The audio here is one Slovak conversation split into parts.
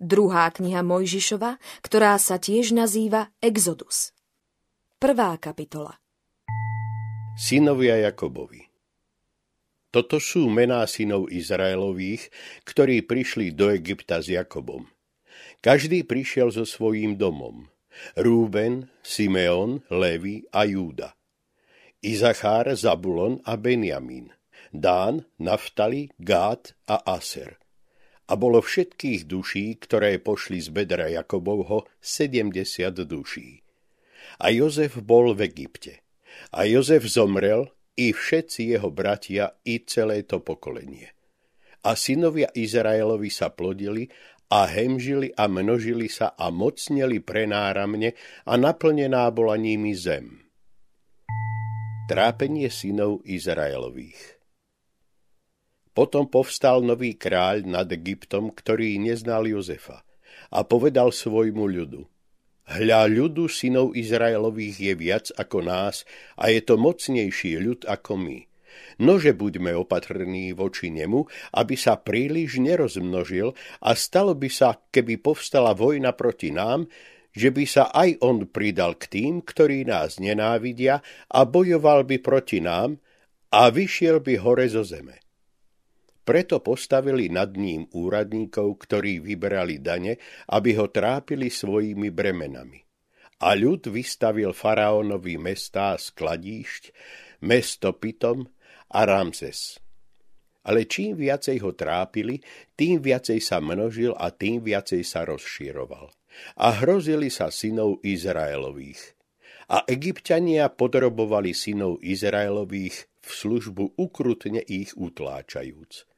Druhá kniha Mojžišova, ktorá sa tiež nazýva Exodus. Prvá kapitola Synovia Jakobovi Toto sú mená synov Izraelových, ktorí prišli do Egypta s Jakobom. Každý prišiel so svojím domom. Rúben, Simeon, Levi a Júda. Izachár, Zabulon a Benjamín. Dán, Naftali, Gát a Aser a bolo všetkých duší, ktoré pošli z bedra Jakobovho, 70 duší. A Jozef bol v Egypte. A Jozef zomrel, i všetci jeho bratia, i celé to pokolenie. A synovia Izraelovi sa plodili a hemžili a množili sa a mocneli prenáramne a naplnená bola nimi zem. Trápenie synov Izraelových potom povstal nový kráľ nad Egyptom, ktorý neznal Jozefa a povedal svojmu ľudu. Hľa ľudu synov Izraelových je viac ako nás a je to mocnejší ľud ako my. Nože buďme opatrní voči nemu, aby sa príliš nerozmnožil a stalo by sa, keby povstala vojna proti nám, že by sa aj on pridal k tým, ktorí nás nenávidia a bojoval by proti nám a vyšiel by hore zo zeme. Preto postavili nad ním úradníkov, ktorí vybrali dane, aby ho trápili svojimi bremenami. A ľud vystavil faraónovi mestá skladíšť, mesto Pitom a Ramses. Ale čím viacej ho trápili, tým viacej sa množil a tým viacej sa rozšíroval. A hrozili sa synov Izraelových. A egyptiania podrobovali synov Izraelových v službu ukrutne ich utláčajúc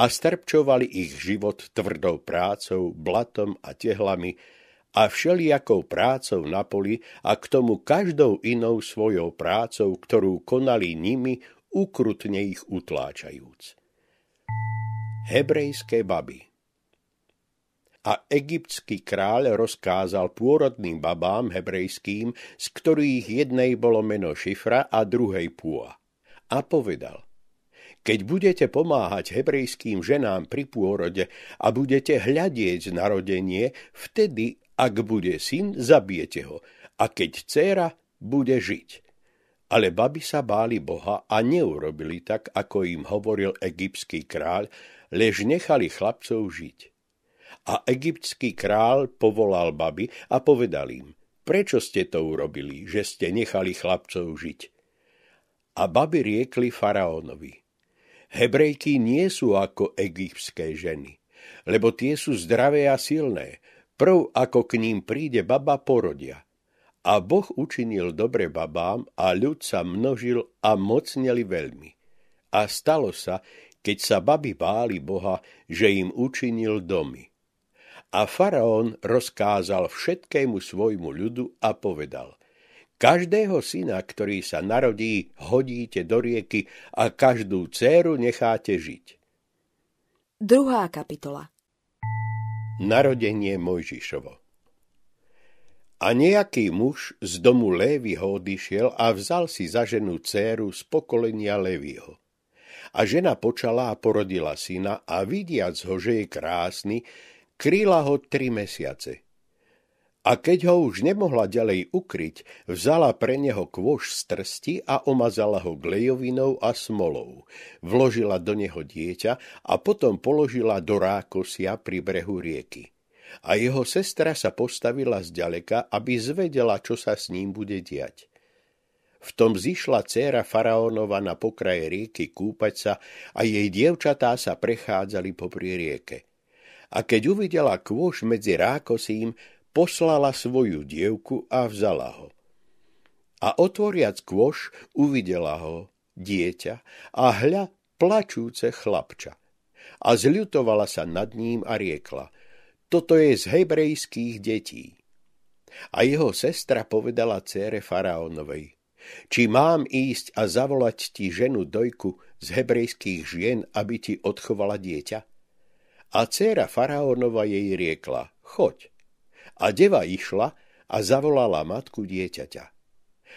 a strpčovali ich život tvrdou prácou, blatom a tehlami a všelijakou prácou na poli a k tomu každou inou svojou prácou, ktorú konali nimi, ukrutne ich utláčajúc. Hebrejské baby a egyptský kráľ rozkázal pôrodným babám hebrejským, z ktorých jednej bolo meno Šifra a druhej Púa. A povedal, keď budete pomáhať hebrejským ženám pri pôrode a budete hľadieť narodenie, vtedy, ak bude syn, zabijete ho, a keď dcéra, bude žiť. Ale baby sa báli Boha a neurobili tak, ako im hovoril egyptský kráľ, lež nechali chlapcov žiť. A egyptský král povolal baby a povedal im, prečo ste to urobili, že ste nechali chlapcov žiť? A baby riekli faraónovi, Hebrejky nie sú ako egyptské ženy, lebo tie sú zdravé a silné. Prv ako k ním príde baba porodia. A Boh učinil dobre babám a ľud sa množil a mocneli veľmi. A stalo sa, keď sa baby báli Boha, že im učinil domy. A faraón rozkázal všetkému svojmu ľudu a povedal Každého syna, ktorý sa narodí, hodíte do rieky a každú dceru necháte žiť. Druhá kapitola Narodenie Mojžišovo A nejaký muž z domu Lévyho odišiel a vzal si za ženu dceru z pokolenia Lévyho. A žena počala a porodila syna a vidiac ho, že je krásny, kryla ho tri mesiace – a keď ho už nemohla ďalej ukryť, vzala pre neho kôž z trsti a omazala ho glejovinou a smolou. Vložila do neho dieťa a potom položila do rákosia pri brehu rieky. A jeho sestra sa postavila zďaleka, aby zvedela, čo sa s ním bude diať. V tom zišla dcéra faraónova na pokraje rieky kúpať sa a jej dievčatá sa prechádzali popri rieke. A keď uvidela kôž medzi rákosím, poslala svoju dievku a vzala ho. A otvoriac kôš, uvidela ho, dieťa, a hľa plačúce chlapča. A zľutovala sa nad ním a riekla, toto je z hebrejských detí. A jeho sestra povedala cére faraónovej, či mám ísť a zavolať ti ženu dojku z hebrejských žien, aby ti odchovala dieťa? A dcéra faraónova jej riekla, choď. A deva išla a zavolala matku dieťaťa.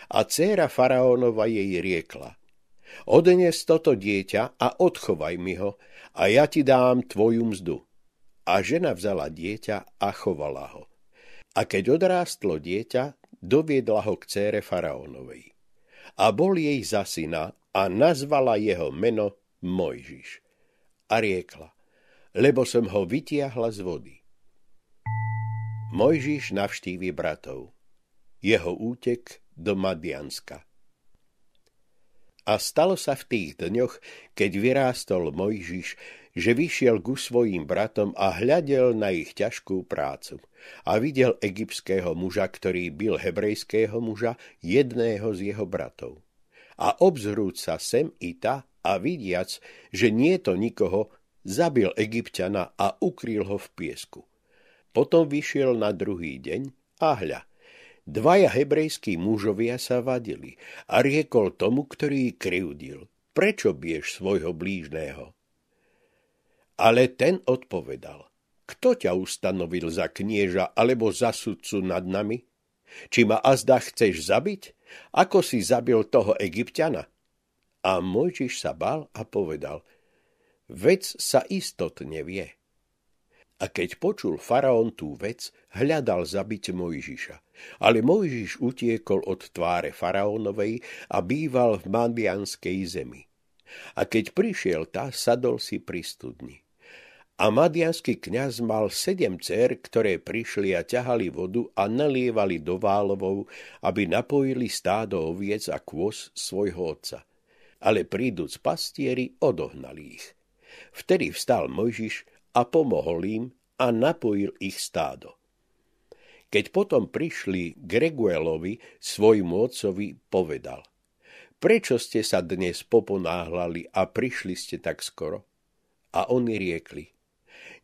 A dcéra faraónova jej riekla, odnes toto dieťa a odchovaj mi ho a ja ti dám tvoju mzdu. A žena vzala dieťa a chovala ho. A keď odrástlo dieťa, doviedla ho k cére faraónovej. A bol jej za syna a nazvala jeho meno Mojžiš. A riekla, lebo som ho vytiahla z vody. Mojžiš navštívi bratov. Jeho útek do Madianska. A stalo sa v tých dňoch, keď vyrástol Mojžiš, že vyšiel ku svojim bratom a hľadel na ich ťažkú prácu. A videl egyptského muža, ktorý byl hebrejského muža, jedného z jeho bratov. A obzrúť sa sem i ta a vidiac, že nie to nikoho, zabil egyptiana a ukryl ho v piesku. Potom vyšiel na druhý deň a hľa, Dvaja hebrejskí mužovia sa vadili a riekol tomu, ktorý kryudil. Prečo bieš svojho blížného? Ale ten odpovedal. Kto ťa ustanovil za knieža alebo za sudcu nad nami? Či ma azda chceš zabiť? Ako si zabil toho egyptiana? A Mojžiš sa bal a povedal, vec sa istotne vie. A keď počul faraón tú vec, hľadal zabiť Mojžiša. Ale Mojžiš utiekol od tváre faraónovej a býval v Madianskej zemi. A keď prišiel tá, sadol si pri studni. A madianský kňaz mal sedem dcer, ktoré prišli a ťahali vodu a nalievali do válovou, aby napojili stádo oviec a kôz svojho otca. Ale príduc pastieri, odohnali ich. Vtedy vstal Mojžiš a pomohol im a napojil ich stádo. Keď potom prišli k Reguelovi, svojmu otcovi, povedal Prečo ste sa dnes poponáhľali a prišli ste tak skoro? A oni riekli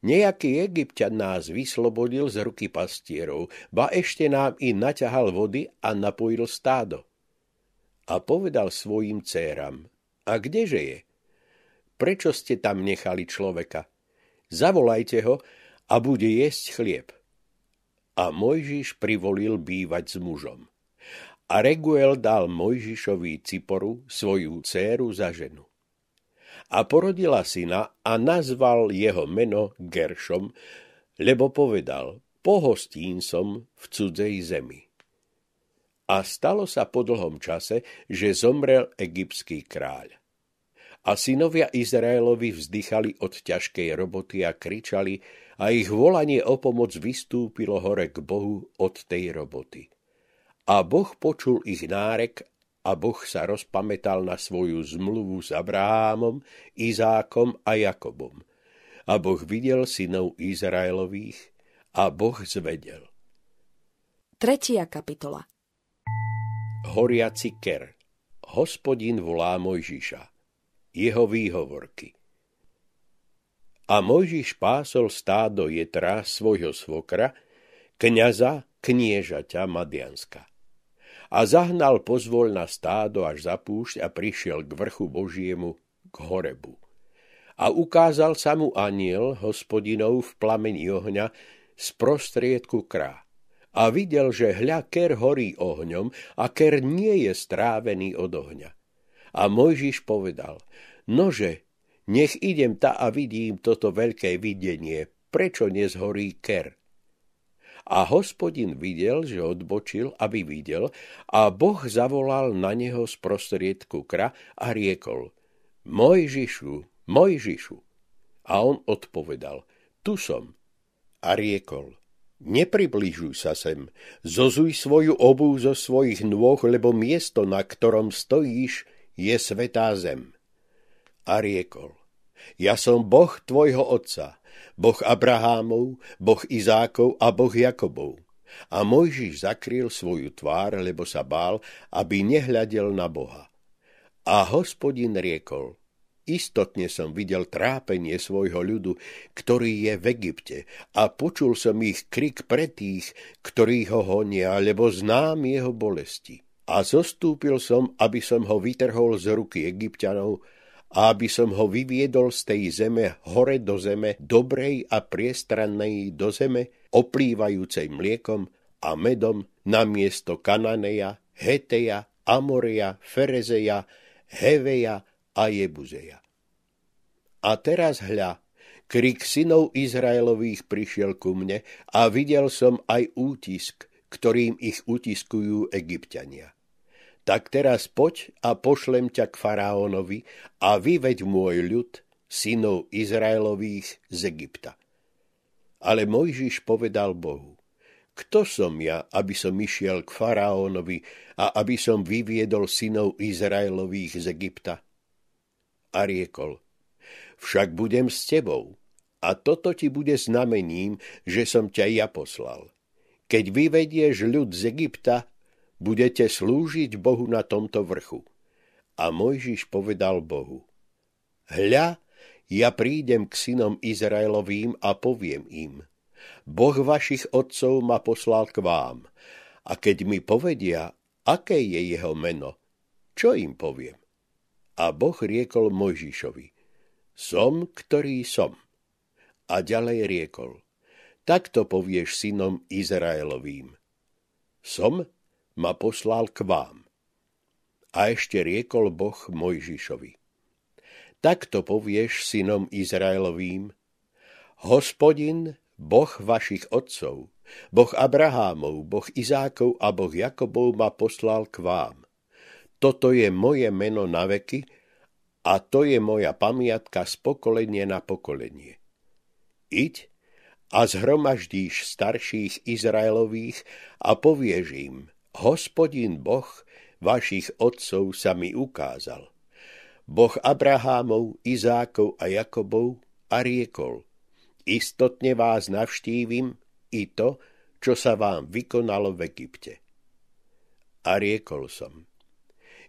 Nejaký Egyptian nás vyslobodil z ruky pastierov, ba ešte nám i naťahal vody a napojil stádo. A povedal svojim céram, a kdeže je? Prečo ste tam nechali človeka? Zavolajte ho a bude jesť chlieb. A Mojžiš privolil bývať s mužom. A Reguel dal Mojžišovi Ciporu, svoju dceru, za ženu. A porodila syna a nazval jeho meno Geršom, lebo povedal, pohostín som v cudzej zemi. A stalo sa po dlhom čase, že zomrel egyptský kráľ. A synovia Izraelovi vzdychali od ťažkej roboty a kričali, a ich volanie o pomoc vystúpilo hore k Bohu od tej roboty. A Boh počul ich nárek a Boh sa rozpamätal na svoju zmluvu s Abrahámom, Izákom a Jakobom. A Boh videl synov Izraelových a Boh zvedel. Tretia kapitola Horiaci ker Hospodin volá Mojžiša jeho výhovorky. A Mojžiš pásol stádo jetra svojho svokra, kniaza, kniežaťa Madianska. A zahnal pozvol na stádo až za púšť a prišiel k vrchu Božiemu, k Horebu. A ukázal sa mu aniel, hospodinov v plameni ohňa, z prostriedku krá. A videl, že hľa ker horí ohňom a ker nie je strávený od ohňa. A Mojžiš povedal, nože, nech idem ta a vidím toto veľké videnie, prečo nezhorí ker. A hospodin videl, že odbočil, aby videl, a Boh zavolal na neho z prostriedku kra a riekol, Mojžišu, Mojžišu. A on odpovedal, tu som. A riekol, nepribližuj sa sem, zozuj svoju obu zo svojich nôh, lebo miesto, na ktorom stojíš, je svetá zem. A riekol, ja som Boh tvojho otca, Boh Abrahámov, Boh Izákov a Boh Jakobov. A Mojžiš zakryl svoju tvár, lebo sa bál, aby nehľadel na Boha. A hospodin riekol, istotne som videl trápenie svojho ľudu, ktorý je v Egypte, a počul som ich krik pre tých, ktorí ho honia, lebo znám jeho bolesti. A zostúpil som, aby som ho vytrhol z ruky egyptianov a aby som ho vyviedol z tej zeme hore do zeme, dobrej a priestrannej do zeme, oplývajúcej mliekom a medom na miesto Kananeja, Heteja, Amoreja, Ferezeja, Heveja a Jebuzeja. A teraz hľa, Krik synov Izraelových prišiel ku mne a videl som aj útisk, ktorým ich utiskujú egyptiania. Tak teraz poď a pošlem ťa k faraónovi a vyveď môj ľud, synov Izraelových z Egypta. Ale Mojžiš povedal Bohu, kto som ja, aby som išiel k faraónovi a aby som vyviedol synov Izraelových z Egypta? A riekol, však budem s tebou a toto ti bude znamením, že som ťa ja poslal. Keď vyvedieš ľud z Egypta, budete slúžiť Bohu na tomto vrchu. A Mojžiš povedal Bohu, hľa, ja prídem k synom Izraelovým a poviem im, Boh vašich otcov ma poslal k vám. A keď mi povedia, aké je jeho meno, čo im poviem? A Boh riekol Mojžišovi, som, ktorý som. A ďalej riekol, Takto povieš synom Izraelovým. Som ma poslal k vám. A ešte riekol Boh Mojžišovi. Takto povieš synom Izraelovým. Hospodin, Boh vašich otcov, Boh Abrahámov, Boh Izákov a Boh Jakobov ma poslal k vám. Toto je moje meno na veky a to je moja pamiatka z pokolenia na pokolenie. Iď a zhromaždíš starších Izraelových a povieš im, hospodin Boh vašich otcov sa mi ukázal. Boh Abrahámov, Izákov a Jakobov a riekol, istotne vás navštívim i to, čo sa vám vykonalo v Egypte. A riekol som,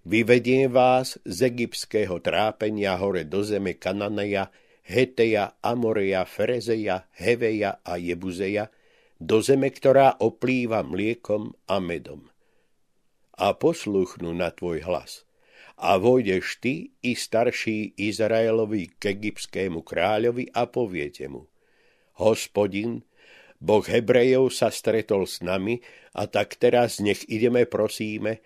vyvediem vás z egyptského trápenia hore do zeme Kananeja, Heteja, Amoreja, Ferezeja, Heveja a Jebuzeja, do zeme, ktorá oplýva mliekom a medom. A posluchnú na tvoj hlas. A vojdeš ty i starší Izraelovi k egyptskému kráľovi a poviete mu, hospodin, Boh Hebrejov sa stretol s nami a tak teraz nech ideme, prosíme,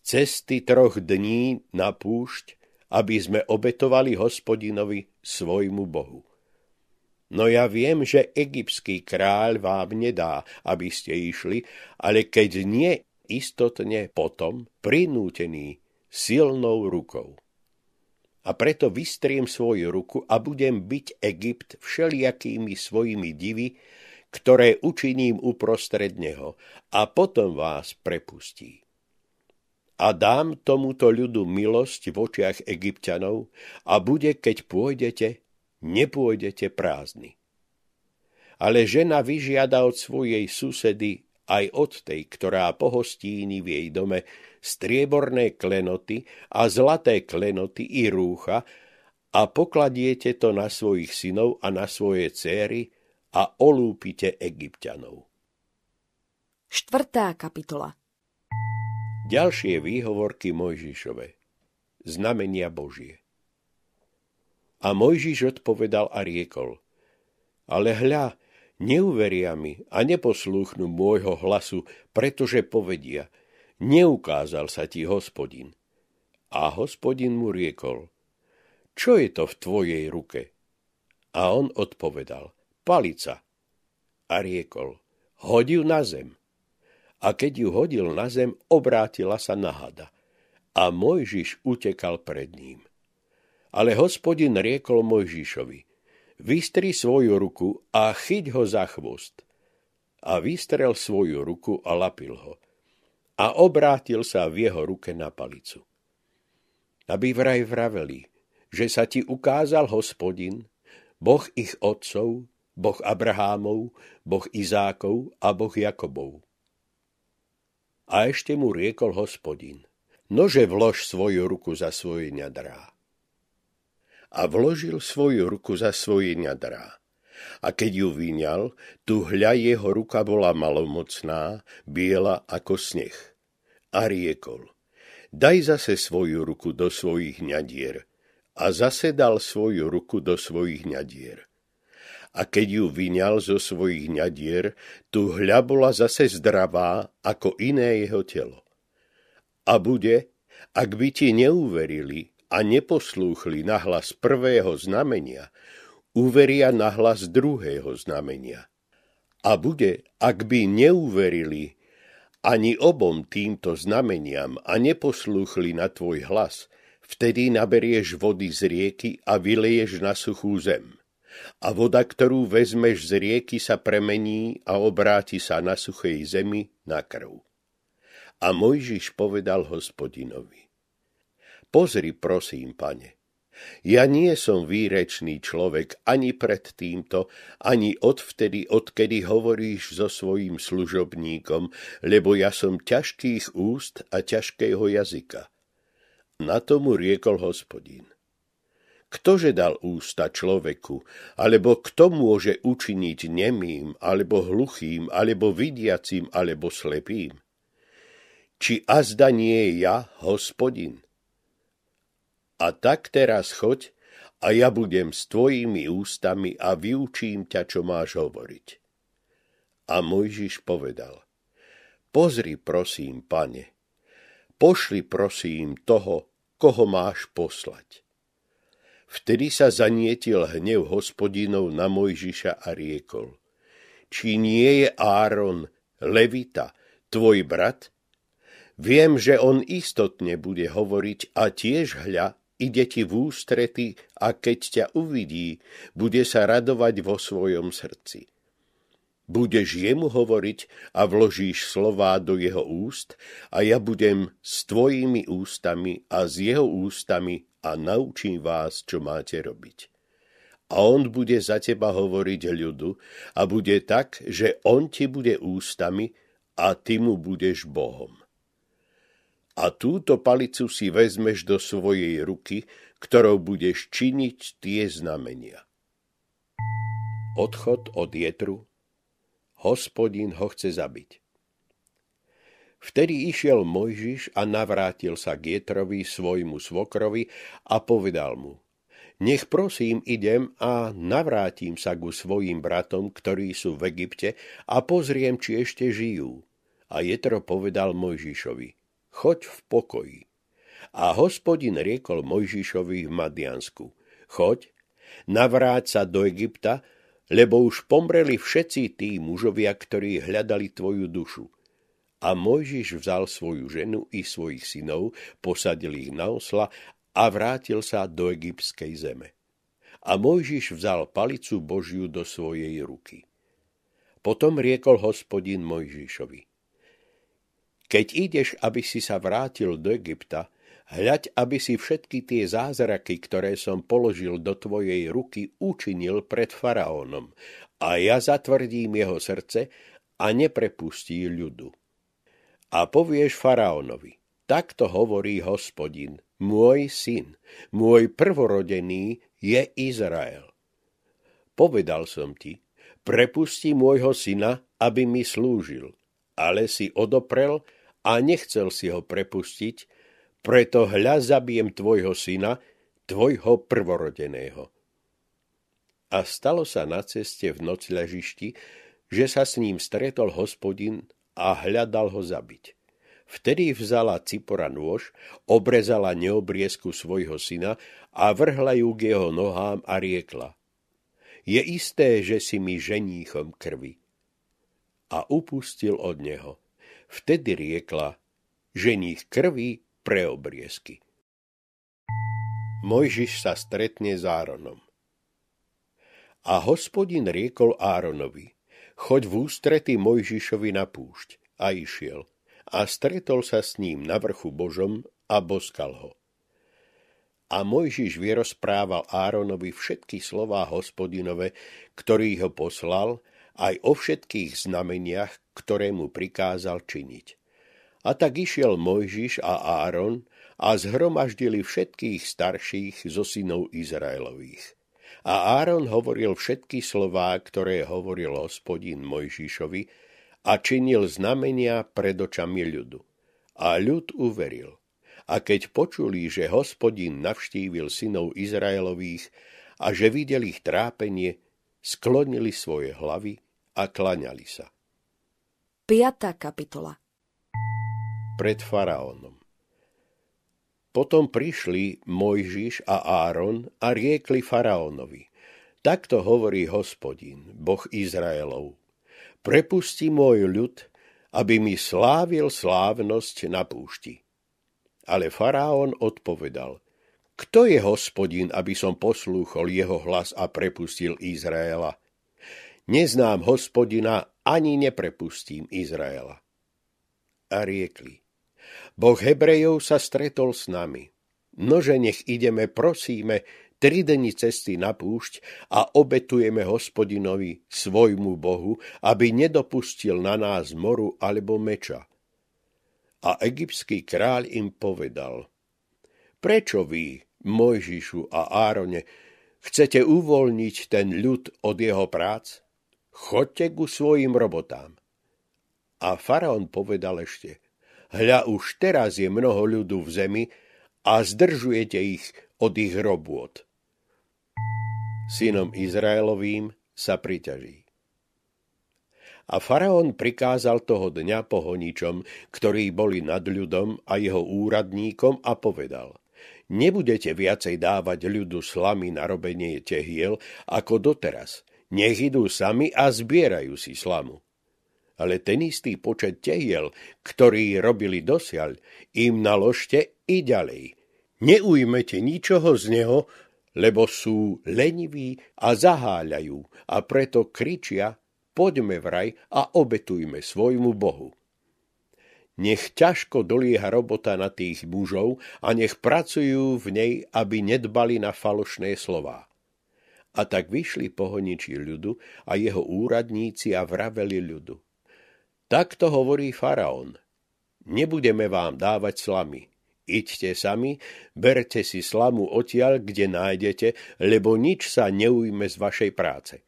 cesty troch dní na púšť, aby sme obetovali hospodinovi svojmu Bohu. No ja viem, že egyptský kráľ vám nedá, aby ste išli, ale keď nie istotne potom, prinútený silnou rukou. A preto vystriem svoju ruku a budem byť Egypt všelijakými svojimi divy, ktoré učiním uprostred neho a potom vás prepustí a dám tomuto ľudu milosť v očiach egyptianov a bude, keď pôjdete, nepôjdete prázdni. Ale žena vyžiada od svojej susedy aj od tej, ktorá pohostíni v jej dome, strieborné klenoty a zlaté klenoty i rúcha a pokladiete to na svojich synov a na svoje céry a olúpite egyptianov. Štvrtá kapitola Ďalšie výhovorky Mojžišove. Znamenia Božie. A Mojžiš odpovedal a riekol, ale hľa, neuveria mi a neposlúchnu môjho hlasu, pretože povedia, neukázal sa ti hospodin. A hospodin mu riekol, čo je to v tvojej ruke? A on odpovedal, palica. A riekol, hodil na zem a keď ju hodil na zem, obrátila sa na hada. A Mojžiš utekal pred ním. Ale hospodin riekol Mojžišovi, vystri svoju ruku a chyť ho za chvost. A vystrel svoju ruku a lapil ho. A obrátil sa v jeho ruke na palicu. Aby vraj vraveli, že sa ti ukázal hospodin, Boh ich otcov, Boh Abrahámov, Boh Izákov a Boh Jakobov a ešte mu riekol hospodin, nože vlož svoju ruku za svoje ňadrá. A vložil svoju ruku za svoje ňadrá. A keď ju vyňal, tu hľa jeho ruka bola malomocná, biela ako sneh. A riekol, daj zase svoju ruku do svojich ňadier. A zase dal svoju ruku do svojich ňadier a keď ju vyňal zo svojich ňadier, tu hľa bola zase zdravá ako iné jeho telo. A bude, ak by ti neuverili a neposlúchli na hlas prvého znamenia, uveria na hlas druhého znamenia. A bude, ak by neuverili ani obom týmto znameniam a neposlúchli na tvoj hlas, vtedy naberieš vody z rieky a vyleješ na suchú zem. A voda, ktorú vezmeš z rieky, sa premení a obráti sa na suchej zemi na krv. A Mojžiš povedal hospodinovi, pozri prosím, pane, ja nie som výrečný človek ani pred týmto, ani odvtedy, odkedy hovoríš so svojím služobníkom, lebo ja som ťažkých úst a ťažkého jazyka. Na tomu riekol hospodín. Ktože dal ústa človeku, alebo kto môže učiniť nemým, alebo hluchým, alebo vidiacim, alebo slepým? Či azda nie ja, hospodin? A tak teraz choď a ja budem s tvojimi ústami a vyučím ťa, čo máš hovoriť. A Mojžiš povedal, pozri prosím, pane, pošli prosím toho, koho máš poslať. Vtedy sa zanietil hnev hospodinov na Mojžiša a riekol, či nie je Áron, Levita, tvoj brat? Viem, že on istotne bude hovoriť a tiež hľa ide ti v ústrety a keď ťa uvidí, bude sa radovať vo svojom srdci. Budeš jemu hovoriť a vložíš slová do jeho úst a ja budem s tvojimi ústami a s jeho ústami a naučím vás, čo máte robiť. A on bude za teba hovoriť ľudu a bude tak, že on ti bude ústami a ty mu budeš Bohom a túto palicu si vezmeš do svojej ruky, ktorou budeš činiť tie znamenia. Odchod od Jetru. Hospodin ho chce zabiť. Vtedy išiel Mojžiš a navrátil sa k Jetrovi, svojmu svokrovi, a povedal mu, nech prosím idem a navrátim sa ku svojim bratom, ktorí sú v Egypte, a pozriem, či ešte žijú. A Jetro povedal Mojžišovi, choď v pokoji. A hospodin riekol Mojžišovi v Madiansku, choď, navráť sa do Egypta, lebo už pomreli všetci tí mužovia, ktorí hľadali tvoju dušu. A Mojžiš vzal svoju ženu i svojich synov, posadil ich na osla a vrátil sa do egyptskej zeme. A Mojžiš vzal palicu Božiu do svojej ruky. Potom riekol hospodin Mojžišovi – keď ideš, aby si sa vrátil do Egypta, hľaď, aby si všetky tie zázraky, ktoré som položil do tvojej ruky, učinil pred faraónom. A ja zatvrdím jeho srdce a neprepustí ľudu. A povieš faraónovi, takto hovorí hospodin, môj syn, môj prvorodený je Izrael. Povedal som ti, prepusti môjho syna, aby mi slúžil, ale si odoprel a nechcel si ho prepustiť, preto hľa zabijem tvojho syna, tvojho prvorodeného. A stalo sa na ceste v nocľažišti, že sa s ním stretol hospodin a hľadal ho zabiť. Vtedy vzala Cipora nôž, obrezala neobriezku svojho syna a vrhla ju k jeho nohám a riekla. Je isté, že si mi ženíchom krvi. A upustil od neho. Vtedy riekla, ženích krví pre obriezky. Mojžiš sa stretne s Áronom. A hospodin riekol Áronovi, choď v ústrety Mojžišovi na púšť. A išiel. A stretol sa s ním na vrchu Božom a boskal ho. A Mojžiš vyrozprával Áronovi všetky slová hospodinove, ktorý ho poslal, aj o všetkých znameniach, ktoré mu prikázal činiť. A tak išiel Mojžiš a Áron a zhromaždili všetkých starších zo synov Izraelových. A Áron hovoril všetky slová, ktoré hovoril hospodin Mojžišovi a činil znamenia pred očami ľudu. A ľud uveril. A keď počuli, že hospodin navštívil synov Izraelových a že videl ich trápenie, sklonili svoje hlavy a klaňali sa. 5. kapitola Pred faraónom Potom prišli Mojžiš a Áron a riekli faraónovi. Takto hovorí hospodin, boh Izraelov. Prepusti môj ľud, aby mi slávil slávnosť na púšti. Ale faraón odpovedal, kto je hospodin, aby som poslúchol jeho hlas a prepustil Izraela? Neznám hospodina, ani neprepustím Izraela. A riekli, Boh Hebrejov sa stretol s nami. Nože nech ideme, prosíme, tri dni cesty na púšť a obetujeme hospodinovi, svojmu Bohu, aby nedopustil na nás moru alebo meča. A egyptský kráľ im povedal, prečo vy, Mojžišu a Árone, chcete uvoľniť ten ľud od jeho prác? Chodte ku svojim robotám. A faraón povedal ešte, hľa už teraz je mnoho ľudu v zemi a zdržujete ich od ich robôt synom Izraelovým, sa priťaží. A faraón prikázal toho dňa pohoničom, ktorí boli nad ľudom a jeho úradníkom a povedal Nebudete viacej dávať ľudu slamy na robenie tehiel ako doteraz. Nech idú sami a zbierajú si slamu. Ale ten istý počet tehiel, ktorý robili dosiaľ, im naložte i ďalej. Neujmete ničoho z neho, lebo sú leniví a zaháľajú a preto kričia, poďme vraj a obetujme svojmu Bohu. Nech ťažko dolieha robota na tých mužov a nech pracujú v nej, aby nedbali na falošné slová. A tak vyšli pohoniči ľudu a jeho úradníci a vraveli ľudu. Takto hovorí faraón. Nebudeme vám dávať slamy, Iďte sami, berte si slamu odtiaľ, kde nájdete, lebo nič sa neujme z vašej práce.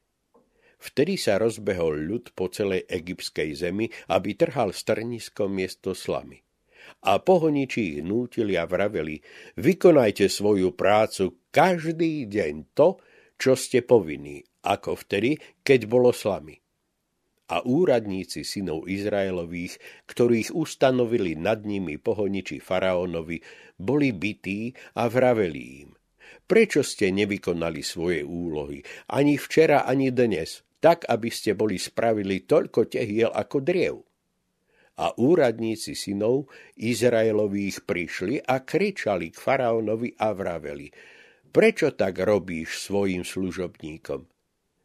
Vtedy sa rozbehol ľud po celej egyptskej zemi, aby trhal strnisko miesto slamy. A pohoniči ich nútili a vraveli, vykonajte svoju prácu každý deň to, čo ste povinní, ako vtedy, keď bolo slamy a úradníci synov Izraelových, ktorých ustanovili nad nimi pohoniči faraónovi, boli bytí a vraveli im. Prečo ste nevykonali svoje úlohy, ani včera, ani dnes, tak, aby ste boli spravili toľko tehiel ako driev? A úradníci synov Izraelových prišli a kričali k faraónovi a vraveli, prečo tak robíš svojim služobníkom?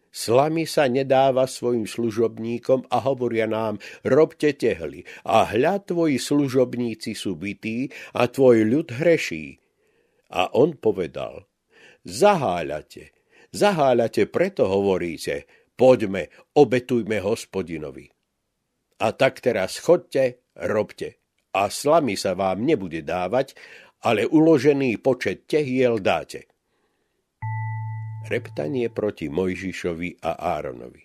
Slamy sa nedáva svojim služobníkom a hovoria nám, robte tehly, a hľa tvoji služobníci sú bytí a tvoj ľud hreší. A on povedal, zaháľate, zaháľate, preto hovoríte, poďme, obetujme hospodinovi. A tak teraz chodte, robte, a slamy sa vám nebude dávať, ale uložený počet tehiel dáte reptanie proti Mojžišovi a Áronovi.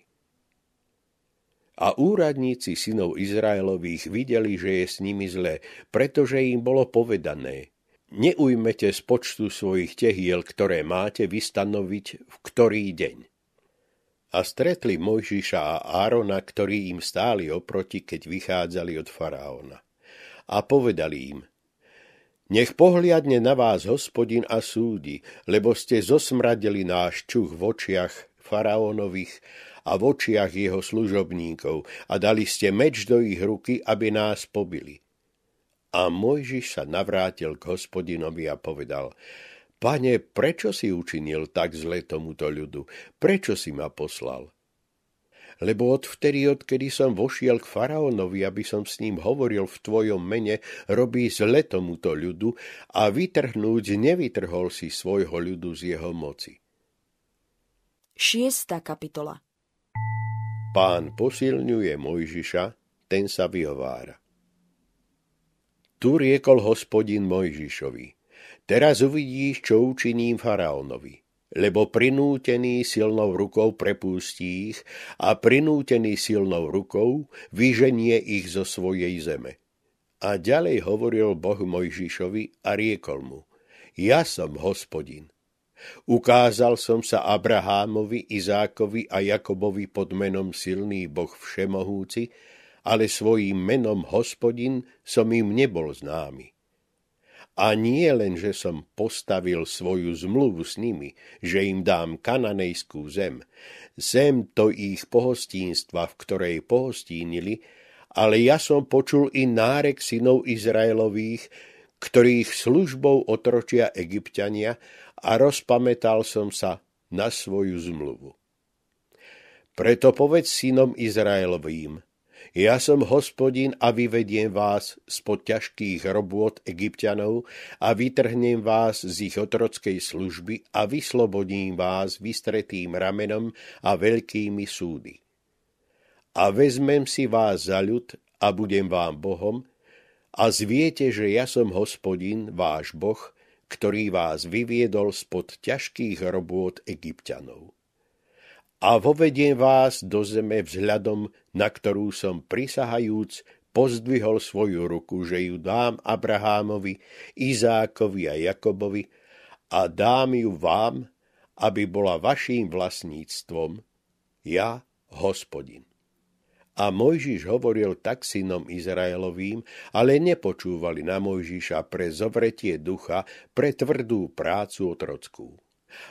A úradníci synov Izraelových videli, že je s nimi zle, pretože im bolo povedané, neujmete z počtu svojich tehiel, ktoré máte vystanoviť v ktorý deň. A stretli Mojžiša a Árona, ktorí im stáli oproti, keď vychádzali od faraóna. A povedali im, nech pohliadne na vás hospodin a súdi, lebo ste zosmradili náš čuch v očiach faraónových a v očiach jeho služobníkov a dali ste meč do ich ruky, aby nás pobili. A Mojžiš sa navrátil k hospodinovi a povedal, Pane, prečo si učinil tak zle tomuto ľudu? Prečo si ma poslal? lebo odvtedy, odkedy som vošiel k faraónovi, aby som s ním hovoril v tvojom mene, robí zle tomuto ľudu a vytrhnúť nevytrhol si svojho ľudu z jeho moci. Šiesta kapitola Pán posilňuje Mojžiša, ten sa vyhovára. Tu riekol hospodin Mojžišovi, teraz uvidíš, čo učiním faraónovi lebo prinútený silnou rukou prepustí ich a prinútený silnou rukou vyženie ich zo svojej zeme. A ďalej hovoril Boh Mojžišovi a riekol mu, ja som hospodin. Ukázal som sa Abrahámovi, Izákovi a Jakobovi pod menom silný Boh všemohúci, ale svojím menom hospodin som im nebol známy. A nie len, že som postavil svoju zmluvu s nimi, že im dám kananejskú zem, zem to ich pohostínstva, v ktorej pohostínili, ale ja som počul i nárek synov Izraelových, ktorých službou otročia egyptiania a rozpamätal som sa na svoju zmluvu. Preto povedz synom Izraelovým, ja som hospodin a vyvediem vás spod ťažkých robôt egyptianov a vytrhnem vás z ich otrockej služby a vyslobodím vás vystretým ramenom a veľkými súdy. A vezmem si vás za ľud a budem vám Bohom a zviete, že ja som hospodin, váš Boh, ktorý vás vyviedol spod ťažkých robôt egyptianov a vovediem vás do zeme vzhľadom, na ktorú som prisahajúc pozdvihol svoju ruku, že ju dám Abrahámovi, Izákovi a Jakobovi a dám ju vám, aby bola vaším vlastníctvom, ja, hospodin. A Mojžiš hovoril tak synom Izraelovým, ale nepočúvali na Mojžiša pre zovretie ducha, pre tvrdú prácu otrockú.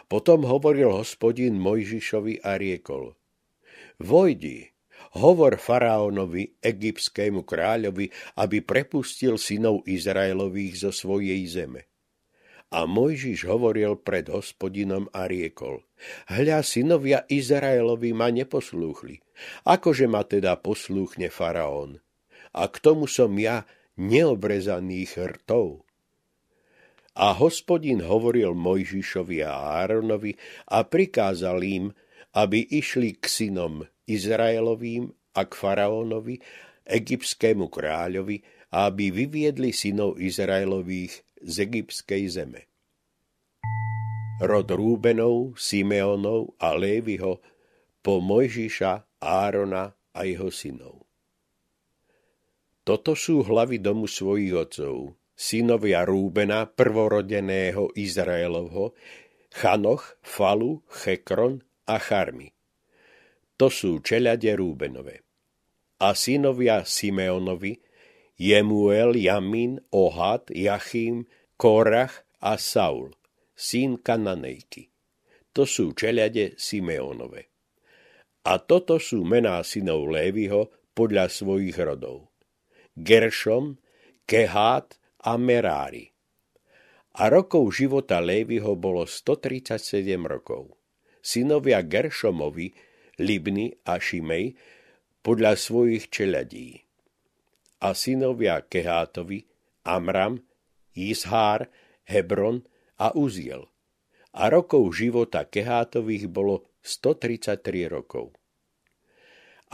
Potom hovoril hospodin Mojžišovi a riekol, Vojdi, hovor faraónovi, egyptskému kráľovi, aby prepustil synov Izraelových zo svojej zeme. A Mojžiš hovoril pred hospodinom a riekol, hľa synovia Izraelovi ma neposlúchli, akože ma teda poslúchne faraón. A k tomu som ja neobrezaných rtov. A hospodin hovoril Mojžišovi a Áronovi a prikázal im, aby išli k synom Izraelovým a k faraónovi, egyptskému kráľovi, aby vyviedli synov Izraelových z egyptskej zeme. Rod Rúbenov, Simeonov a Lévyho po Mojžiša, Árona a jeho synov. Toto sú hlavy domu svojich otcov, synovia Rúbena, prvorodeného Izraelovho, Chanoch, Falu, Chekron a Charmi. To sú čeľade Rúbenové. A synovia Simeonovi, Jemuel, Jamin, Ohad, Jachím, Korach a Saul, syn Kananejky. To sú čeľade Simeonove. A toto sú mená synov Lévyho podľa svojich rodov. Geršom, Kehát a Merári. A rokov života Lévyho bolo 137 rokov. Synovia Geršomovi, Libny a Šimej podľa svojich čeladí. A synovia Kehátovi, Amram, Ishár, Hebron a Uziel. A rokov života Kehátových bolo 133 rokov.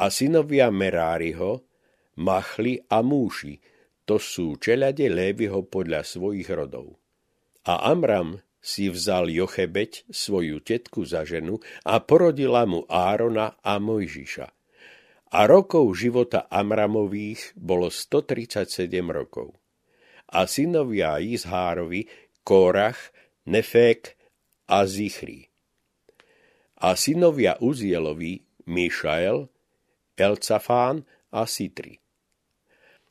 A synovia Meráriho, Machli a Múši, to sú čelade Lévyho podľa svojich rodov. A Amram si vzal Jochebeť, svoju tetku za ženu, a porodila mu Árona a Mojžiša. A rokov života Amramových bolo 137 rokov. A synovia Izhárovi, Kórach, Nefek a Zichri. A synovia Uzielovi, Mišael, Elcafán a Sitri.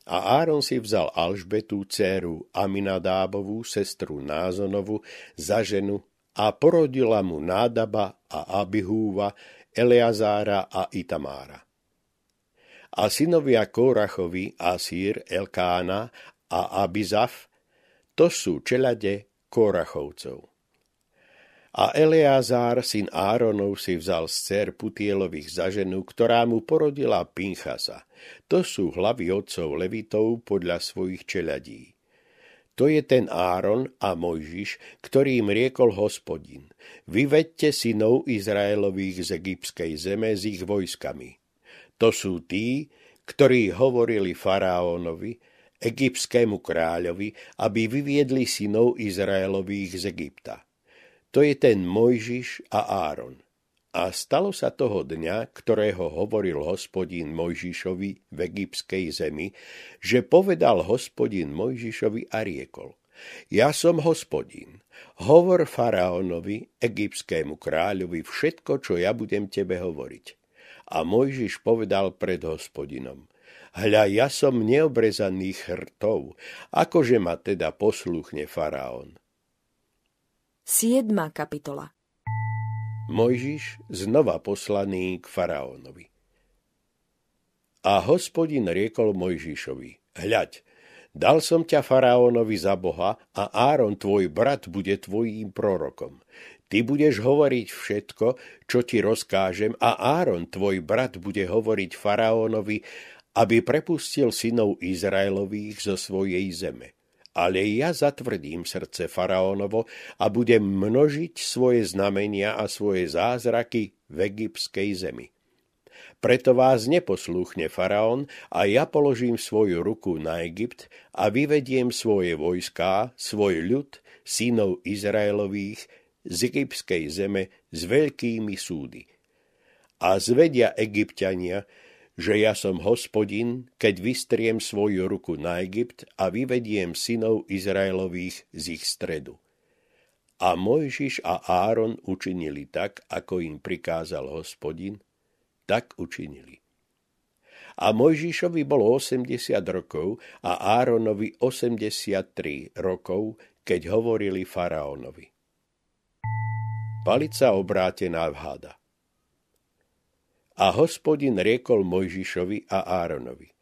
A Áron si vzal Alžbetu, dceru Aminadábovú, sestru Názonovu, za ženu a porodila mu Nádaba a Abihúva, Eleazára a Itamára. A synovia Kórachovi, Asír, Elkána a Abizaf, to sú čelade Kórachovcov. A Eleazár, syn Áronov, si vzal z dcer Putielových za ženu, ktorá mu porodila Pinchasa. To sú hlavy otcov Levitov podľa svojich čeladí. To je ten Áron a Mojžiš, ktorým riekol hospodin. Vyvedte synov Izraelových z egyptskej zeme s ich vojskami. To sú tí, ktorí hovorili faraónovi, egyptskému kráľovi, aby vyviedli synov Izraelových z Egypta to je ten Mojžiš a Áron. A stalo sa toho dňa, ktorého hovoril hospodín Mojžišovi v egyptskej zemi, že povedal hospodín Mojžišovi a riekol. Ja som hospodín, hovor faraónovi, egyptskému kráľovi, všetko, čo ja budem tebe hovoriť. A Mojžiš povedal pred hospodinom. Hľa, ja som neobrezaný chrtov, akože ma teda posluchne faraón. 7. kapitola Mojžiš znova poslaný k faraónovi. A hospodin riekol Mojžišovi, hľaď, dal som ťa faraónovi za Boha a Áron, tvoj brat, bude tvojím prorokom. Ty budeš hovoriť všetko, čo ti rozkážem a Áron, tvoj brat, bude hovoriť faraónovi aby prepustil synov Izraelových zo svojej zeme. Ale ja zatvrdím srdce faraónovo a budem množiť svoje znamenia a svoje zázraky v egyptskej zemi. Preto vás neposlúchne faraón a ja položím svoju ruku na Egypt a vyvediem svoje vojská, svoj ľud, synov Izraelových, z egyptskej zeme s veľkými súdy. A zvedia egyptiania, že ja som hospodin, keď vystriem svoju ruku na Egypt a vyvediem synov Izraelových z ich stredu. A Mojžiš a Áron učinili tak, ako im prikázal hospodin, tak učinili. A Mojžišovi bolo 80 rokov a Áronovi 83 rokov, keď hovorili faraónovi. Palica obrátená v hada. A hospodin riekol Mojžišovi a Áronovi.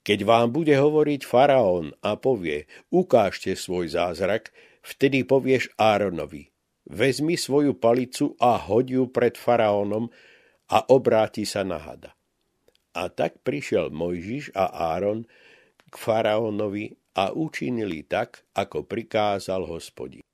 Keď vám bude hovoriť faraón a povie, ukážte svoj zázrak, vtedy povieš Áronovi, vezmi svoju palicu a hoď ju pred faraónom a obráti sa na hada. A tak prišiel Mojžiš a Áron k faraónovi a učinili tak, ako prikázal hospodin.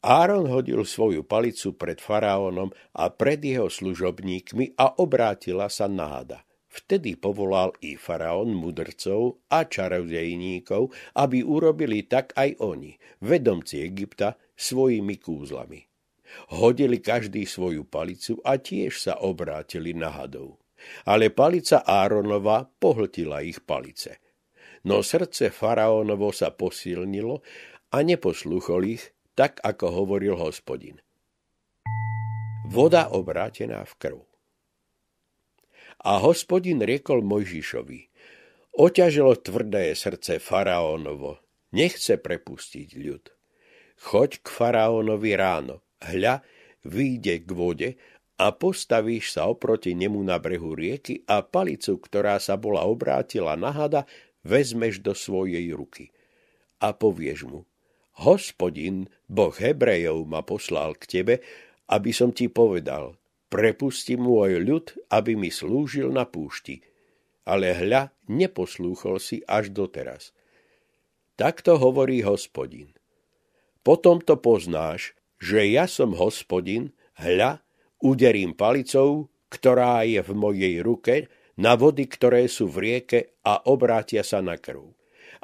Áron hodil svoju palicu pred faraónom a pred jeho služobníkmi a obrátila sa náda. Vtedy povolal i faraón mudrcov a čarodejníkov, aby urobili tak aj oni, vedomci Egypta, svojimi kúzlami. Hodili každý svoju palicu a tiež sa obrátili na hadov. Ale palica Áronova pohltila ich palice. No srdce faraónovo sa posilnilo a neposluchol ich, tak ako hovoril hospodin. Voda obrátená v krv. A hospodin riekol Mojžišovi, oťažilo tvrdé srdce faraónovo, nechce prepustiť ľud. Choď k faraónovi ráno, hľa, vyjde k vode a postavíš sa oproti nemu na brehu rieky a palicu, ktorá sa bola obrátila na hada, vezmeš do svojej ruky. A povieš mu, Hospodin, Boh Hebrejov, ma poslal k tebe, aby som ti povedal, prepusti môj ľud, aby mi slúžil na púšti. Ale hľa, neposlúchol si až doteraz. Takto hovorí hospodin. Potom to poznáš, že ja som hospodin, hľa, uderím palicou, ktorá je v mojej ruke, na vody, ktoré sú v rieke a obrátia sa na krv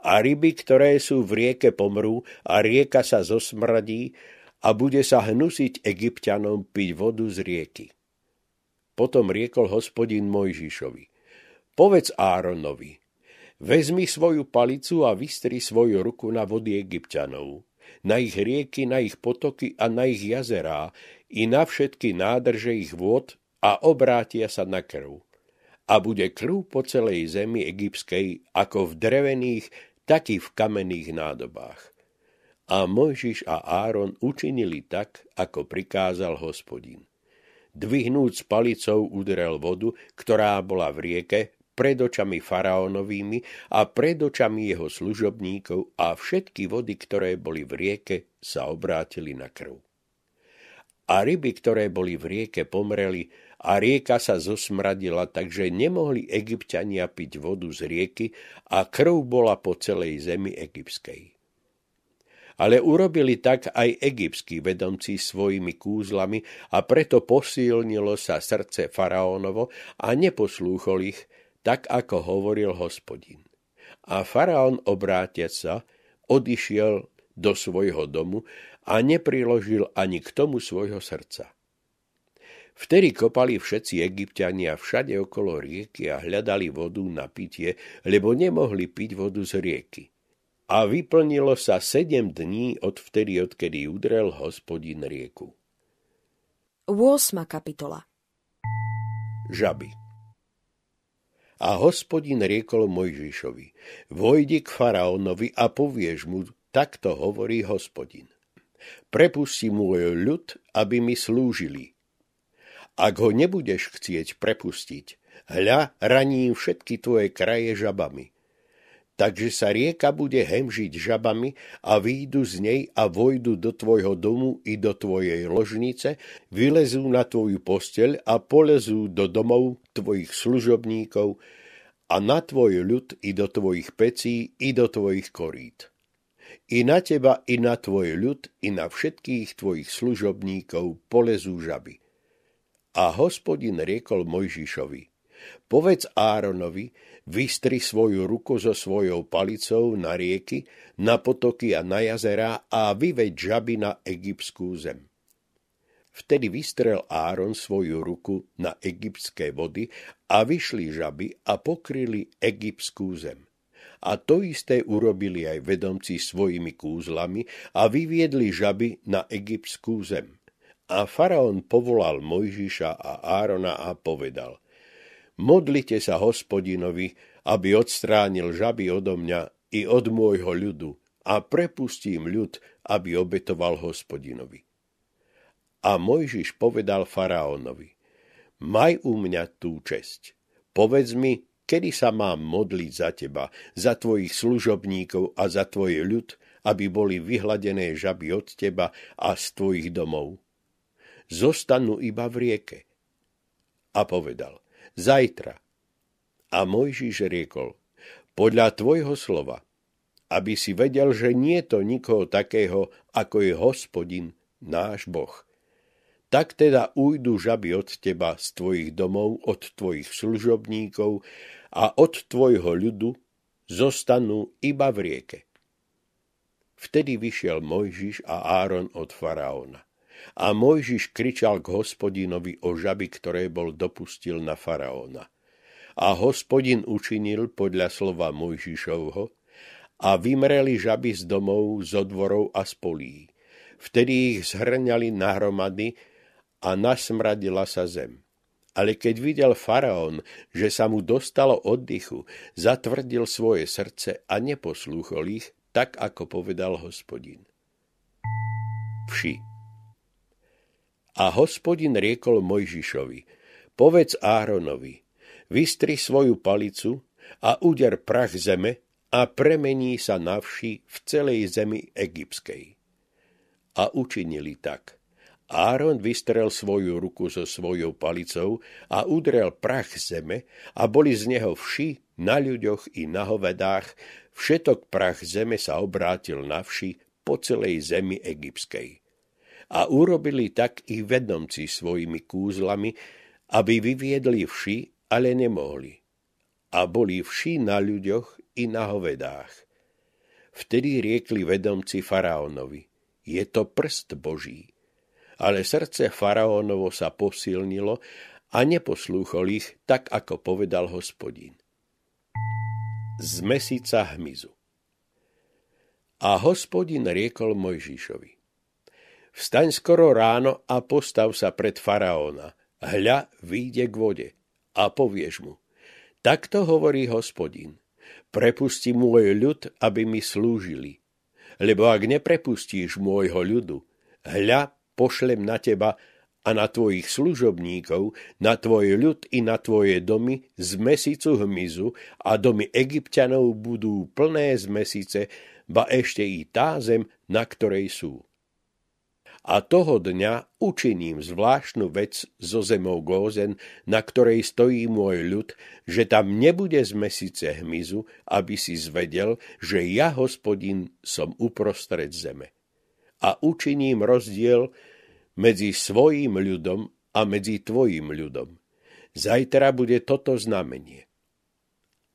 a ryby, ktoré sú v rieke, pomrú a rieka sa zosmradí a bude sa hnusiť egyptianom piť vodu z rieky. Potom riekol hospodin Mojžišovi. Povedz Áronovi, vezmi svoju palicu a vystri svoju ruku na vody egyptianov, na ich rieky, na ich potoky a na ich jazerá, i na všetky nádrže ich vôd a obrátia sa na krv a bude krv po celej zemi egyptskej ako v drevených, tak i v kamenných nádobách. A Mojžiš a Áron učinili tak, ako prikázal hospodin. Dvihnúc palicou udrel vodu, ktorá bola v rieke, pred očami faraónovými a pred očami jeho služobníkov a všetky vody, ktoré boli v rieke, sa obrátili na krv. A ryby, ktoré boli v rieke, pomreli a rieka sa zosmradila, takže nemohli egyptiania piť vodu z rieky a krv bola po celej zemi egyptskej. Ale urobili tak aj egyptskí vedomci svojimi kúzlami a preto posilnilo sa srdce faraónovo a neposlúchol ich, tak ako hovoril hospodin. A faraón obrátiac sa, odišiel do svojho domu a nepriložil ani k tomu svojho srdca. Vtedy kopali všetci egyptiania všade okolo rieky a hľadali vodu na pitie, lebo nemohli piť vodu z rieky. A vyplnilo sa sedem dní od vtedy, odkedy udrel hospodin rieku. 8. kapitola Žaby A hospodin riekol Mojžišovi, vojdi k faraónovi a povieš mu, takto hovorí hospodin. Prepusti môj ľud, aby mi slúžili. Ak ho nebudeš chcieť prepustiť, hľa raním všetky tvoje kraje žabami takže sa rieka bude hemžiť žabami a výjdu z nej a vojdu do tvojho domu i do tvojej ložnice, vylezú na tvoju posteľ a polezú do domov tvojich služobníkov a na tvoj ľud i do tvojich pecí i do tvojich korít. I na teba, i na tvoj ľud, i na všetkých tvojich služobníkov polezú žaby. A hospodin riekol Mojžišovi, povedz Áronovi, Vystri svoju ruku so svojou palicou na rieky, na potoky a na jazera a vyveď žaby na egyptskú zem. Vtedy vystrel Áron svoju ruku na egyptské vody a vyšli žaby a pokryli egyptskú zem. A to isté urobili aj vedomci svojimi kúzlami a vyviedli žaby na egyptskú zem. A faraón povolal Mojžiša a Árona a povedal – modlite sa hospodinovi, aby odstránil žaby odo mňa i od môjho ľudu a prepustím ľud, aby obetoval hospodinovi. A Mojžiš povedal faraónovi, maj u mňa tú česť. Povedz mi, kedy sa mám modliť za teba, za tvojich služobníkov a za tvoj ľud, aby boli vyhladené žaby od teba a z tvojich domov. Zostanú iba v rieke. A povedal, zajtra. A Mojžiš riekol, podľa tvojho slova, aby si vedel, že nie je to nikoho takého, ako je hospodin, náš Boh. Tak teda ujdu žaby od teba z tvojich domov, od tvojich služobníkov a od tvojho ľudu zostanú iba v rieke. Vtedy vyšiel Mojžiš a Áron od faraóna. A Mojžiš kričal k hospodinovi o žaby, ktoré bol dopustil na faraóna. A hospodin učinil podľa slova Mojžišovho a vymreli žaby z domov, z odvorov a z polí. Vtedy ich zhrňali nahromady a nasmradila sa zem. Ale keď videl faraón, že sa mu dostalo oddychu, zatvrdil svoje srdce a neposlúchol ich, tak ako povedal hospodin. Vši. A hospodin riekol Mojžišovi, povedz Áronovi, vystri svoju palicu a uder prach zeme a premení sa na vši v celej zemi egyptskej. A učinili tak. Áron vystrel svoju ruku so svojou palicou a udrel prach zeme a boli z neho vši na ľuďoch i na hovedách, všetok prach zeme sa obrátil na vši po celej zemi egyptskej a urobili tak i vedomci svojimi kúzlami, aby vyviedli vši, ale nemohli. A boli vši na ľuďoch i na hovedách. Vtedy riekli vedomci faraónovi, je to prst Boží. Ale srdce faraónovo sa posilnilo a neposlúchol ich, tak ako povedal hospodin. Z mesica hmyzu. A hospodin riekol Mojžišovi, Vstaň skoro ráno a postav sa pred faraóna. Hľa, výjde k vode. A povieš mu, takto hovorí hospodin. Prepusti môj ľud, aby mi slúžili. Lebo ak neprepustíš môjho ľudu, hľa, pošlem na teba a na tvojich služobníkov, na tvoj ľud i na tvoje domy z mesicu hmyzu a domy egyptianov budú plné z mesice, ba ešte i tá zem, na ktorej sú a toho dňa učiním zvláštnu vec zo zemou Gózen, na ktorej stojí môj ľud, že tam nebude z mesice hmyzu, aby si zvedel, že ja, hospodin, som uprostred zeme. A učiním rozdiel medzi svojím ľudom a medzi tvojim ľudom. Zajtra bude toto znamenie.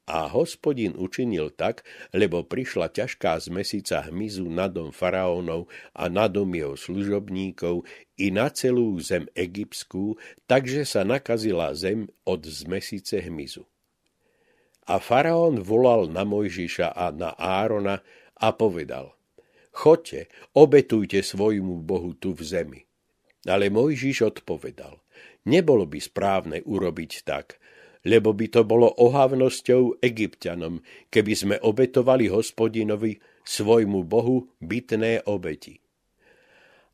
A hospodin učinil tak, lebo prišla ťažká zmesica hmyzu na dom faraónov a na dom jeho služobníkov i na celú zem egyptskú, takže sa nakazila zem od zmesice hmyzu. A faraón volal na Mojžiša a na Árona a povedal, Choďte, obetujte svojmu Bohu tu v zemi. Ale Mojžiš odpovedal, nebolo by správne urobiť tak, lebo by to bolo ohavnosťou egyptianom, keby sme obetovali hospodinovi, svojmu Bohu, bytné obeti.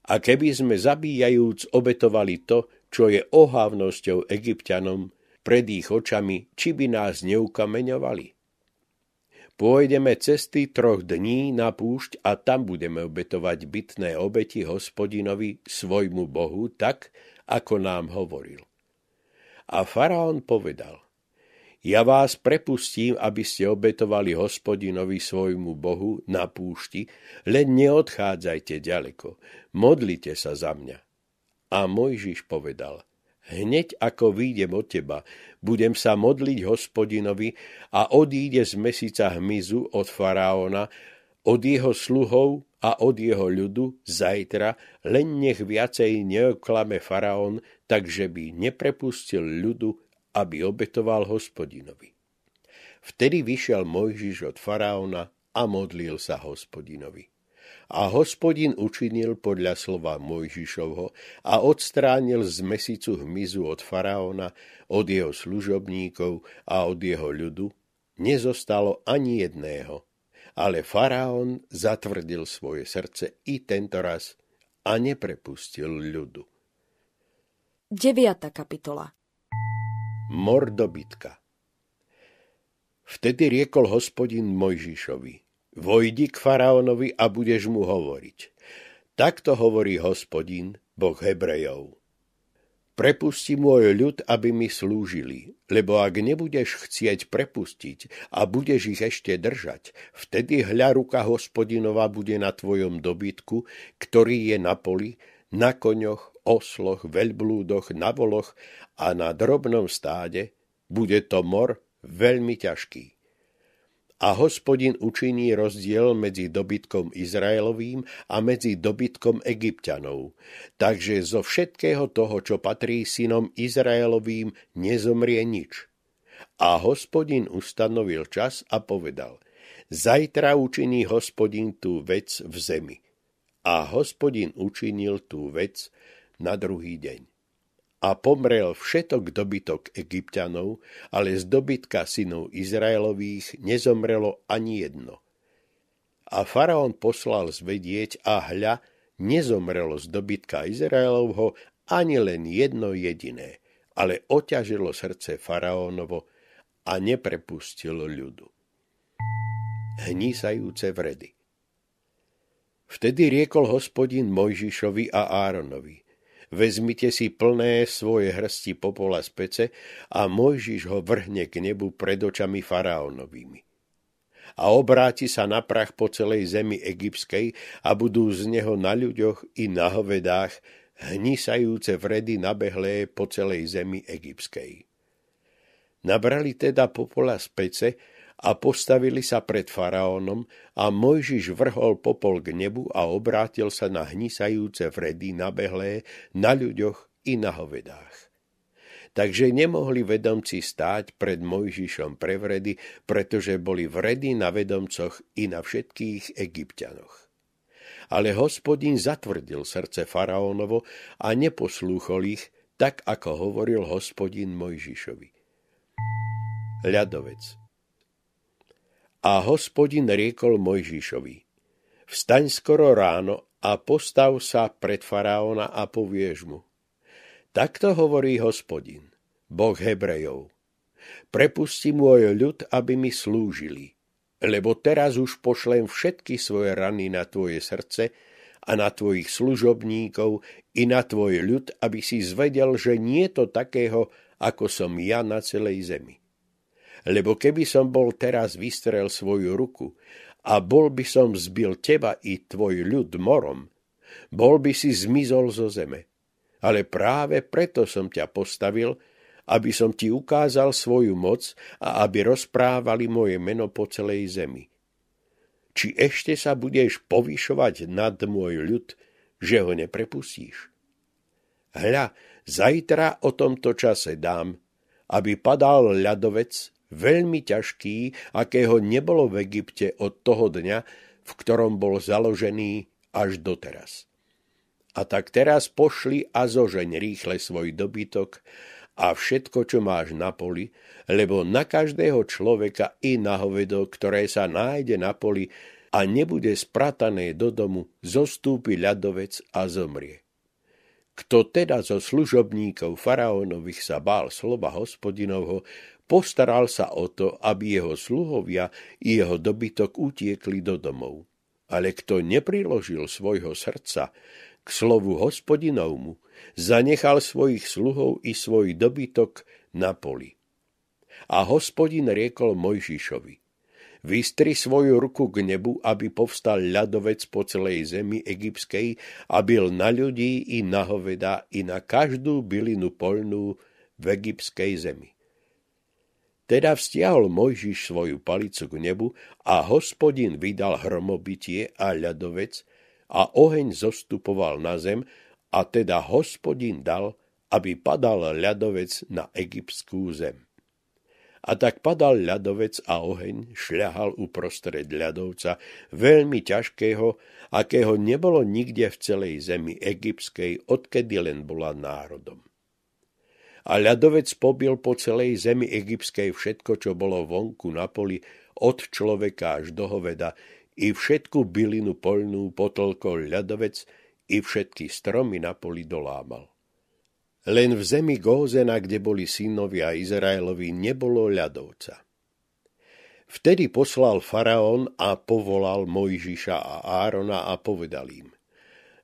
A keby sme zabíjajúc obetovali to, čo je ohavnosťou egyptianom, pred ich očami, či by nás neukameňovali. Pôjdeme cesty troch dní na púšť a tam budeme obetovať bytné obeti hospodinovi, svojmu Bohu, tak, ako nám hovoril. A faraón povedal, ja vás prepustím, aby ste obetovali hospodinovi svojmu Bohu na púšti, len neodchádzajte ďaleko, modlite sa za mňa. A Mojžiš povedal, Hneď ako výjdem od teba, budem sa modliť hospodinovi a odíde z mesica hmyzu od faraóna, od jeho sluhov a od jeho ľudu zajtra, len nech viacej neoklame faraón, takže by neprepustil ľudu, aby obetoval hospodinovi. Vtedy vyšiel Mojžiš od faraóna a modlil sa hospodinovi. A hospodin učinil podľa slova Mojžišovho a odstránil z mesicu hmyzu od faraóna, od jeho služobníkov a od jeho ľudu. Nezostalo ani jedného. Ale faraón zatvrdil svoje srdce i tento raz a neprepustil ľudu. 9. kapitola Mor dobytka Vtedy riekol hospodin Mojžišovi – Vojdi k faraónovi a budeš mu hovoriť. Takto hovorí hospodin, boh Hebrejov. Prepusti môj ľud, aby mi slúžili, lebo ak nebudeš chcieť prepustiť a budeš ich ešte držať, vtedy hľa ruka hospodinova bude na tvojom dobytku, ktorý je na poli, na koňoch, osloch, veľblúdoch, na voloch a na drobnom stáde, bude to mor veľmi ťažký a hospodin učiní rozdiel medzi dobytkom Izraelovým a medzi dobytkom Egyptianov. Takže zo všetkého toho, čo patrí synom Izraelovým, nezomrie nič. A hospodin ustanovil čas a povedal, zajtra učiní hospodin tú vec v zemi. A hospodin učinil tú vec na druhý deň a pomrel všetok dobytok egyptianov, ale z dobytka synov Izraelových nezomrelo ani jedno. A faraón poslal zvedieť a hľa, nezomrelo z dobytka Izraelovho ani len jedno jediné, ale oťažilo srdce faraónovo a neprepustil ľudu. Hnísajúce vredy Vtedy riekol hospodin Mojžišovi a Áronovi – vezmite si plné svoje hrsti popola z pece a Mojžiš ho vrhne k nebu pred očami faraónovými. A obráti sa na prach po celej zemi egyptskej a budú z neho na ľuďoch i na hovedách hnisajúce vredy nabehlé po celej zemi egyptskej. Nabrali teda popola z pece a postavili sa pred faraónom a Mojžiš vrhol popol k nebu a obrátil sa na hnisajúce vredy nabehlé na ľuďoch i na hovedách. Takže nemohli vedomci stáť pred Mojžišom pre vredy, pretože boli vredy na vedomcoch i na všetkých egyptianoch. Ale hospodin zatvrdil srdce faraónovo a neposlúchol ich, tak ako hovoril hospodin Mojžišovi. Ľadovec a hospodin riekol Mojžišovi, vstaň skoro ráno a postav sa pred faraóna a povieš mu. Takto hovorí hospodin, boh Hebrejov. Prepusti môj ľud, aby mi slúžili, lebo teraz už pošlem všetky svoje rany na tvoje srdce a na tvojich služobníkov i na tvoj ľud, aby si zvedel, že nie to takého, ako som ja na celej zemi lebo keby som bol teraz vystrel svoju ruku a bol by som zbil teba i tvoj ľud morom, bol by si zmizol zo zeme. Ale práve preto som ťa postavil, aby som ti ukázal svoju moc a aby rozprávali moje meno po celej zemi. Či ešte sa budeš povyšovať nad môj ľud, že ho neprepustíš? Hľa, zajtra o tomto čase dám, aby padal ľadovec veľmi ťažký, akého nebolo v Egypte od toho dňa, v ktorom bol založený až doteraz. A tak teraz pošli a zožeň rýchle svoj dobytok a všetko, čo máš na poli, lebo na každého človeka i na hovedo, ktoré sa nájde na poli a nebude spratané do domu, zostúpi ľadovec a zomrie. Kto teda zo služobníkov faraónových sa bál slova hospodinovho, postaral sa o to, aby jeho sluhovia i jeho dobytok utiekli do domov. Ale kto nepriložil svojho srdca k slovu hospodinovmu, zanechal svojich sluhov i svoj dobytok na poli. A hospodin riekol Mojžišovi – Vystri svoju ruku k nebu, aby povstal ľadovec po celej zemi egyptskej a byl na ľudí i na hoveda i na každú bylinu polnú v egyptskej zemi. Teda vztiahol Mojžiš svoju palicu k nebu a hospodin vydal hromobitie a ľadovec a oheň zostupoval na zem a teda hospodin dal, aby padal ľadovec na egyptskú zem. A tak padal ľadovec a oheň šľahal uprostred ľadovca, veľmi ťažkého, akého nebolo nikde v celej zemi egyptskej, odkedy len bola národom. A ľadovec pobil po celej zemi egyptskej všetko, čo bolo vonku na poli, od človeka až do hoveda, i všetku bylinu poľnú potolkol ľadovec, i všetky stromy na poli dolámal. Len v zemi Gózena, kde boli synovia Izraelovi, nebolo ľadovca. Vtedy poslal faraón a povolal Mojžiša a Árona a povedal im.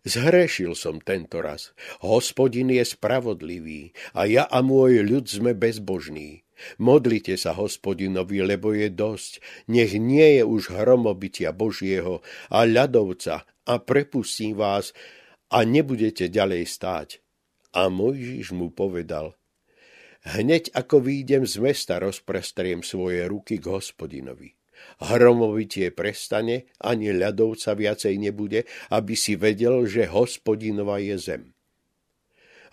Zhrešil som tento raz. Hospodin je spravodlivý a ja a môj ľud sme bezbožní. Modlite sa hospodinovi, lebo je dosť. Nech nie je už hromobytia Božieho a ľadovca a prepustím vás a nebudete ďalej stáť. A Mojžiš mu povedal, hneď ako výjdem z mesta, rozprestriem svoje ruky k hospodinovi. Hromovitie prestane, ani ľadovca viacej nebude, aby si vedel, že hospodinova je zem.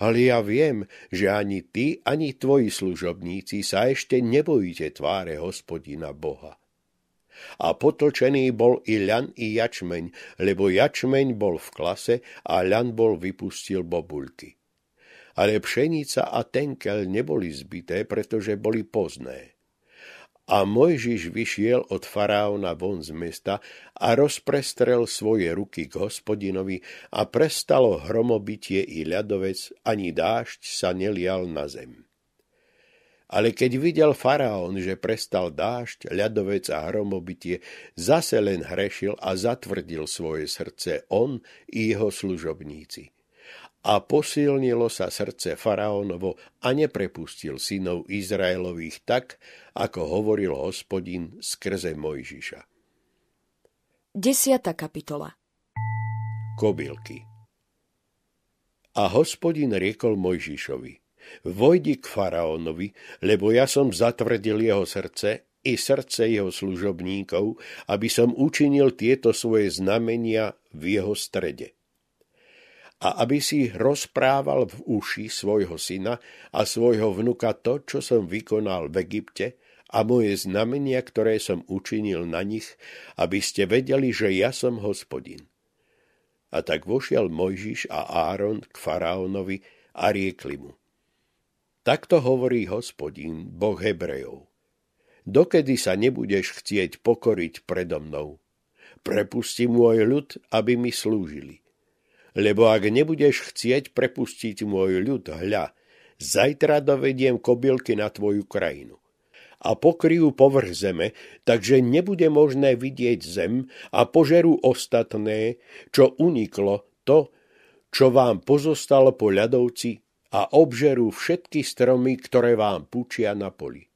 Ale ja viem, že ani ty, ani tvoji služobníci sa ešte nebojíte tváre hospodina Boha. A potlčený bol i ľan, i jačmeň, lebo jačmeň bol v klase a ľan bol vypustil bobulky ale pšenica a tenkel neboli zbité, pretože boli pozné. A Mojžiš vyšiel od faraóna von z mesta a rozprestrel svoje ruky k hospodinovi a prestalo hromobitie i ľadovec, ani dážď sa nelial na zem. Ale keď videl faraón, že prestal dážď, ľadovec a hromobitie, zase len hrešil a zatvrdil svoje srdce on i jeho služobníci a posilnilo sa srdce faraónovo a neprepustil synov Izraelových tak, ako hovoril hospodin skrze Mojžiša. Desiata kapitola. Kobylky. A hospodin riekol Mojžišovi, vojdi k faraónovi, lebo ja som zatvrdil jeho srdce i srdce jeho služobníkov, aby som učinil tieto svoje znamenia v jeho strede a aby si rozprával v uši svojho syna a svojho vnuka to, čo som vykonal v Egypte a moje znamenia, ktoré som učinil na nich, aby ste vedeli, že ja som hospodin. A tak vošiel Mojžiš a Áron k faraónovi a riekli mu. Takto hovorí hospodin, boh Hebrejov. Dokedy sa nebudeš chcieť pokoriť predo mnou? Prepusti môj ľud, aby mi slúžili lebo ak nebudeš chcieť prepustiť môj ľud, hľa, zajtra dovediem kobylky na tvoju krajinu. A pokryjú povrch zeme, takže nebude možné vidieť zem a požerú ostatné, čo uniklo, to, čo vám pozostalo po ľadovci a obžerú všetky stromy, ktoré vám pučia na poli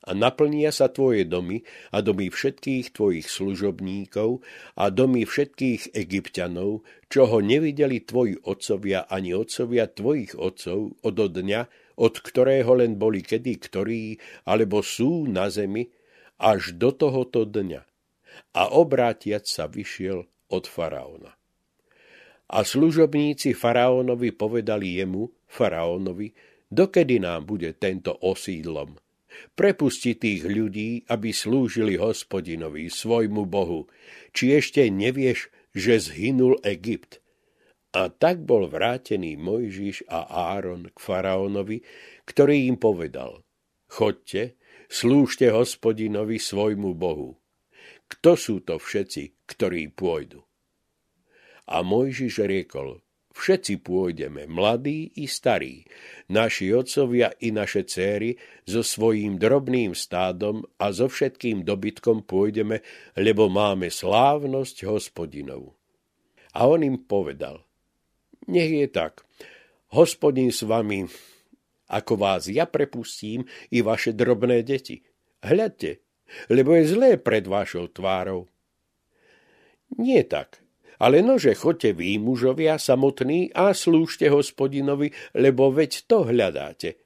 a naplnia sa tvoje domy a domy všetkých tvojich služobníkov a domy všetkých egyptianov, čo ho nevideli tvoji otcovia ani otcovia tvojich otcov od dňa, od ktorého len boli kedy ktorí, alebo sú na zemi, až do tohoto dňa. A obrátiac sa vyšiel od faraóna. A služobníci faraónovi povedali jemu, faraónovi, dokedy nám bude tento osídlom – Prepusti tých ľudí, aby slúžili hospodinovi, svojmu Bohu. Či ešte nevieš, že zhynul Egypt? A tak bol vrátený Mojžiš a Áron k faraónovi, ktorý im povedal, chodte, slúžte hospodinovi svojmu Bohu. Kto sú to všetci, ktorí pôjdu? A Mojžiš riekol, všetci pôjdeme, mladí i starí, naši otcovia i naše céry, so svojím drobným stádom a so všetkým dobytkom pôjdeme, lebo máme slávnosť hospodinovu. A on im povedal, nech je tak, hospodin s vami, ako vás ja prepustím i vaše drobné deti. Hľadte, lebo je zlé pred vašou tvárou. Nie tak, ale nože chodte vy, mužovia, samotní a slúžte hospodinovi, lebo veď to hľadáte.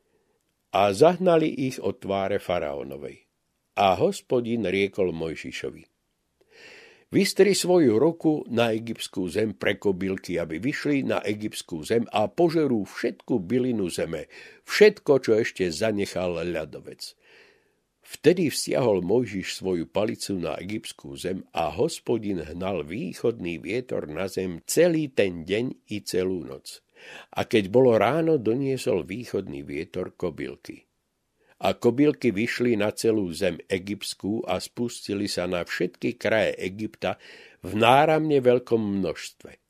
A zahnali ich od tváre faraónovej. A hospodin riekol Mojžišovi. Vystri svoju ruku na egyptskú zem pre kobylky, aby vyšli na egyptskú zem a požerú všetku bylinu zeme, všetko, čo ešte zanechal ľadovec. Vtedy vzťahol Mojžiš svoju palicu na egyptskú zem a hospodin hnal východný vietor na zem celý ten deň i celú noc. A keď bolo ráno, doniesol východný vietor kobylky. A kobylky vyšli na celú zem egyptskú a spustili sa na všetky kraje Egypta v náramne veľkom množstve.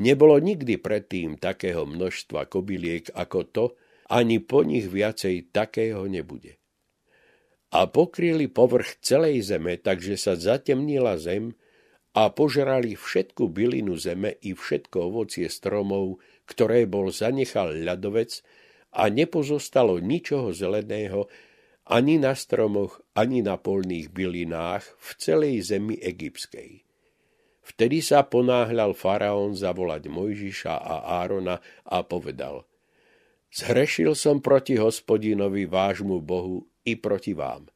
Nebolo nikdy predtým takého množstva kobyliek ako to, ani po nich viacej takého nebude a pokryli povrch celej zeme, takže sa zatemnila zem a požrali všetku bylinu zeme i všetko ovocie stromov, ktoré bol zanechal ľadovec a nepozostalo ničoho zeleného ani na stromoch, ani na polných bylinách v celej zemi egyptskej. Vtedy sa ponáhľal faraón zavolať Mojžiša a Árona a povedal Zhrešil som proti hospodinovi vášmu Bohu i proti vám.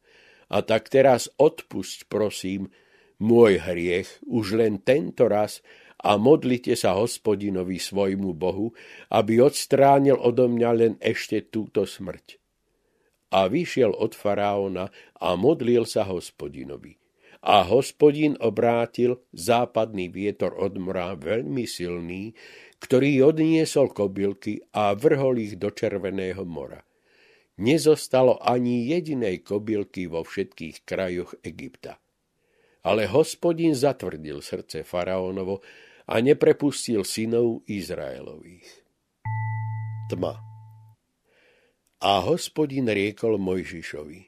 A tak teraz odpusť, prosím, môj hriech už len tento raz a modlite sa hospodinovi svojmu Bohu, aby odstránil odo mňa len ešte túto smrť. A vyšiel od faraóna a modlil sa hospodinovi. A hospodin obrátil západný vietor od mora veľmi silný, ktorý odniesol kobylky a vrhol ich do Červeného mora nezostalo ani jedinej kobylky vo všetkých krajoch Egypta. Ale hospodin zatvrdil srdce faraónovo a neprepustil synov Izraelových. Tma A hospodin riekol Mojžišovi,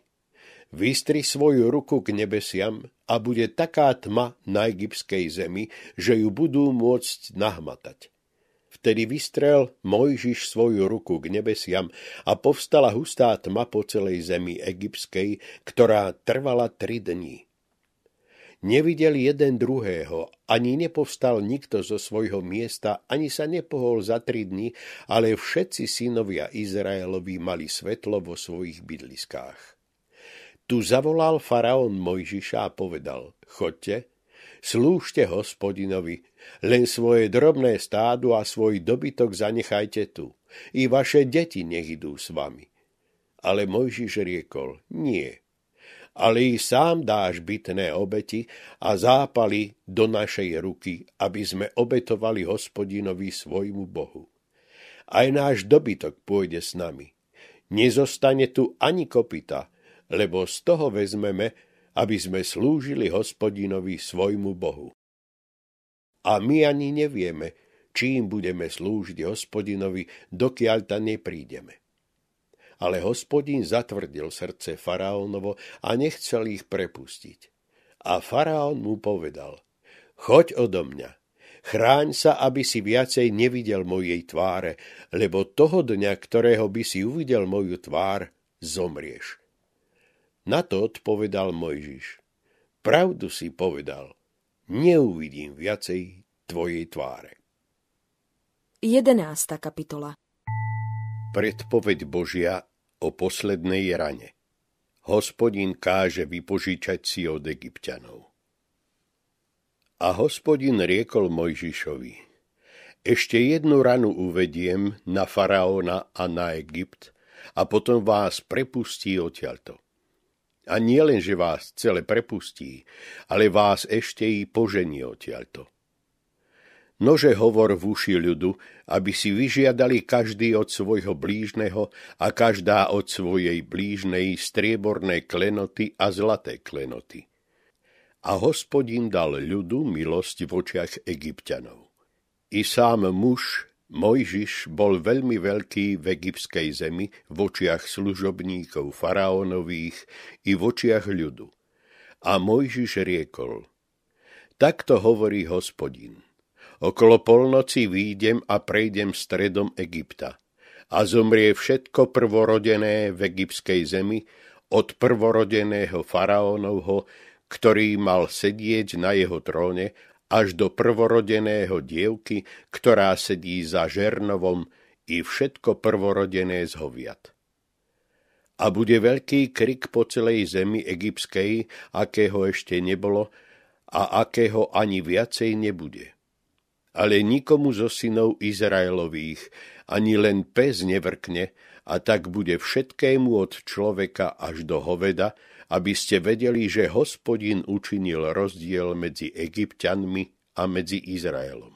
vystri svoju ruku k nebesiam a bude taká tma na egyptskej zemi, že ju budú môcť nahmatať. Vtedy vystrel Mojžiš svoju ruku k nebesiam a povstala hustá tma po celej zemi egyptskej, ktorá trvala tri dní. Nevidel jeden druhého, ani nepovstal nikto zo svojho miesta, ani sa nepohol za tri dni, ale všetci synovia Izraelovi mali svetlo vo svojich bydliskách. Tu zavolal faraón Mojžiša a povedal, chodte, slúžte hospodinovi, len svoje drobné stádu a svoj dobytok zanechajte tu. I vaše deti nech idú s vami. Ale Mojžiš riekol, nie. Ale i sám dáš bytné obeti a zápali do našej ruky, aby sme obetovali hospodinovi svojmu Bohu. Aj náš dobytok pôjde s nami. Nezostane tu ani kopita, lebo z toho vezmeme, aby sme slúžili hospodinovi svojmu Bohu. A my ani nevieme, čím budeme slúžiť hospodinovi, dokiaľ tam neprídeme. Ale hospodin zatvrdil srdce faraónovo a nechcel ich prepustiť. A faraón mu povedal, choď odo mňa, chráň sa, aby si viacej nevidel mojej tváre, lebo toho dňa, ktorého by si uvidel moju tvár, zomrieš. Na to odpovedal Mojžiš. Pravdu si povedal, neuvidím viacej tvojej tváre. 11. kapitola Predpoveď Božia o poslednej rane. Hospodin káže vypožičať si od egyptianov. A hospodin riekol Mojžišovi, ešte jednu ranu uvediem na faraóna a na Egypt a potom vás prepustí odtiaľto. A nie že vás celé prepustí, ale vás ešte i poženie odtiaľto. Nože hovor v uši ľudu, aby si vyžiadali každý od svojho blížneho a každá od svojej blížnej strieborné klenoty a zlaté klenoty. A hospodin dal ľudu milosť v očiach egyptianov. I sám muž, Mojžiš, bol veľmi veľký v egyptskej zemi v očiach služobníkov faraónových i v očiach ľudu. A Mojžiš riekol, takto hovorí hospodin Okolo polnoci výjdem a prejdem stredom Egypta. A zomrie všetko prvorodené v egyptskej zemi, od prvorodeného faraónovho, ktorý mal sedieť na jeho tróne, až do prvorodeného dievky, ktorá sedí za žernovom, i všetko prvorodené z hoviat. A bude veľký krik po celej zemi egyptskej, akého ešte nebolo a akého ani viacej nebude ale nikomu zo synov Izraelových ani len pes nevrkne, a tak bude všetkému od človeka až do hoveda, aby ste vedeli, že hospodin učinil rozdiel medzi egyptianmi a medzi Izraelom.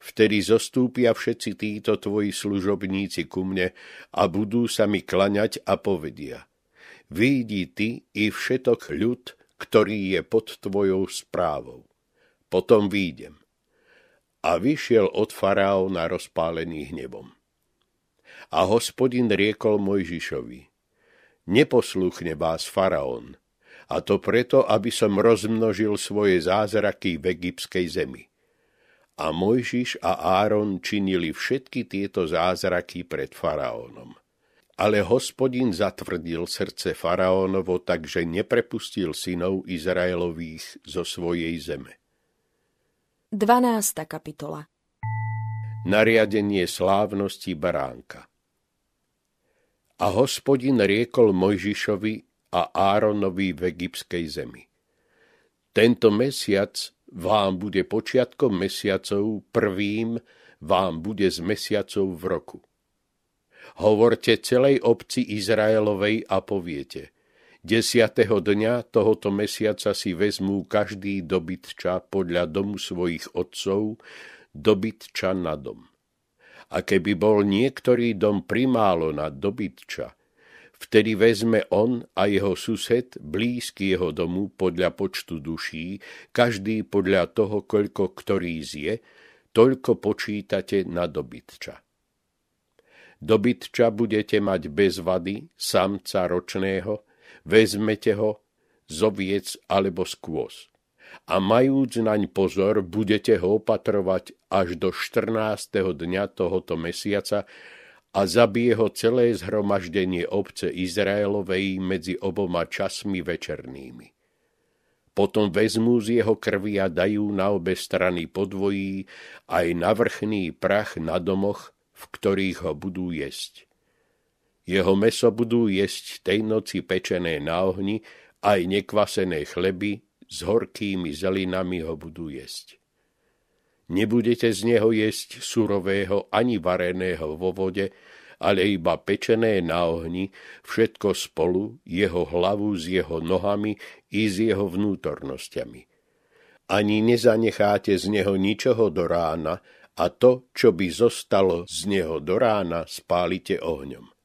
Vtedy zostúpia všetci títo tvoji služobníci ku mne a budú sa mi klaňať a povedia. Výjdi ty i všetok ľud, ktorý je pod tvojou správou. Potom výjdem a vyšiel od faraóna rozpálený hnevom. A hospodin riekol Mojžišovi, neposluchne vás faraón, a to preto, aby som rozmnožil svoje zázraky v egyptskej zemi. A Mojžiš a Áron činili všetky tieto zázraky pred faraónom. Ale hospodin zatvrdil srdce faraónovo, takže neprepustil synov Izraelových zo svojej zeme. 12. kapitola Nariadenie slávnosti baránka A hospodin riekol Mojžišovi a Áronovi v egyptskej zemi. Tento mesiac vám bude počiatkom mesiacov, prvým vám bude z mesiacov v roku. Hovorte celej obci Izraelovej a poviete – Desiatého dňa tohoto mesiaca si vezmú každý dobytča podľa domu svojich otcov, dobytča na dom. A keby bol niektorý dom primálo na dobytča, vtedy vezme on a jeho sused, blízky jeho domu podľa počtu duší, každý podľa toho, koľko ktorý zje, toľko počítate na dobytča. Dobytča budete mať bez vady, samca ročného, vezmete ho z oviec alebo skôs. A majúc naň pozor, budete ho opatrovať až do 14. dňa tohoto mesiaca a zabije ho celé zhromaždenie obce Izraelovej medzi oboma časmi večernými. Potom vezmú z jeho krvi a dajú na obe strany podvojí aj na vrchný prach na domoch, v ktorých ho budú jesť. Jeho meso budú jesť tej noci pečené na ohni, aj nekvasené chleby s horkými zelinami ho budú jesť. Nebudete z neho jesť surového ani vareného vo vode, ale iba pečené na ohni, všetko spolu, jeho hlavu s jeho nohami i s jeho vnútornosťami. Ani nezanecháte z neho ničoho do rána a to, čo by zostalo z neho do rána, spálite ohňom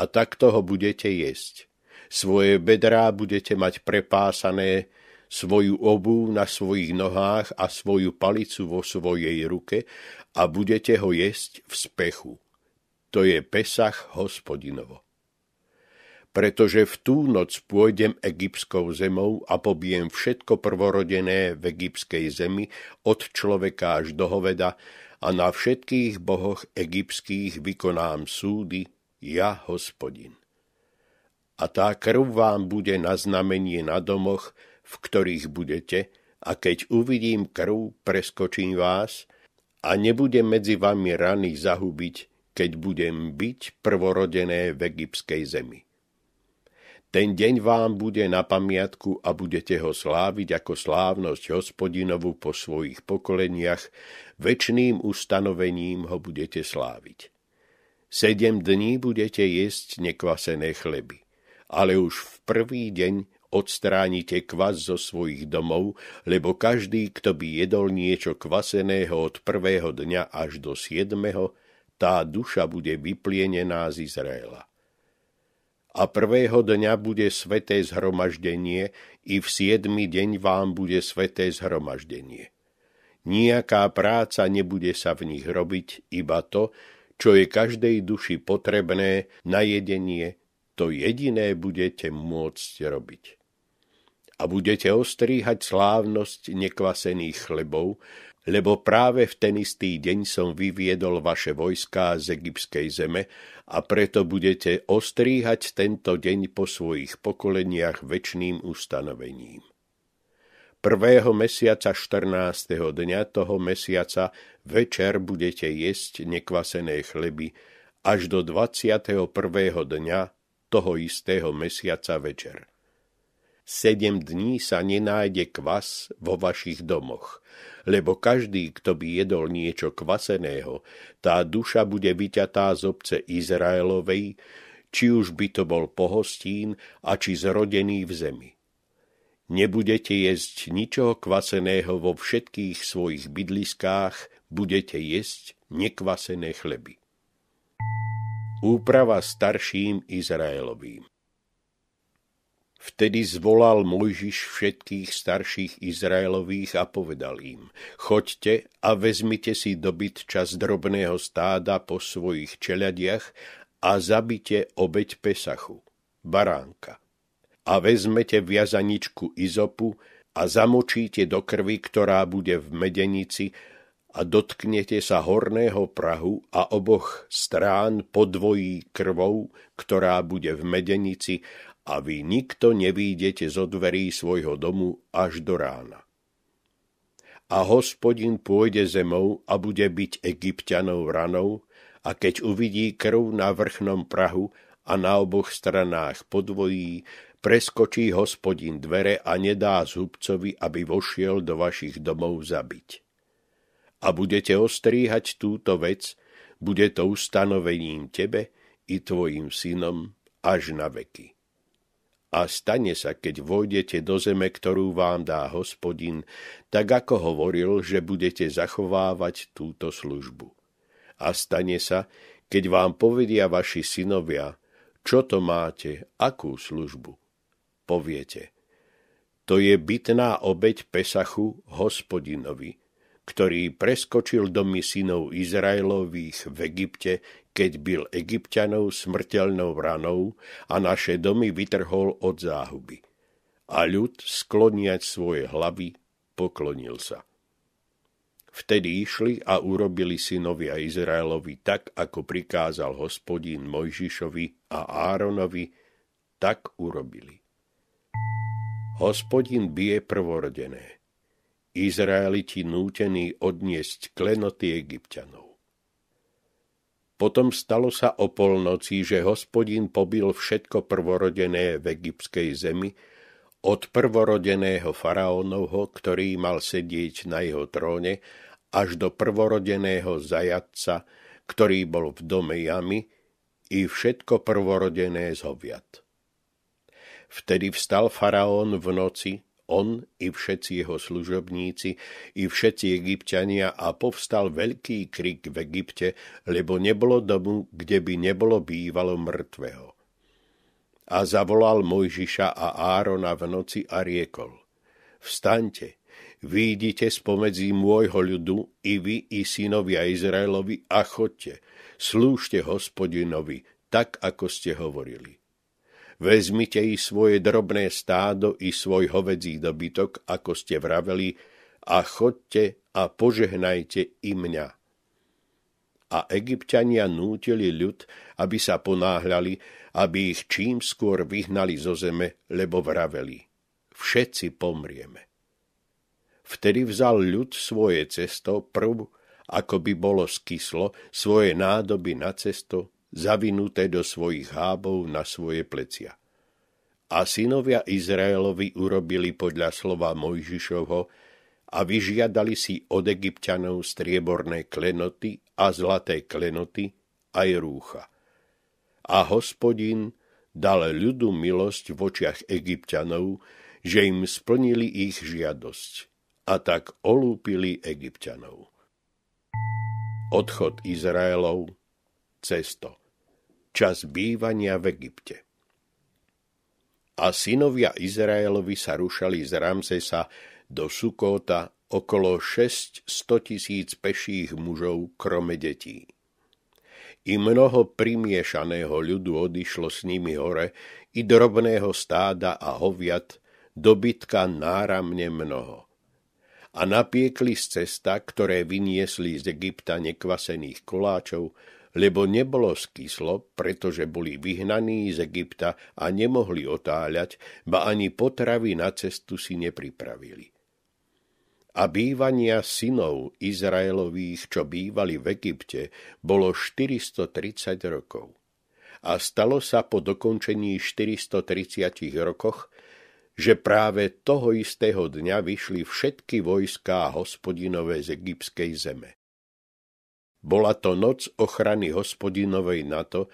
a takto ho budete jesť. Svoje bedrá budete mať prepásané, svoju obu na svojich nohách a svoju palicu vo svojej ruke a budete ho jesť v spechu. To je Pesach hospodinovo. Pretože v tú noc pôjdem egyptskou zemou a pobijem všetko prvorodené v egyptskej zemi, od človeka až do hoveda, a na všetkých bohoch egyptských vykonám súdy, ja hospodin. A tá krv vám bude na znamenie na domoch, v ktorých budete, a keď uvidím krv, preskočím vás a nebudem medzi vami rany zahubiť, keď budem byť prvorodené v egyptskej zemi. Ten deň vám bude na pamiatku a budete ho sláviť ako slávnosť hospodinovu po svojich pokoleniach, väčšným ustanovením ho budete sláviť. Sedem dní budete jesť nekvasené chleby, ale už v prvý deň odstránite kvas zo svojich domov, lebo každý, kto by jedol niečo kvaseného od prvého dňa až do siedmeho, tá duša bude vyplienená z Izraela. A prvého dňa bude sveté zhromaždenie, i v siedmy deň vám bude sveté zhromaždenie. Nijaká práca nebude sa v nich robiť, iba to, čo je každej duši potrebné na jedenie, to jediné budete môcť robiť. A budete ostríhať slávnosť nekvasených chlebov, lebo práve v ten istý deň som vyviedol vaše vojská z egyptskej zeme a preto budete ostríhať tento deň po svojich pokoleniach väčšným ustanovením. Prvého mesiaca 14. dňa toho mesiaca večer budete jesť nekvasené chleby až do 21. dňa toho istého mesiaca večer. Sedem dní sa nenájde kvas vo vašich domoch, lebo každý, kto by jedol niečo kvaseného, tá duša bude vyťatá z obce Izraelovej, či už by to bol pohostín a či zrodený v zemi. Nebudete jesť ničoho kvaseného vo všetkých svojich bydliskách, budete jesť nekvasené chleby. Úprava starším Izraelovým Vtedy zvolal Mojžiš všetkých starších Izraelových a povedal im, choďte a vezmite si dobyt čas drobného stáda po svojich čeladiach a zabite obeď Pesachu, baránka. A vezmete viazaničku izopu a zamočíte do krvi, ktorá bude v medenici a dotknete sa horného prahu a oboch strán podvojí krvou, ktorá bude v medenici a vy nikto nevídete zo dverí svojho domu až do rána. A hospodin pôjde zemou a bude byť egyptianov ranou, a keď uvidí krv na vrchnom prahu a na oboch stranách podvojí, preskočí hospodin dvere a nedá zhubcovi, aby vošiel do vašich domov zabiť. A budete ostríhať túto vec, bude to ustanovením tebe i tvojim synom až na veky. A stane sa, keď vojdete do zeme, ktorú vám dá hospodin, tak ako hovoril, že budete zachovávať túto službu. A stane sa, keď vám povedia vaši synovia, čo to máte, akú službu poviete. To je bytná obeď Pesachu hospodinovi, ktorý preskočil domy synov Izraelových v Egypte, keď byl egyptianov smrteľnou ranou a naše domy vytrhol od záhuby. A ľud, skloniať svoje hlavy, poklonil sa. Vtedy išli a urobili synovia Izraelovi tak, ako prikázal hospodín Mojžišovi a Áronovi, tak urobili. Hospodin bije prvorodené. Izraeliti nútení odniesť klenoty egyptianov. Potom stalo sa o polnoci, že hospodin pobil všetko prvorodené v egyptskej zemi, od prvorodeného faraónovho, ktorý mal sedieť na jeho tróne, až do prvorodeného zajatca, ktorý bol v dome jamy, i všetko prvorodené z hoviat. Vtedy vstal faraón v noci, on i všetci jeho služobníci, i všetci egyptiania a povstal veľký krik v Egypte, lebo nebolo domu, kde by nebolo bývalo mŕtvého. A zavolal Mojžiša a Árona v noci a riekol, vstaňte, výjdite spomedzi môjho ľudu, i vy, i synovia Izraelovi, a chodte, slúžte hospodinovi, tak ako ste hovorili. Vezmite i svoje drobné stádo i svoj hovedzí dobytok, ako ste vraveli, a chodte a požehnajte i mňa. A egyptiania nútili ľud, aby sa ponáhľali, aby ich čím skôr vyhnali zo zeme, lebo vraveli. Všetci pomrieme. Vtedy vzal ľud svoje cesto prv, ako by bolo skyslo, svoje nádoby na cesto, zavinuté do svojich hábov na svoje plecia. A synovia Izraelovi urobili podľa slova Mojžišovho a vyžiadali si od egyptianov strieborné klenoty a zlaté klenoty aj rúcha. A hospodin dal ľudu milosť v očiach egyptianov, že im splnili ich žiadosť a tak olúpili egyptianov. Odchod Izraelov, cesto, čas bývania v Egypte. A synovia Izraelovi sa rušali z Ramsesa do Sukóta okolo 600 tisíc peších mužov, krome detí. I mnoho primiešaného ľudu odišlo s nimi hore, i drobného stáda a hoviat, dobytka náramne mnoho. A napiekli z cesta, ktoré vyniesli z Egypta nekvasených koláčov, lebo nebolo skyslo, pretože boli vyhnaní z Egypta a nemohli otáľať, ba ani potravy na cestu si nepripravili a bývania synov Izraelových, čo bývali v Egypte, bolo 430 rokov. A stalo sa po dokončení 430 rokoch, že práve toho istého dňa vyšli všetky vojská hospodinové z egyptskej zeme. Bola to noc ochrany hospodinovej na to,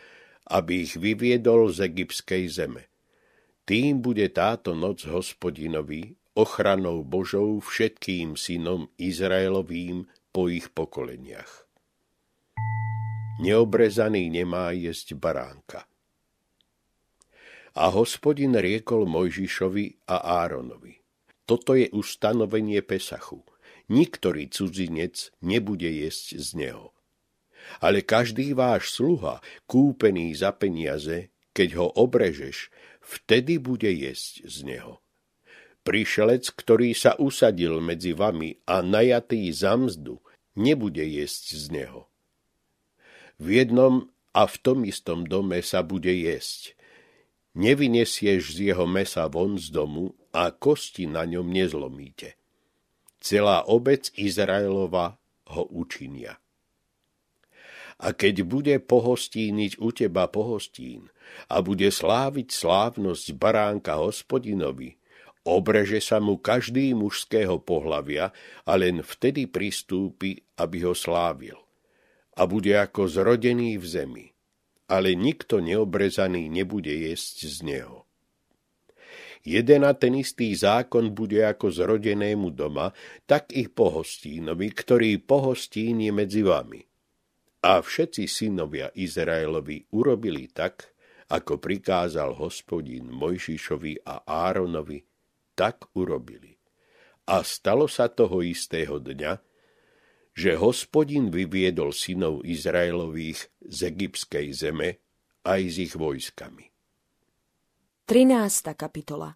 aby ich vyviedol z egyptskej zeme. Tým bude táto noc hospodinovi ochranou Božou všetkým synom Izraelovým po ich pokoleniach. Neobrezaný nemá jesť baránka. A hospodin riekol Mojžišovi a Áronovi. Toto je ustanovenie Pesachu. Niktorý cudzinec nebude jesť z neho. Ale každý váš sluha, kúpený za peniaze, keď ho obrežeš, vtedy bude jesť z neho Prišelec, ktorý sa usadil medzi vami a najatý za mzdu, nebude jesť z neho. V jednom a v tom istom dome sa bude jesť. Nevynesieš z jeho mesa von z domu a kosti na ňom nezlomíte. Celá obec Izraelova ho učinia. A keď bude pohostíniť u teba pohostín a bude sláviť slávnosť baránka hospodinovi, Obreže sa mu každý mužského pohlavia a len vtedy pristúpi, aby ho slávil. A bude ako zrodený v zemi. Ale nikto neobrezaný nebude jesť z neho. Jeden a ten istý zákon bude ako zrodenému doma, tak i pohostínovi, ktorý pohostín je medzi vami. A všetci synovia Izraelovi urobili tak, ako prikázal hospodin Mojžišovi a Áronovi, tak urobili. A stalo sa toho istého dňa, že hospodin vyviedol synov Izraelových z egyptskej zeme aj s ich vojskami. 13. kapitola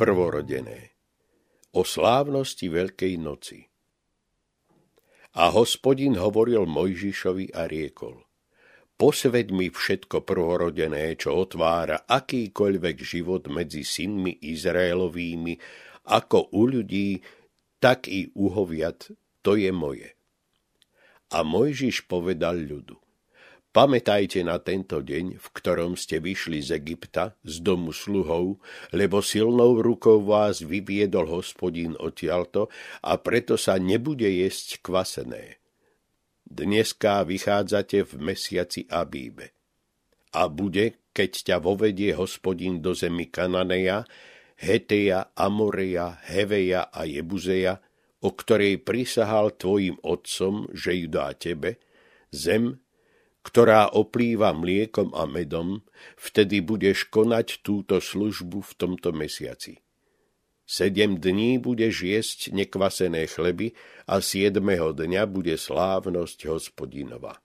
Prvorodené O slávnosti Veľkej noci A hospodin hovoril Mojžišovi a riekol Posveď mi všetko prvorodené, čo otvára akýkoľvek život medzi synmi Izraelovými, ako u ľudí, tak i u hoviat, to je moje. A Mojžiš povedal ľudu, pamätajte na tento deň, v ktorom ste vyšli z Egypta, z domu sluhov, lebo silnou rukou vás vyviedol hospodín odtiaľto a preto sa nebude jesť kvasené Dneska vychádzate v mesiaci Abíbe. A bude, keď ťa vovedie hospodin do zemi Kananeja, Heteja, Amoreja, Heveja a Jebuzeja, o ktorej prisahal tvojim otcom, že ju dá tebe, zem, ktorá oplýva mliekom a medom, vtedy budeš konať túto službu v tomto mesiaci. Sedem dní budeš jesť nekvasené chleby a siedmeho dňa bude slávnosť hospodinova.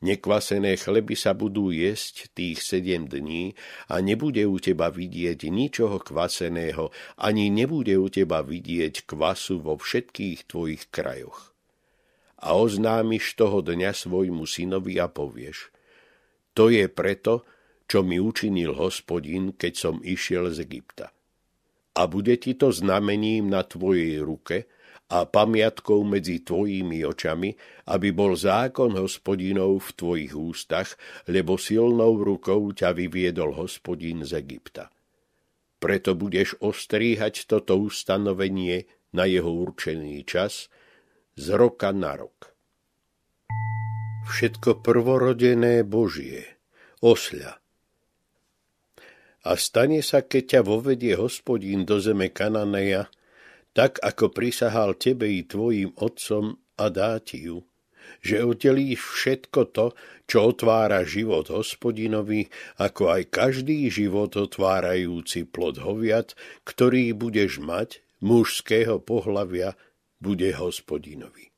Nekvasené chleby sa budú jesť tých sedem dní a nebude u teba vidieť ničoho kvaseného, ani nebude u teba vidieť kvasu vo všetkých tvojich krajoch. A oznámiš toho dňa svojmu synovi a povieš, to je preto, čo mi učinil hospodin, keď som išiel z Egypta a bude ti to znamením na tvojej ruke a pamiatkou medzi tvojimi očami, aby bol zákon hospodinov v tvojich ústach, lebo silnou rukou ťa vyviedol hospodin z Egypta. Preto budeš ostríhať toto ustanovenie na jeho určený čas z roka na rok. Všetko prvorodené Božie, osľa, A stane sa, keď ťa vovedie hospodín do zeme Kananeja, tak ako prisahal tebe i tvojim otcom a dá ti ju, že oddelíš všetko to, čo otvára život hospodinovi, ako aj každý život otvárajúci plod hoviat, ktorý budeš mať, mužského pohlavia, bude hospodinovi.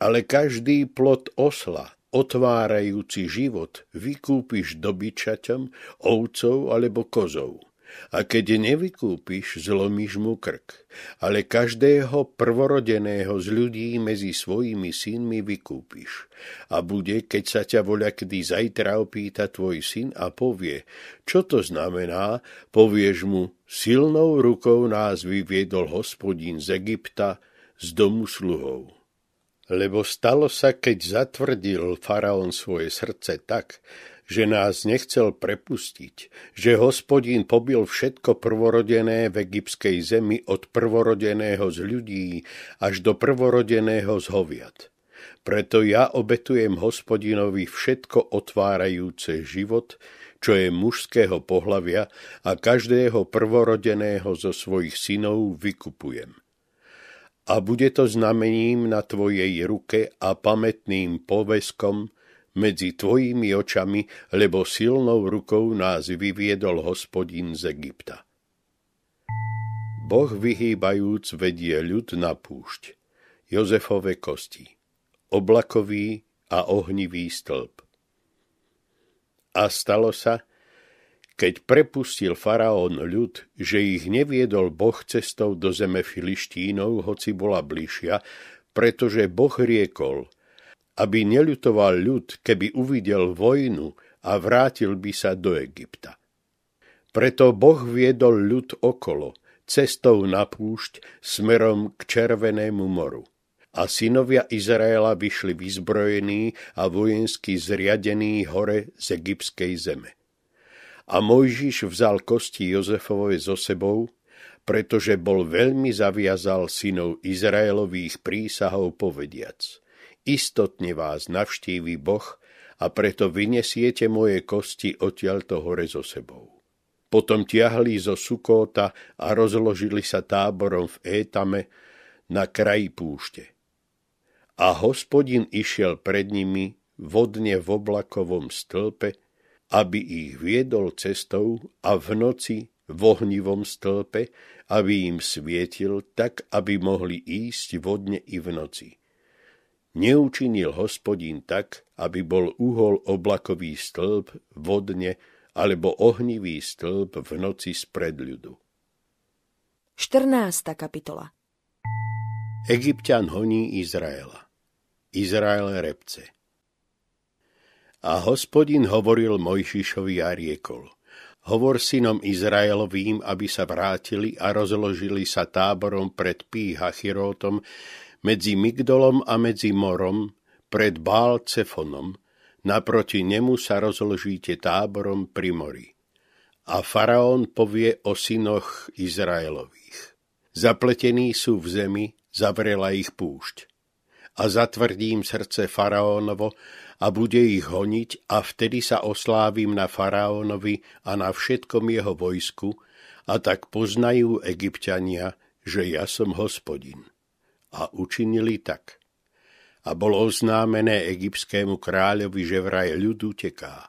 Ale každý plod osla, otvárajúci život, vykúpiš dobyčaťom, ovcov alebo kozov a keď nevykúpiš, zlomíš mu krk. Ale každého prvorodeného z ľudí medzi svojimi synmi vykúpiš. A bude, keď sa ťa voľa kedy zajtra opýta tvoj syn a povie, čo to znamená, povieš mu, silnou rukou nás vyviedol hospodín z Egypta, z domu sluhov. Lebo stalo sa, keď zatvrdil faraón svoje srdce tak, že nás nechcel prepustiť, že hospodín pobil všetko prvorodené v egyptskej zemi od prvorodeného z ľudí až do prvorodeného z hoviat. Preto ja obetujem hospodinovi všetko otvárajúce život, čo je mužského pohlavia a každého prvorodeného zo svojich synov vykupujem. A bude to znamením na tvojej ruke a pamätným poveskom, medzi tvojimi očami, lebo silnou rukou nás vyviedol hospodin z Egypta. Boh vyhýbajúc vedie ľud na púšť, Jozefove kosti, oblakový a ohnivý stĺp. A stalo sa, keď prepustil faraón ľud, že ich neviedol Boh cestou do zeme Filištínov, hoci bola bližšia, pretože Boh riekol – aby neľutoval ľud, keby uvidel vojnu a vrátil by sa do Egypta. Preto Boh viedol ľud okolo, cestou na púšť, smerom k Červenému moru. A synovia Izraela vyšli vyzbrojení a vojensky zriadení hore z egyptskej zeme. A Mojžiš vzal kosti Jozefovej so sebou, pretože bol veľmi zaviazal synov Izraelových prísahov povediac – istotne vás navštíví Boh a preto vynesiete moje kosti odtiaľto hore so sebou. Potom tiahli zo Sukóta a rozložili sa táborom v Étame na kraji púšte. A hospodin išiel pred nimi vodne v oblakovom stĺpe, aby ich viedol cestou a v noci v ohnivom stĺpe, aby im svietil tak, aby mohli ísť vodne i v noci. Neučinil hospodín tak, aby bol uhol oblakový stĺp vodne alebo ohnivý stĺp v noci spred ľudu. 14. kapitola Egyptian honí Izraela. Izrael repce. A hospodin hovoril Mojžišovi a riekol. Hovor synom Izraelovým, aby sa vrátili a rozložili sa táborom pred Píha Chirótom, medzi Migdolom a medzi morom, pred Bál Cefonom, naproti nemu sa rozložíte táborom pri mori. A faraón povie o synoch Izraelových. Zapletení sú v zemi, zavrela ich púšť. A zatvrdím srdce faraónovo a bude ich honiť a vtedy sa oslávim na faraónovi a na všetkom jeho vojsku a tak poznajú egyptiania, že ja som hospodin a učinili tak. A bolo oznámené egyptskému kráľovi, že vraj ľud uteká.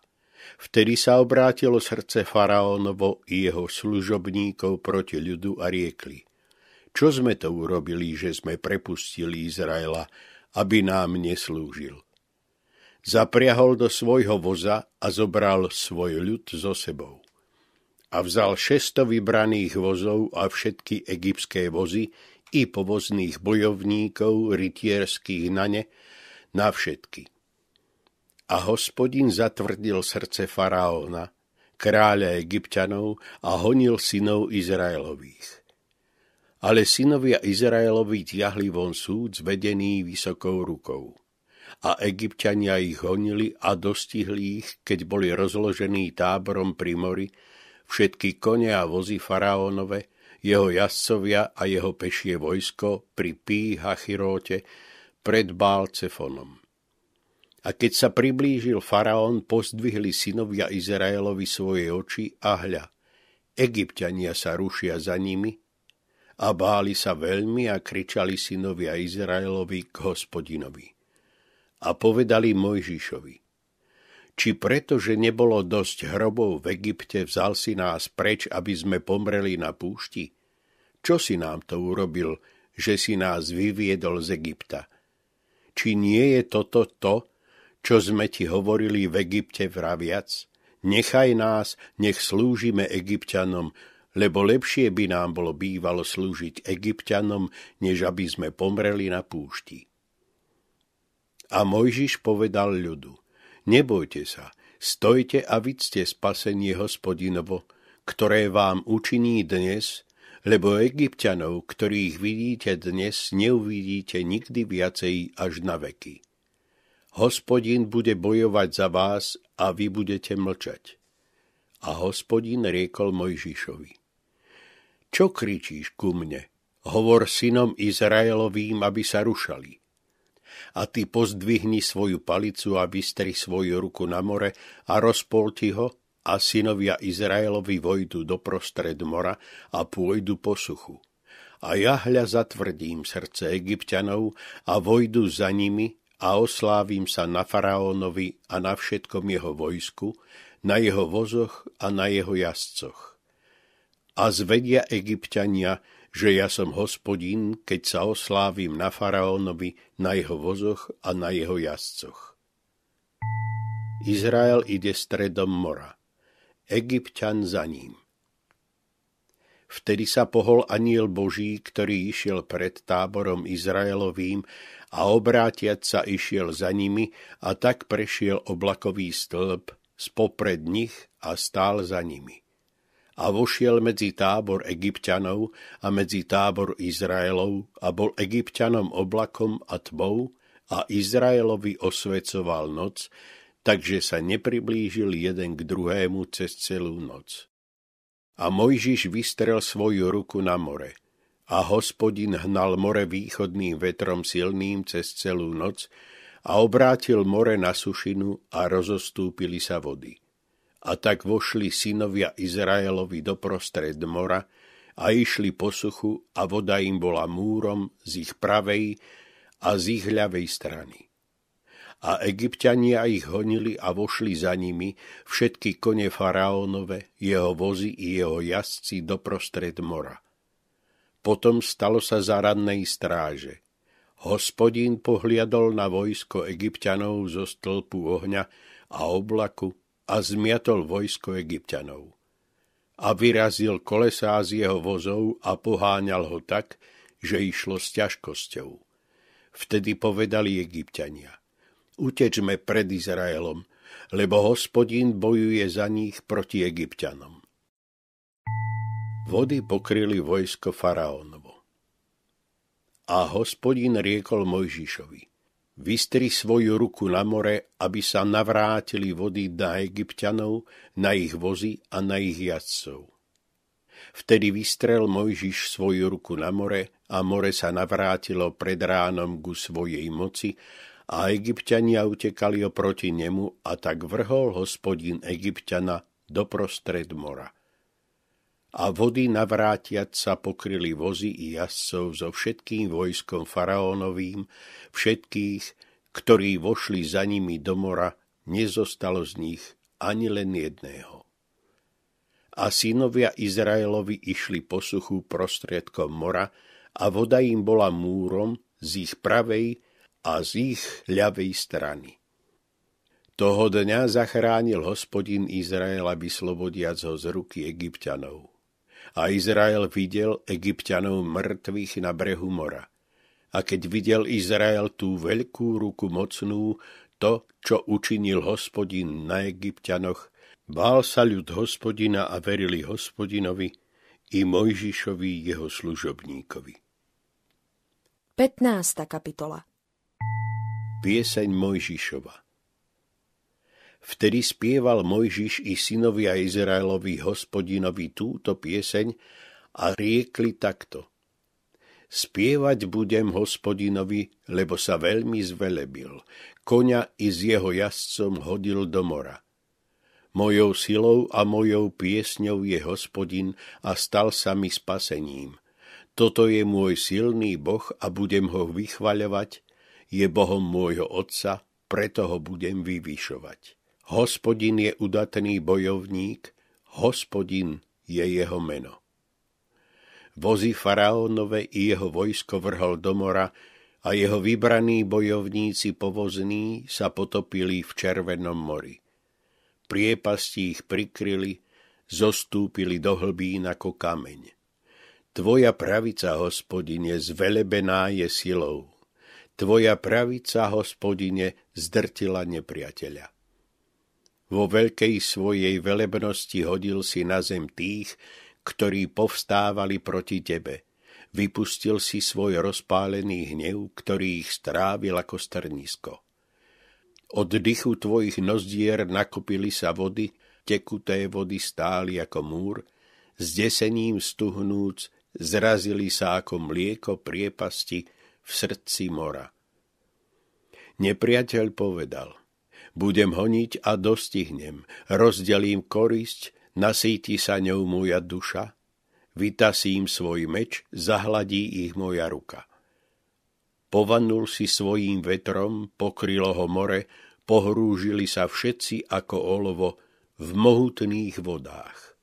Vtedy sa obrátilo srdce faraónovo i jeho služobníkov proti ľudu a riekli. Čo sme to urobili, že sme prepustili Izraela, aby nám neslúžil? Zapriahol do svojho voza a zobral svoj ľud so sebou. A vzal šesto vybraných vozov a všetky egyptské vozy i povozných bojovníkov rytierských na ne, na všetky. A hospodin zatvrdil srdce faraóna, kráľa egyptianov a honil synov Izraelových. Ale synovia Izraelovi tiahli von súd zvedený vysokou rukou. A egyptiania ich honili a dostihli ich, keď boli rozložení táborom pri mori, všetky kone a vozy faraónove, jeho jazdcovia a jeho pešie vojsko pri Pí Hachiróte pred Bálcefonom. A keď sa priblížil faraón, pozdvihli synovia Izraelovi svoje oči a hľa. Egyptiania sa rušia za nimi a báli sa veľmi a kričali synovia Izraelovi k hospodinovi. A povedali Mojžišovi, či preto, že nebolo dosť hrobov v Egypte, vzal si nás preč, aby sme pomreli na púšti? Čo si nám to urobil, že si nás vyviedol z Egypta? Či nie je toto to, čo sme ti hovorili v Egypte vraviac? Nechaj nás, nech slúžime Egyptianom, lebo lepšie by nám bolo bývalo slúžiť Egyptianom, než aby sme pomreli na púšti. A Mojžiš povedal ľudu, nebojte sa, stojte a vidzte spasenie hospodinovo, ktoré vám učiní dnes, lebo Egyptianov, ktorých vidíte dnes, neuvidíte nikdy viacej až na veky. Hospodin bude bojovať za vás a vy budete mlčať. A hospodin riekol Mojžišovi. Čo kričíš ku mne? Hovor synom Izraelovým, aby sa rušali. A ty pozdvihni svoju palicu a vystri svoju ruku na more a rozpolti ho a synovia Izraelovi vojdu doprostred mora a pôjdu po suchu. A ja zatvrdím srdce egyptianov a vojdu za nimi a oslávim sa na faraónovi a na všetkom jeho vojsku, na jeho vozoch a na jeho jazdcoch. A zvedia egyptiania, že ja som hospodín, keď sa oslávim na faraónovi, na jeho vozoch a na jeho jazdcoch. Izrael ide stredom mora. Egyptian za ním. Vtedy sa pohol aniel Boží, ktorý išiel pred táborom Izraelovým a obrátiať sa išiel za nimi a tak prešiel oblakový stĺp spopred nich a stál za nimi. A vošiel medzi tábor egyptianov a medzi tábor Izraelov a bol egyptianom oblakom a tmou a Izraelovi osvecoval noc, takže sa nepriblížil jeden k druhému cez celú noc. A Mojžiš vystrel svoju ruku na more. A hospodin hnal more východným vetrom silným cez celú noc a obrátil more na sušinu a rozostúpili sa vody. A tak vošli synovia Izraelovi doprostred mora a išli po suchu a voda im bola múrom z ich pravej a z ich ľavej strany a egyptiania ich honili a vošli za nimi všetky kone faraónove, jeho vozy i jeho jazdci doprostred mora. Potom stalo sa za rannej stráže. Hospodín pohliadol na vojsko egyptianov zo stĺpu ohňa a oblaku a zmiatol vojsko egyptianov. A vyrazil kolesá z jeho vozov a poháňal ho tak, že išlo s ťažkosťou. Vtedy povedali egyptiania utečme pred Izraelom, lebo hospodín bojuje za nich proti egyptianom. Vody pokryli vojsko faraónovo. A hospodín riekol Mojžišovi, vystri svoju ruku na more, aby sa navrátili vody na egyptianov, na ich vozy a na ich jazdcov. Vtedy vystrel Mojžiš svoju ruku na more a more sa navrátilo pred ránom ku svojej moci a egyptiania utekali oproti nemu a tak vrhol hospodin egyptiana doprostred mora. A vody navrátiať sa pokryli vozy i jazdcov so všetkým vojskom faraónovým, všetkých, ktorí vošli za nimi do mora, nezostalo z nich ani len jedného. A synovia Izraelovi išli po suchu prostriedkom mora a voda im bola múrom z ich pravej a z ich ľavej strany. Toho dňa zachránil hospodin Izraela vyslobodiac ho z ruky egyptianov. A Izrael videl egyptianov mŕtvych na brehu mora. A keď videl Izrael tú veľkú ruku mocnú, to, čo učinil hospodin na egyptianoch, bál sa ľud hospodina a verili hospodinovi i Mojžišovi jeho služobníkovi. 15. kapitola Pieseň Mojžišova Vtedy spieval Mojžiš i synovia Izraelovi hospodinovi túto pieseň a riekli takto. Spievať budem hospodinovi, lebo sa veľmi zvelebil. Koňa i s jeho jazdcom hodil do mora. Mojou silou a mojou piesňou je hospodin a stal sa mi spasením. Toto je môj silný Boh a budem ho vychvaľovať, je Bohom môjho Otca, preto ho budem vyvyšovať. Hospodin je udatný bojovník, hospodin je jeho meno. Vozy faraónove i jeho vojsko vrhol do mora a jeho vybraní bojovníci povozní sa potopili v Červenom mori priepasti ich prikryli, zostúpili do hlbín ako kameň. Tvoja pravica, hospodine, zvelebená je silou. Tvoja pravica, hospodine, zdrtila nepriateľa. Vo veľkej svojej velebnosti hodil si na zem tých, ktorí povstávali proti tebe. Vypustil si svoj rozpálený hnev, ktorý ich strávil ako strnisko. Od dychu tvojich nozdier nakopili sa vody, tekuté vody stáli ako múr, s desením stuhnúc zrazili sa ako mlieko priepasti v srdci mora. Nepriateľ povedal, budem honiť a dostihnem, rozdelím korisť, nasíti sa ňou moja duša, vytasím svoj meč, zahladí ich moja ruka. Povanul si svojím vetrom, pokrylo ho more, pohrúžili sa všetci ako olovo v mohutných vodách.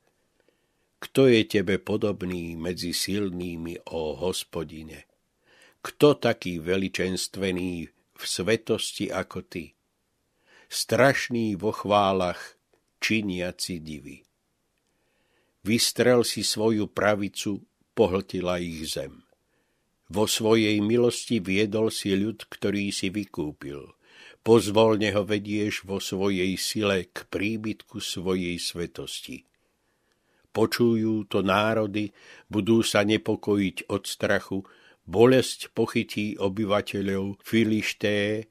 Kto je tebe podobný medzi silnými, o hospodine? Kto taký veličenstvený v svetosti ako ty? Strašný vo chválach, činiaci divy. Vystrel si svoju pravicu, pohltila ich zem. Vo svojej milosti viedol si ľud, ktorý si vykúpil. Pozvolne ho vedieš vo svojej sile k príbytku svojej svetosti. Počujú to národy, budú sa nepokojiť od strachu, bolesť pochytí obyvateľov Filišté,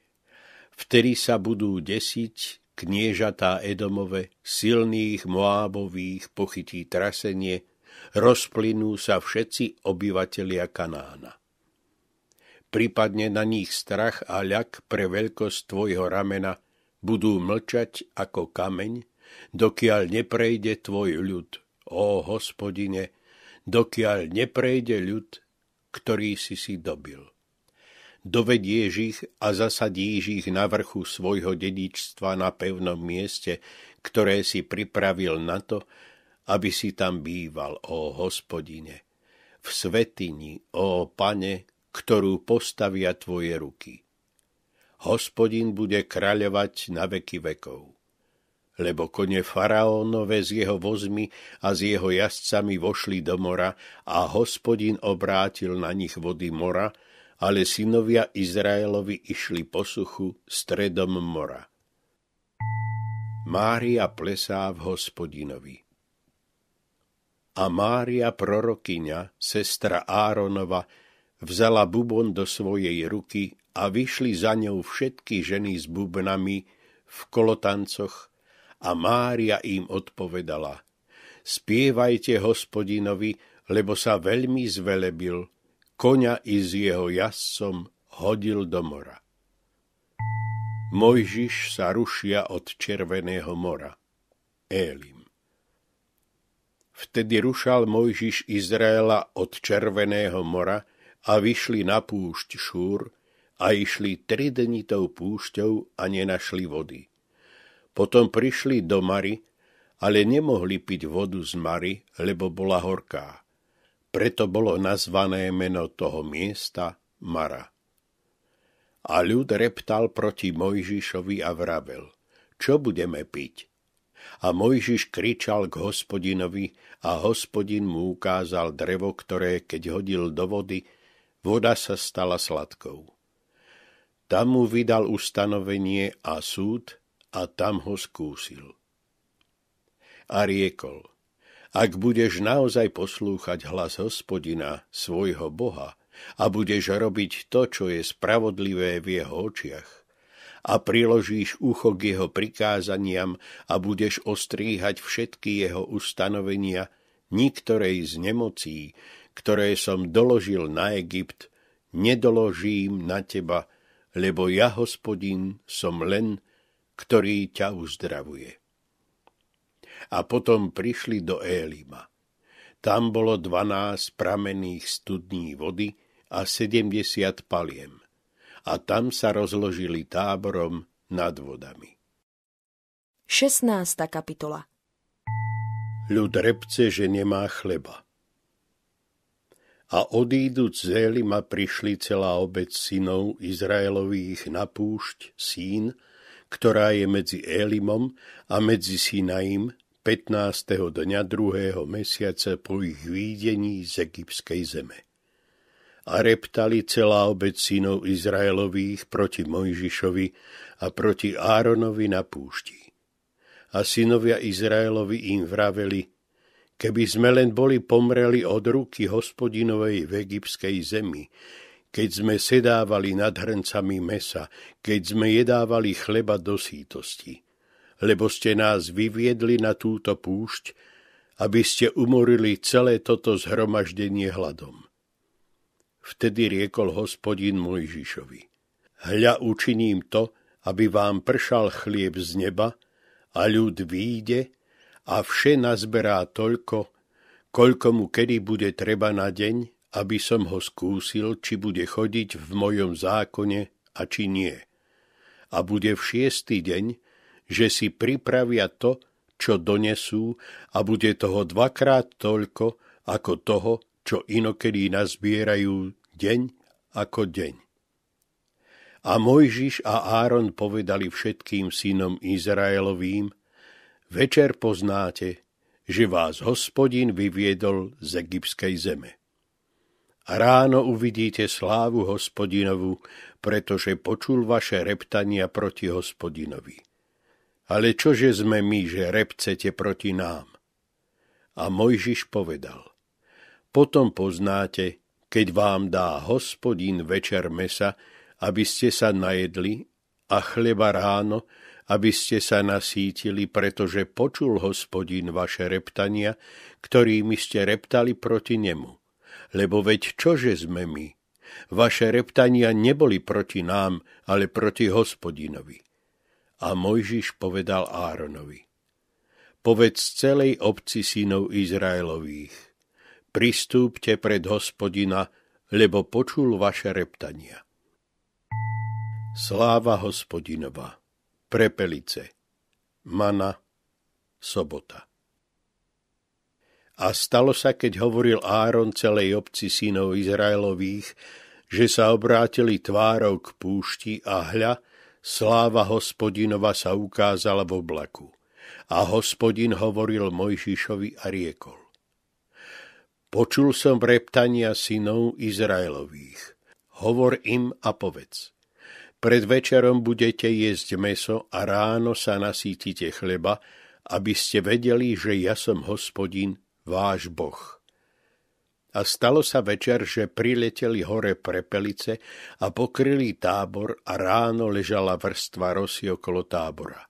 vtedy sa budú desiť kniežatá Edomove, silných Moábových pochytí trasenie, rozplynú sa všetci obyvatelia Kanána pripadne na nich strach a ľak pre veľkosť tvojho ramena, budú mlčať ako kameň, dokiaľ neprejde tvoj ľud, ó hospodine, dokiaľ neprejde ľud, ktorý si si dobil. Dovedieš ich a zasadíš ich na vrchu svojho dedičstva na pevnom mieste, ktoré si pripravil na to, aby si tam býval, ó hospodine. V svetini, ó pane, ktorú postavia tvoje ruky. Hospodin bude kráľovať na veky vekov. Lebo kone faraónove s jeho vozmi a s jeho jazdcami vošli do mora a hospodin obrátil na nich vody mora, ale synovia Izraelovi išli po suchu stredom mora. Mária plesá v hospodinovi. A Mária prorokyňa, sestra Áronova, vzala bubon do svojej ruky a vyšli za ňou všetky ženy s bubnami v kolotancoch a Mária im odpovedala Spievajte hospodinovi, lebo sa veľmi zvelebil, koňa i s jeho jazdcom hodil do mora. Mojžiš sa rušia od Červeného mora. Élim. Vtedy rušal Mojžiš Izraela od Červeného mora, a vyšli na púšť Šúr a išli tri dni tou púšťou a nenašli vody. Potom prišli do Mary, ale nemohli piť vodu z Mary, lebo bola horká. Preto bolo nazvané meno toho miesta Mara. A ľud reptal proti Mojžišovi a vravel, čo budeme piť? A Mojžiš kričal k hospodinovi a hospodin mu ukázal drevo, ktoré, keď hodil do vody, voda sa stala sladkou. Tam mu vydal ustanovenie a súd a tam ho skúsil. A riekol, ak budeš naozaj poslúchať hlas hospodina, svojho Boha, a budeš robiť to, čo je spravodlivé v jeho očiach, a priložíš ucho k jeho prikázaniam a budeš ostríhať všetky jeho ustanovenia, niktorej z nemocí, ktoré som doložil na Egypt, nedoložím na teba, lebo ja, hospodin, som len, ktorý ťa uzdravuje. A potom prišli do Élima. Tam bolo dvanásť pramenných studní vody a sedemdesiat paliem. A tam sa rozložili táborom nad vodami. 16. kapitola Ľud repce, že nemá chleba. A odíduc z Élima prišli celá obec synov Izraelových na púšť Sín, ktorá je medzi Élimom a medzi Sinaim 15. dňa druhého mesiaca po ich výdení z egyptskej zeme. A reptali celá obec synov Izraelových proti Mojžišovi a proti Áronovi na púšti. A synovia Izraelovi im vraveli, keby sme len boli pomreli od ruky hospodinovej v egyptskej zemi, keď sme sedávali nad hrncami mesa, keď sme jedávali chleba do sítosti – lebo ste nás vyviedli na túto púšť, aby ste umorili celé toto zhromaždenie hladom. Vtedy riekol hospodin Mojžišovi. Hľa učiním to, aby vám pršal chlieb z neba a ľud výjde a vše nazberá toľko, koľko mu kedy bude treba na deň, aby som ho skúsil, či bude chodiť v mojom zákone a či nie. A bude v šiestý deň, že si pripravia to, čo donesú a bude toho dvakrát toľko ako toho, čo inokedy nazbierajú deň ako deň. A Mojžiš a Áron povedali všetkým synom Izraelovým, večer poznáte, že vás hospodin vyviedol z egyptskej zeme. A ráno uvidíte slávu hospodinovu, pretože počul vaše reptania proti hospodinovi. Ale čože sme my, že repcete proti nám? A Mojžiš povedal, potom poznáte, keď vám dá hospodin večer mesa, aby ste sa najedli, a chleba ráno, aby ste sa nasítili, pretože počul hospodin vaše reptania, ktorými ste reptali proti nemu. Lebo veď čože sme my? Vaše reptania neboli proti nám, ale proti hospodinovi. A Mojžiš povedal Áronovi, povedz celej obci synov Izraelových, pristúpte pred hospodina, lebo počul vaše reptania. Sláva hospodinova, prepelice, mana, sobota. A stalo sa, keď hovoril Áron celej obci synov Izraelových, že sa obrátili tvárou k púšti a hľa, Sláva hospodinova sa ukázala v oblaku. A hospodin hovoril Mojžišovi a riekol. Počul som reptania synov Izraelových. Hovor im a povedz. Pred večerom budete jesť meso a ráno sa nasítite chleba, aby ste vedeli, že ja som hospodin, váš Boh. A stalo sa večer, že prileteli hore prepelice a pokryli tábor a ráno ležala vrstva rosy okolo tábora.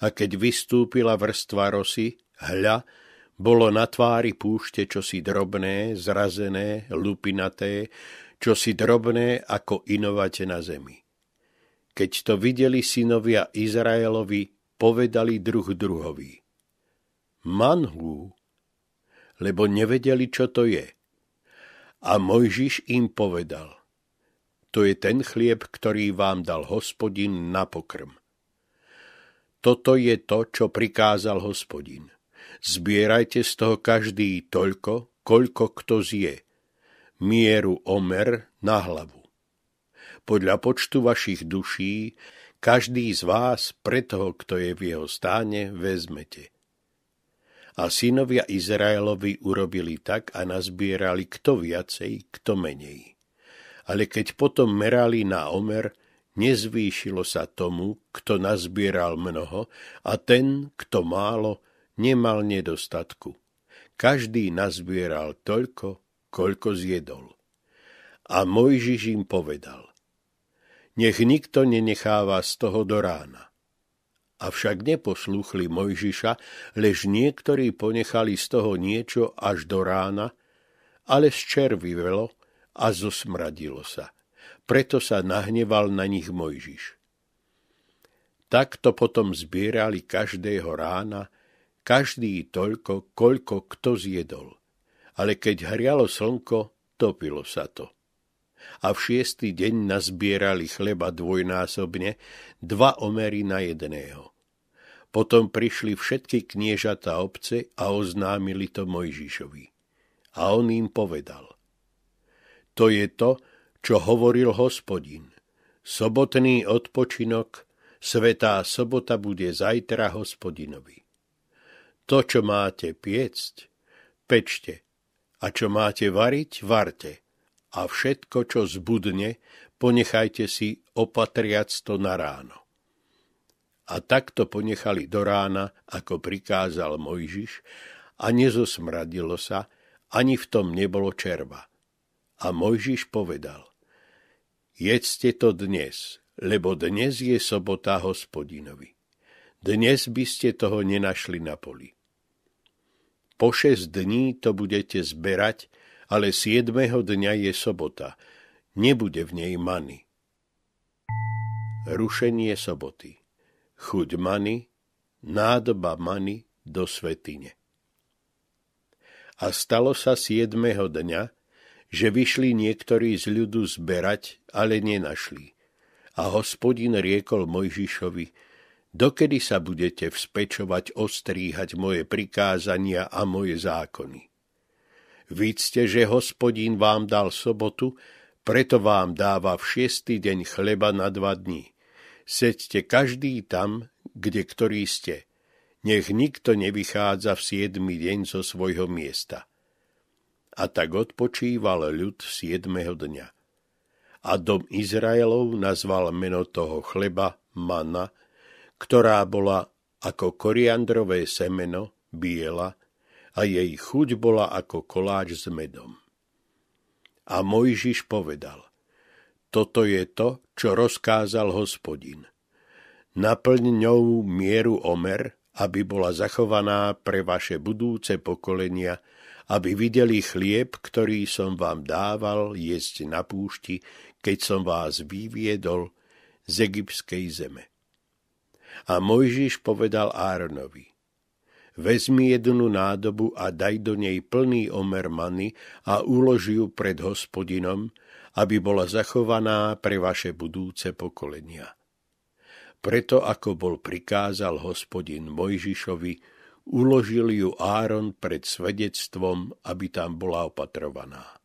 A keď vystúpila vrstva rosy, hľa, bolo na tvári púšte čosi drobné, zrazené, lupinaté, čosi drobné ako inovate na zemi. Keď to videli synovia Izraelovi, povedali druh druhovi. Manhu, lebo nevedeli, čo to je – a Mojžiš im povedal, to je ten chlieb, ktorý vám dal hospodin na pokrm. Toto je to, čo prikázal hospodin. Zbierajte z toho každý toľko, koľko kto zje. Mieru omer na hlavu. Podľa počtu vašich duší, každý z vás pre toho, kto je v jeho stáne, vezmete a synovia Izraelovi urobili tak a nazbierali kto viacej, kto menej. Ale keď potom merali na omer, nezvýšilo sa tomu, kto nazbieral mnoho, a ten, kto málo, nemal nedostatku. Každý nazbieral toľko, koľko zjedol. A Mojžiš im povedal, nech nikto nenecháva z toho do rána. Avšak neposlúchli Mojžiša, lež niektorí ponechali z toho niečo až do rána, ale zčervivelo a zosmradilo sa. Preto sa nahneval na nich Mojžiš. Takto potom zbierali každého rána, každý toľko, koľko kto zjedol. Ale keď hrialo slnko, topilo sa to. A v šiestý deň nazbierali chleba dvojnásobne, dva omery na jedného. Potom prišli všetky kniežata obce a oznámili to Mojžišovi. A on im povedal. To je to, čo hovoril hospodin. Sobotný odpočinok, svetá sobota bude zajtra hospodinovi. To, čo máte piecť, pečte, a čo máte variť, varte. A všetko, čo zbudne, ponechajte si opatriac to na ráno. A takto ponechali do rána, ako prikázal Mojžiš, a nezosmradilo sa, ani v tom nebolo červa. A Mojžiš povedal, jedzte to dnes, lebo dnes je sobota hospodinovi. Dnes by ste toho nenašli na poli. Po šest dní to budete zberať, ale siedmeho dňa je sobota. Nebude v nej many. Rušenie soboty chuť many, nádoba many do svetine. A stalo sa siedmeho dňa, že vyšli niektorí z ľudu zberať, ale nenašli. A hospodin riekol Mojžišovi, dokedy sa budete vzpečovať ostríhať moje prikázania a moje zákony. Vídzte, že hospodín vám dal sobotu, preto vám dáva v šiestý deň chleba na dva dní. Seďte každý tam, kde ktorý ste. Nech nikto nevychádza v siedmy deň zo svojho miesta. A tak odpočíval ľud siedmeho dňa. A dom Izraelov nazval meno toho chleba mana, ktorá bola ako koriandrové semeno, biela, a jej chuť bola ako koláč s medom. A Mojžiš povedal, toto je to, čo rozkázal hospodin. Naplň ňou mieru omer, aby bola zachovaná pre vaše budúce pokolenia, aby videli chlieb, ktorý som vám dával jesť na púšti, keď som vás vyviedol z egyptskej zeme. A Mojžiš povedal Áronovi, vezmi jednu nádobu a daj do nej plný omer many a uloži ju pred hospodinom, aby bola zachovaná pre vaše budúce pokolenia. Preto, ako bol prikázal hospodin Mojžišovi, uložil ju Áron pred svedectvom, aby tam bola opatrovaná.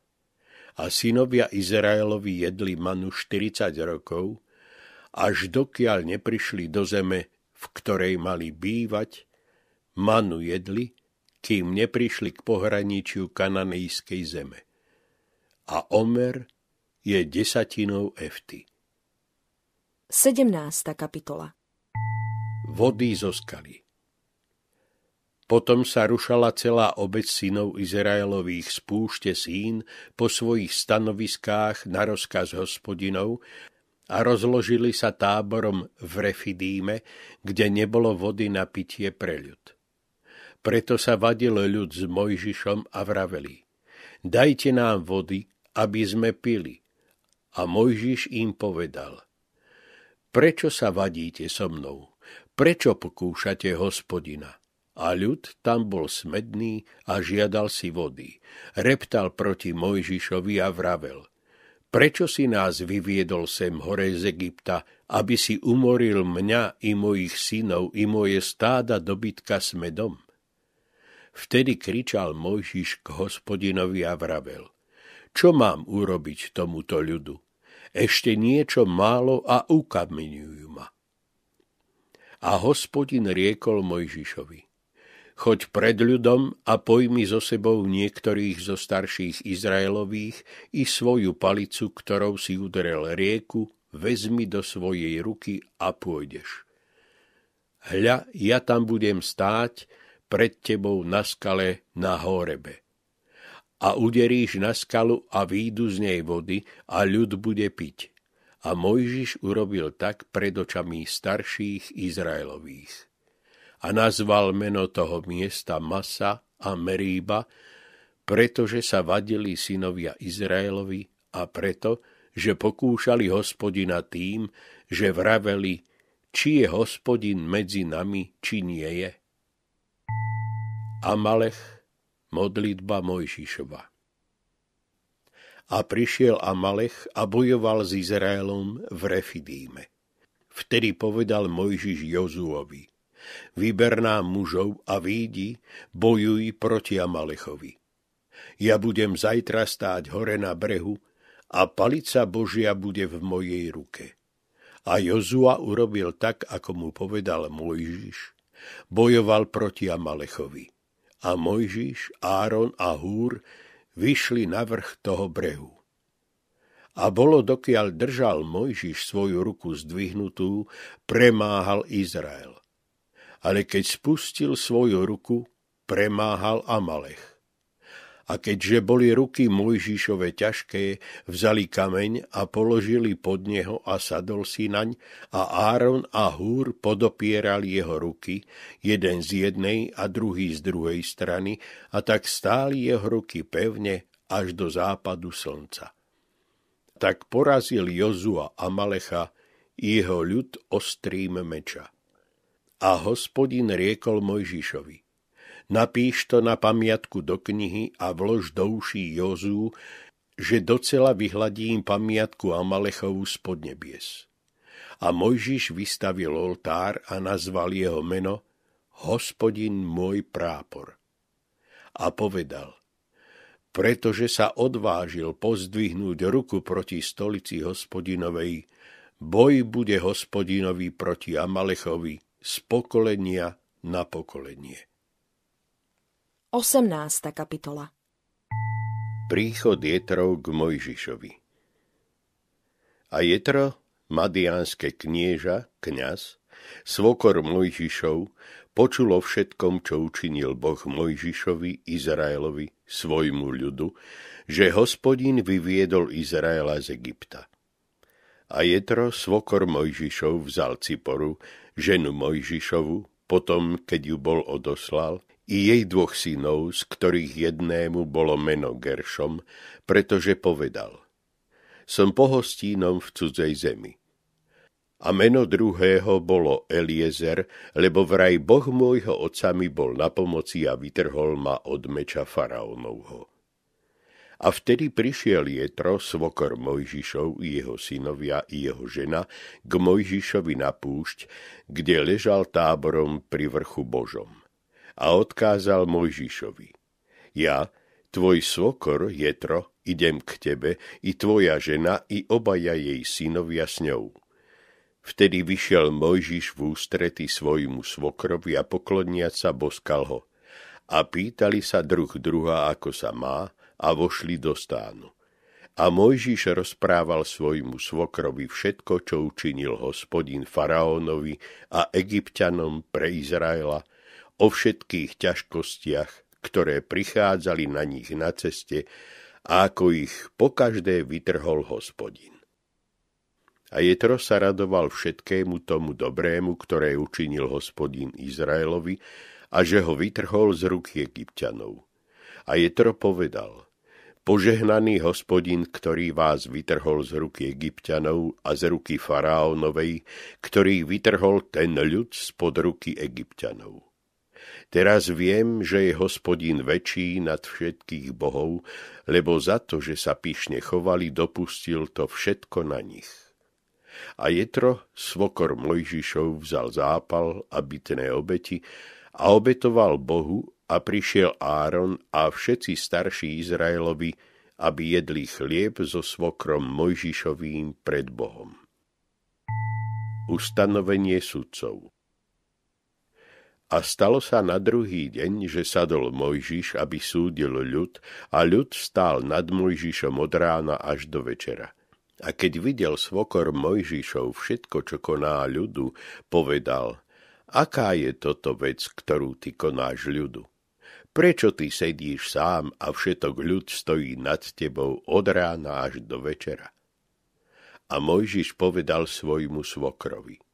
A synovia Izraelovi jedli manu 40 rokov, až dokiaľ neprišli do zeme, v ktorej mali bývať, manu jedli, kým neprišli k pohraničiu kananejskej zeme. A Omer je desatinou efty. 17. kapitola Vody zo skaly Potom sa rušala celá obec synov Izraelových z púšte sín po svojich stanoviskách na rozkaz hospodinov a rozložili sa táborom v Refidíme, kde nebolo vody na pitie pre ľud. Preto sa vadil ľud s Mojžišom a vraveli, dajte nám vody, aby sme pili – a Mojžiš im povedal, prečo sa vadíte so mnou? Prečo pokúšate hospodina? A ľud tam bol smedný a žiadal si vody. Reptal proti Mojžišovi a vravel. Prečo si nás vyviedol sem hore z Egypta, aby si umoril mňa i mojich synov i moje stáda dobytka smedom? Vtedy kričal Mojžiš k hospodinovi a vravel. Čo mám urobiť tomuto ľudu? Ešte niečo málo a ukameňujú ma. A hospodin riekol Mojžišovi, choď pred ľudom a pojmi so sebou niektorých zo starších Izraelových i svoju palicu, ktorou si udrel rieku, vezmi do svojej ruky a pôjdeš. Hľa, ja tam budem stáť pred tebou na skale na Horebe a uderíš na skalu a výjdu z nej vody a ľud bude piť. A Mojžiš urobil tak pred očami starších Izraelových. A nazval meno toho miesta Masa a Meríba, pretože sa vadili synovia Izraelovi a preto, že pokúšali hospodina tým, že vraveli, či je hospodin medzi nami, či nie je. Amalech, modlitba Mojžišova. A prišiel Amalech a bojoval s Izraelom v Refidíme. Vtedy povedal Mojžiš Jozuovi, vyber nám mužov a výjdi, bojuj proti Amalechovi. Ja budem zajtra stáť hore na brehu a palica Božia bude v mojej ruke. A Jozua urobil tak, ako mu povedal Mojžiš. Bojoval proti Amalechovi. A Mojžiš, Áron a Húr vyšli na vrch toho brehu. A bolo, dokiaľ držal Mojžiš svoju ruku zdvihnutú, premáhal Izrael. Ale keď spustil svoju ruku, premáhal Amalech a keďže boli ruky Mojžišove ťažké, vzali kameň a položili pod neho a sadol si naň a Áron a Húr podopierali jeho ruky, jeden z jednej a druhý z druhej strany a tak stáli jeho ruky pevne až do západu slnca. Tak porazil Jozua Amalecha jeho ľud ostrým meča. A hospodin riekol Mojžišovi, Napíš to na pamiatku do knihy a vlož do uší Jozú, že docela vyhladím pamiatku Amalechovu spod nebies. A Mojžiš vystavil oltár a nazval jeho meno Hospodin môj prápor. A povedal, pretože sa odvážil pozdvihnúť ruku proti stolici hospodinovej, boj bude hospodinovi proti Amalechovi z pokolenia na pokolenie. 18. kapitola Príchod Jetrov k Mojžišovi A Jetro, madiánske knieža, kňaz, svokor Mojžišov, počulo všetkom, čo učinil Boh Mojžišovi, Izraelovi, svojmu ľudu, že hospodin vyviedol Izraela z Egypta. A Jetro, svokor Mojžišov, vzal Ciporu, ženu Mojžišovu, potom, keď ju bol odoslal, i jej dvoch synov, z ktorých jednému bolo meno Geršom, pretože povedal Som pohostínom v cudzej zemi. A meno druhého bolo Eliezer, lebo vraj Boh môjho otca mi bol na pomoci a vytrhol ma od meča faraónovho. A vtedy prišiel Jetro, svokor Mojžišov, jeho synovia, i jeho žena, k Mojžišovi na púšť, kde ležal táborom pri vrchu Božom a odkázal Mojžišovi. Ja, tvoj svokor, Jetro, idem k tebe, i tvoja žena, i obaja jej synovia s ňou. Vtedy vyšiel Mojžiš v ústrety svojmu svokrovi a pokloniať sa boskal ho. A pýtali sa druh druha, ako sa má, a vošli do stánu. A Mojžiš rozprával svojmu svokrovi všetko, čo učinil hospodin faraónovi a egyptianom pre Izraela, o všetkých ťažkostiach, ktoré prichádzali na nich na ceste a ako ich pokaždé vytrhol hospodin. A Jetro sa radoval všetkému tomu dobrému, ktoré učinil hospodin Izraelovi a že ho vytrhol z ruky egyptianov. A Jetro povedal, požehnaný hospodin, ktorý vás vytrhol z ruky egyptianov a z ruky faraónovej, ktorý vytrhol ten ľud spod ruky egyptianov. Teraz viem, že je hospodín väčší nad všetkých bohov, lebo za to, že sa pyšne chovali, dopustil to všetko na nich. A Jetro, svokor Mojžišov, vzal zápal a bytné obeti a obetoval Bohu a prišiel Áron a všetci starší Izraelovi, aby jedli chlieb so svokrom Mojžišovým pred Bohom. Ustanovenie sudcov a stalo sa na druhý deň, že sadol Mojžiš, aby súdil ľud, a ľud stál nad Mojžišom od rána až do večera. A keď videl svokor Mojžišov všetko, čo koná ľudu, povedal, aká je toto vec, ktorú ty konáš ľudu? Prečo ty sedíš sám a všetok ľud stojí nad tebou od rána až do večera? A Mojžiš povedal svojmu svokrovi,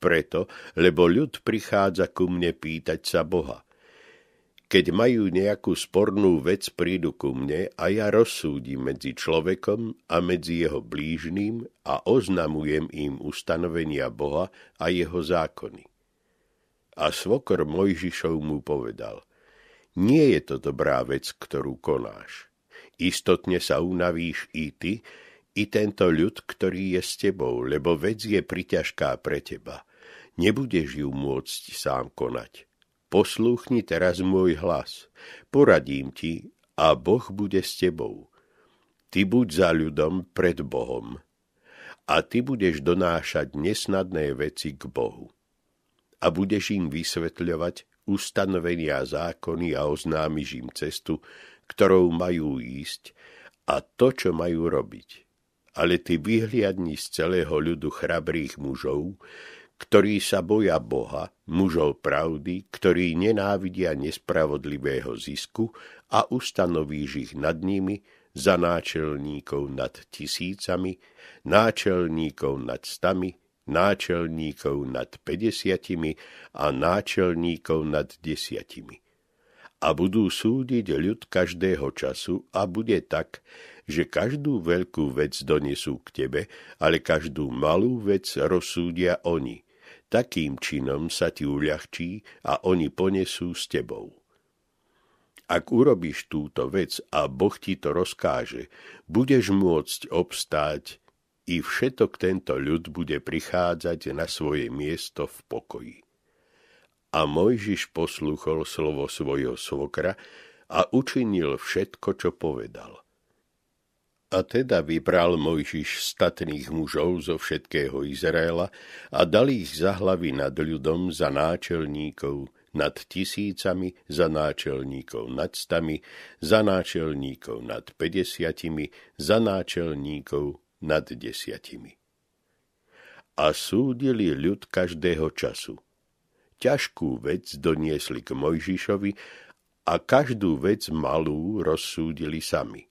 preto, lebo ľud prichádza ku mne pýtať sa Boha. Keď majú nejakú spornú vec, prídu ku mne a ja rozsúdim medzi človekom a medzi jeho blížným a oznamujem im ustanovenia Boha a jeho zákony. A svokor Mojžišov mu povedal, Nie je to dobrá vec, ktorú konáš. Istotne sa unavíš i ty, i tento ľud, ktorý je s tebou, lebo vec je priťažká pre teba. Nebudeš ju môcť sám konať. Poslúchni teraz môj hlas. Poradím ti a Boh bude s tebou. Ty buď za ľudom pred Bohom a ty budeš donášať nesnadné veci k Bohu. A budeš im vysvetľovať ustanovenia zákony a oznámiš im cestu, ktorou majú ísť a to, čo majú robiť. Ale ty vyhliadni z celého ľudu chrabrých mužov, ktorí sa boja Boha, mužov pravdy, ktorí nenávidia nespravodlivého zisku a ustanovíš ich nad nimi, za náčelníkov nad tisícami, náčelníkov nad stami, náčelníkov nad päťdesiatimi a náčelníkov nad desiatimi. A budú súdiť ľud každého času a bude tak, že každú veľkú vec donesú k tebe, ale každú malú vec rozsúdia oni. Takým činom sa ti uľahčí a oni ponesú s tebou. Ak urobíš túto vec a Boh ti to rozkáže, budeš môcť obstáť i všetok tento ľud bude prichádzať na svoje miesto v pokoji. A Mojžiš poslúchol slovo svojho svokra a učinil všetko, čo povedal. A teda vybral Mojžiš statných mužov zo všetkého Izraela a dal ich za hlavy nad ľudom za náčelníkov, nad tisícami, za náčelníkov nad stami, za náčelníkov nad päťdesiatimi, za náčelníkov nad desiatimi. A súdili ľud každého času. Ťažkú vec doniesli k Mojžišovi a každú vec malú rozsúdili sami.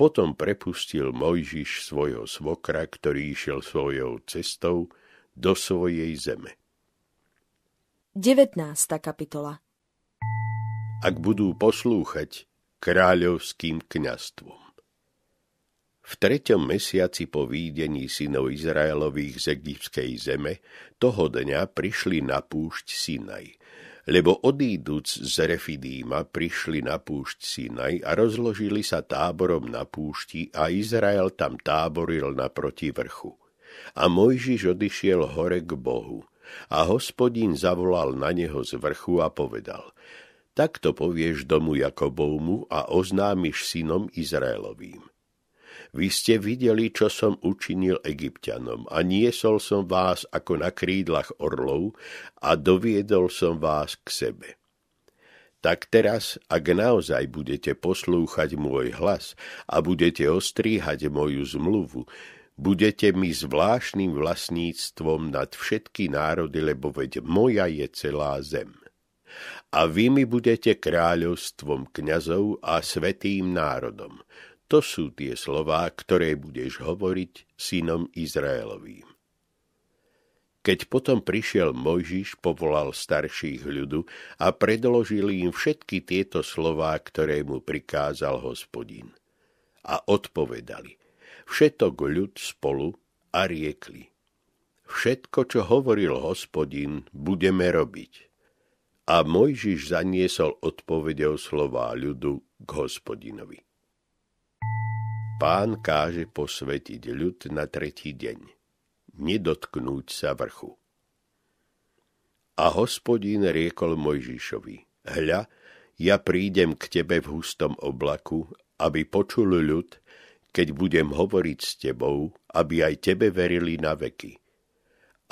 Potom prepustil Mojžiš svojho svokra, ktorý išiel svojou cestou do svojej zeme. 19. kapitola Ak budú poslúchať kráľovským kňastvom. V treťom mesiaci po výdení synov Izraelových z egyptskej zeme, toho dňa prišli na púšť Sinaj, lebo odíduc z Refidíma prišli na púšť Sinaj a rozložili sa táborom na púšti a Izrael tam táboril naproti vrchu. A Mojžiš odišiel hore k Bohu a hospodín zavolal na neho z vrchu a povedal, takto povieš domu Jakobovmu a oznámiš synom Izraelovým. Vy ste videli, čo som učinil egyptianom a niesol som vás ako na krídlach orlov a doviedol som vás k sebe. Tak teraz, ak naozaj budete poslúchať môj hlas a budete ostríhať moju zmluvu, budete mi zvláštnym vlastníctvom nad všetky národy, lebo veď moja je celá zem. A vy mi budete kráľovstvom kňazov a svetým národom. To sú tie slová, ktoré budeš hovoriť synom Izraelovým. Keď potom prišiel Mojžiš, povolal starších ľudu a predložil im všetky tieto slová, ktoré mu prikázal hospodin. A odpovedali, všetok ľud spolu a riekli. Všetko, čo hovoril hospodin, budeme robiť. A Mojžiš zaniesol odpovedou slova ľudu k hospodinovi. Pán káže posvetiť ľud na tretí deň, nedotknúť sa vrchu. A hospodin riekol Mojžišovi, hľa, ja prídem k tebe v hustom oblaku, aby počul ľud, keď budem hovoriť s tebou, aby aj tebe verili na veky.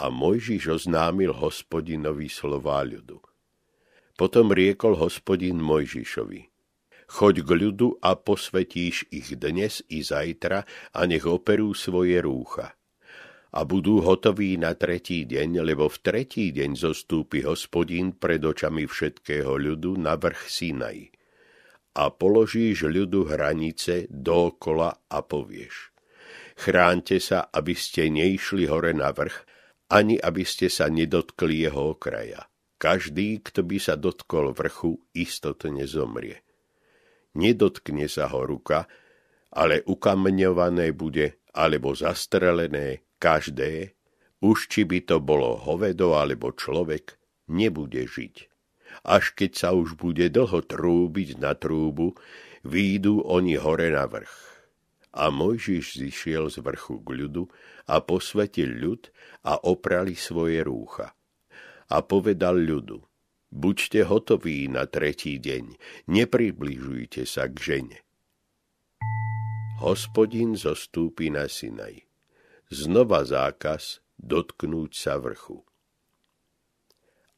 A Mojžiš oznámil hospodinovi slová ľudu. Potom riekol hospodin Mojžišovi, choď k ľudu a posvetíš ich dnes i zajtra a nech operú svoje rúcha. A budú hotoví na tretí deň, lebo v tretí deň zostúpi hospodin pred očami všetkého ľudu na vrch Sinaj a položíš ľudu hranice dookola a povieš. Chránte sa, aby ste neišli hore na vrch, ani aby ste sa nedotkli jeho okraja. Každý, kto by sa dotkol vrchu, istotne zomrie. Nedotkne sa ho ruka, ale ukameňované bude, alebo zastrelené, každé, už či by to bolo hovedo alebo človek, nebude žiť Až keď sa už bude dlho trúbiť na trúbu, výjdu oni hore na vrch. A Mojžiš zišiel z vrchu k ľudu a posvetil ľud a oprali svoje rúcha. A povedal ľudu, buďte hotoví na tretí deň, nepribližujte sa k žene. Hospodin zostúpi na Sinaj. Znova zákaz dotknúť sa vrchu.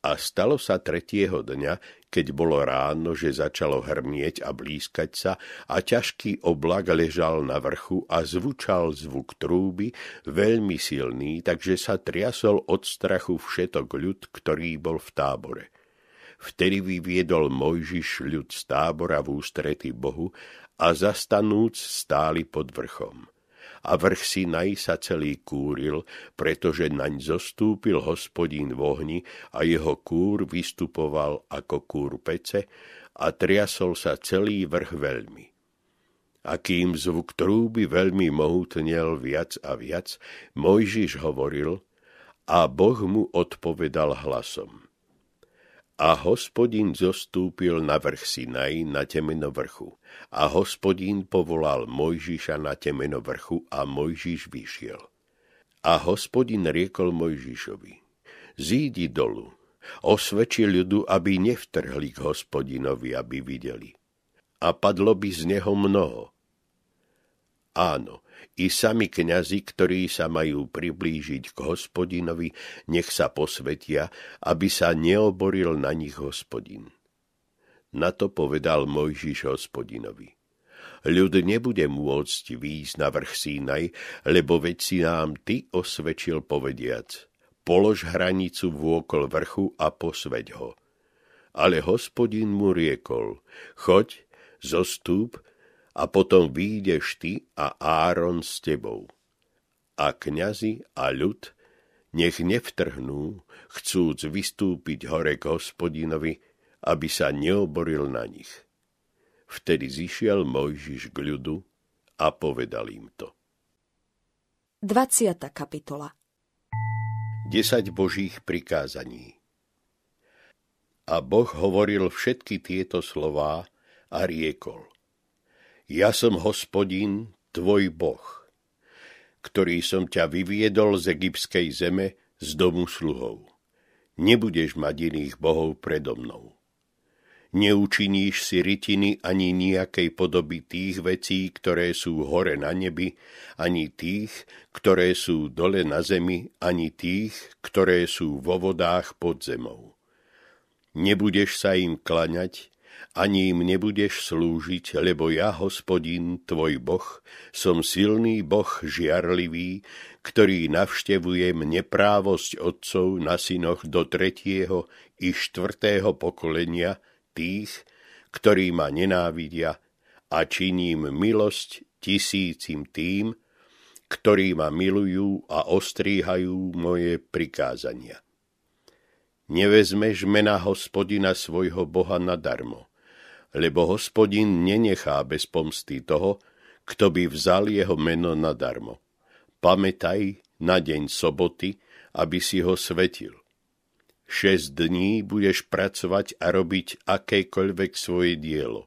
A stalo sa tretieho dňa, keď bolo ráno, že začalo hrmieť a blízkať sa a ťažký oblak ležal na vrchu a zvučal zvuk trúby, veľmi silný, takže sa triasol od strachu všetok ľud, ktorý bol v tábore. Vtedy vyviedol Mojžiš ľud z tábora v ústrety Bohu a zastanúc stáli pod vrchom a vrch Sinaj sa celý kúril, pretože naň zostúpil hospodín v ohni a jeho kúr vystupoval ako kúr pece a triasol sa celý vrch veľmi. A kým zvuk trúby veľmi mohutnel viac a viac, Mojžiš hovoril a Boh mu odpovedal hlasom. A hospodin zostúpil na vrch Sinaj na temeno vrchu. A hospodin povolal Mojžiša na temeno vrchu a Mojžiš vyšiel. A hospodin riekol Mojžišovi, zídi dolu, osvedči ľudu, aby nevtrhli k hospodinovi, aby videli. A padlo by z neho mnoho. Áno, i sami kňazi, ktorí sa majú priblížiť k hospodinovi, nech sa posvetia, aby sa neoboril na nich hospodin. Na to povedal Mojžiš hospodinovi. Ľud nebude môcť výjsť na vrch Sínaj, lebo veď si nám ty osvedčil povediac. Polož hranicu vôkol vrchu a posveď ho. Ale hospodin mu riekol, choď, zostúp a potom výjdeš ty a Áron s tebou. A kňazi a ľud nech nevtrhnú, chcúc vystúpiť hore k hospodinovi, aby sa neoboril na nich. Vtedy zišiel Mojžiš k ľudu a povedal im to. 20. kapitola 10 božích prikázaní A Boh hovoril všetky tieto slová a riekol – ja som hospodín, tvoj boh, ktorý som ťa vyviedol z egyptskej zeme z domu sluhov. Nebudeš mať iných bohov predo mnou. Neučiníš si rytiny ani nejakej podoby tých vecí, ktoré sú hore na nebi, ani tých, ktoré sú dole na zemi, ani tých, ktoré sú vo vodách pod zemou. Nebudeš sa im klaňať, ani im nebudeš slúžiť, lebo ja, hospodin, tvoj boh, som silný boh žiarlivý, ktorý navštevujem neprávosť otcov na synoch do tretieho i štvrtého pokolenia tých, ktorí ma nenávidia a činím milosť tisícim tým, ktorí ma milujú a ostríhajú moje prikázania. Nevezmeš mena hospodina svojho Boha nadarmo lebo hospodin nenechá bez pomsty toho, kto by vzal jeho meno nadarmo. Pamätaj na deň soboty, aby si ho svetil. Šesť dní budeš pracovať a robiť akékoľvek svoje dielo.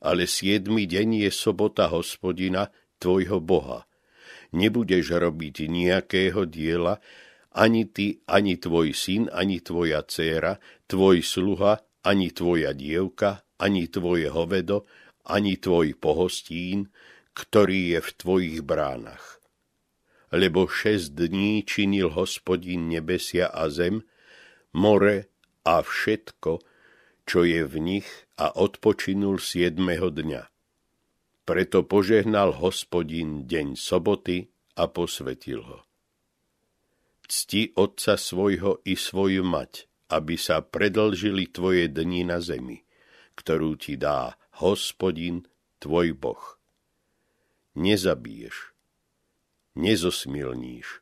Ale siedmy deň je sobota hospodina, tvojho Boha. Nebudeš robiť nejakého diela, ani ty, ani tvoj syn, ani tvoja dcéra, tvoj sluha, ani tvoja dievka, ani tvoje hovedo, ani tvoj pohostín, ktorý je v tvojich bránach. Lebo šesť dní činil hospodin nebesia a zem, more a všetko, čo je v nich a odpočinul siedmeho dňa. Preto požehnal hospodin deň soboty a posvetil ho. Cti otca svojho i svoju mať, aby sa predlžili tvoje dni na zemi ktorú ti dá hospodin, tvoj boh. Nezabiješ, nezosmilníš,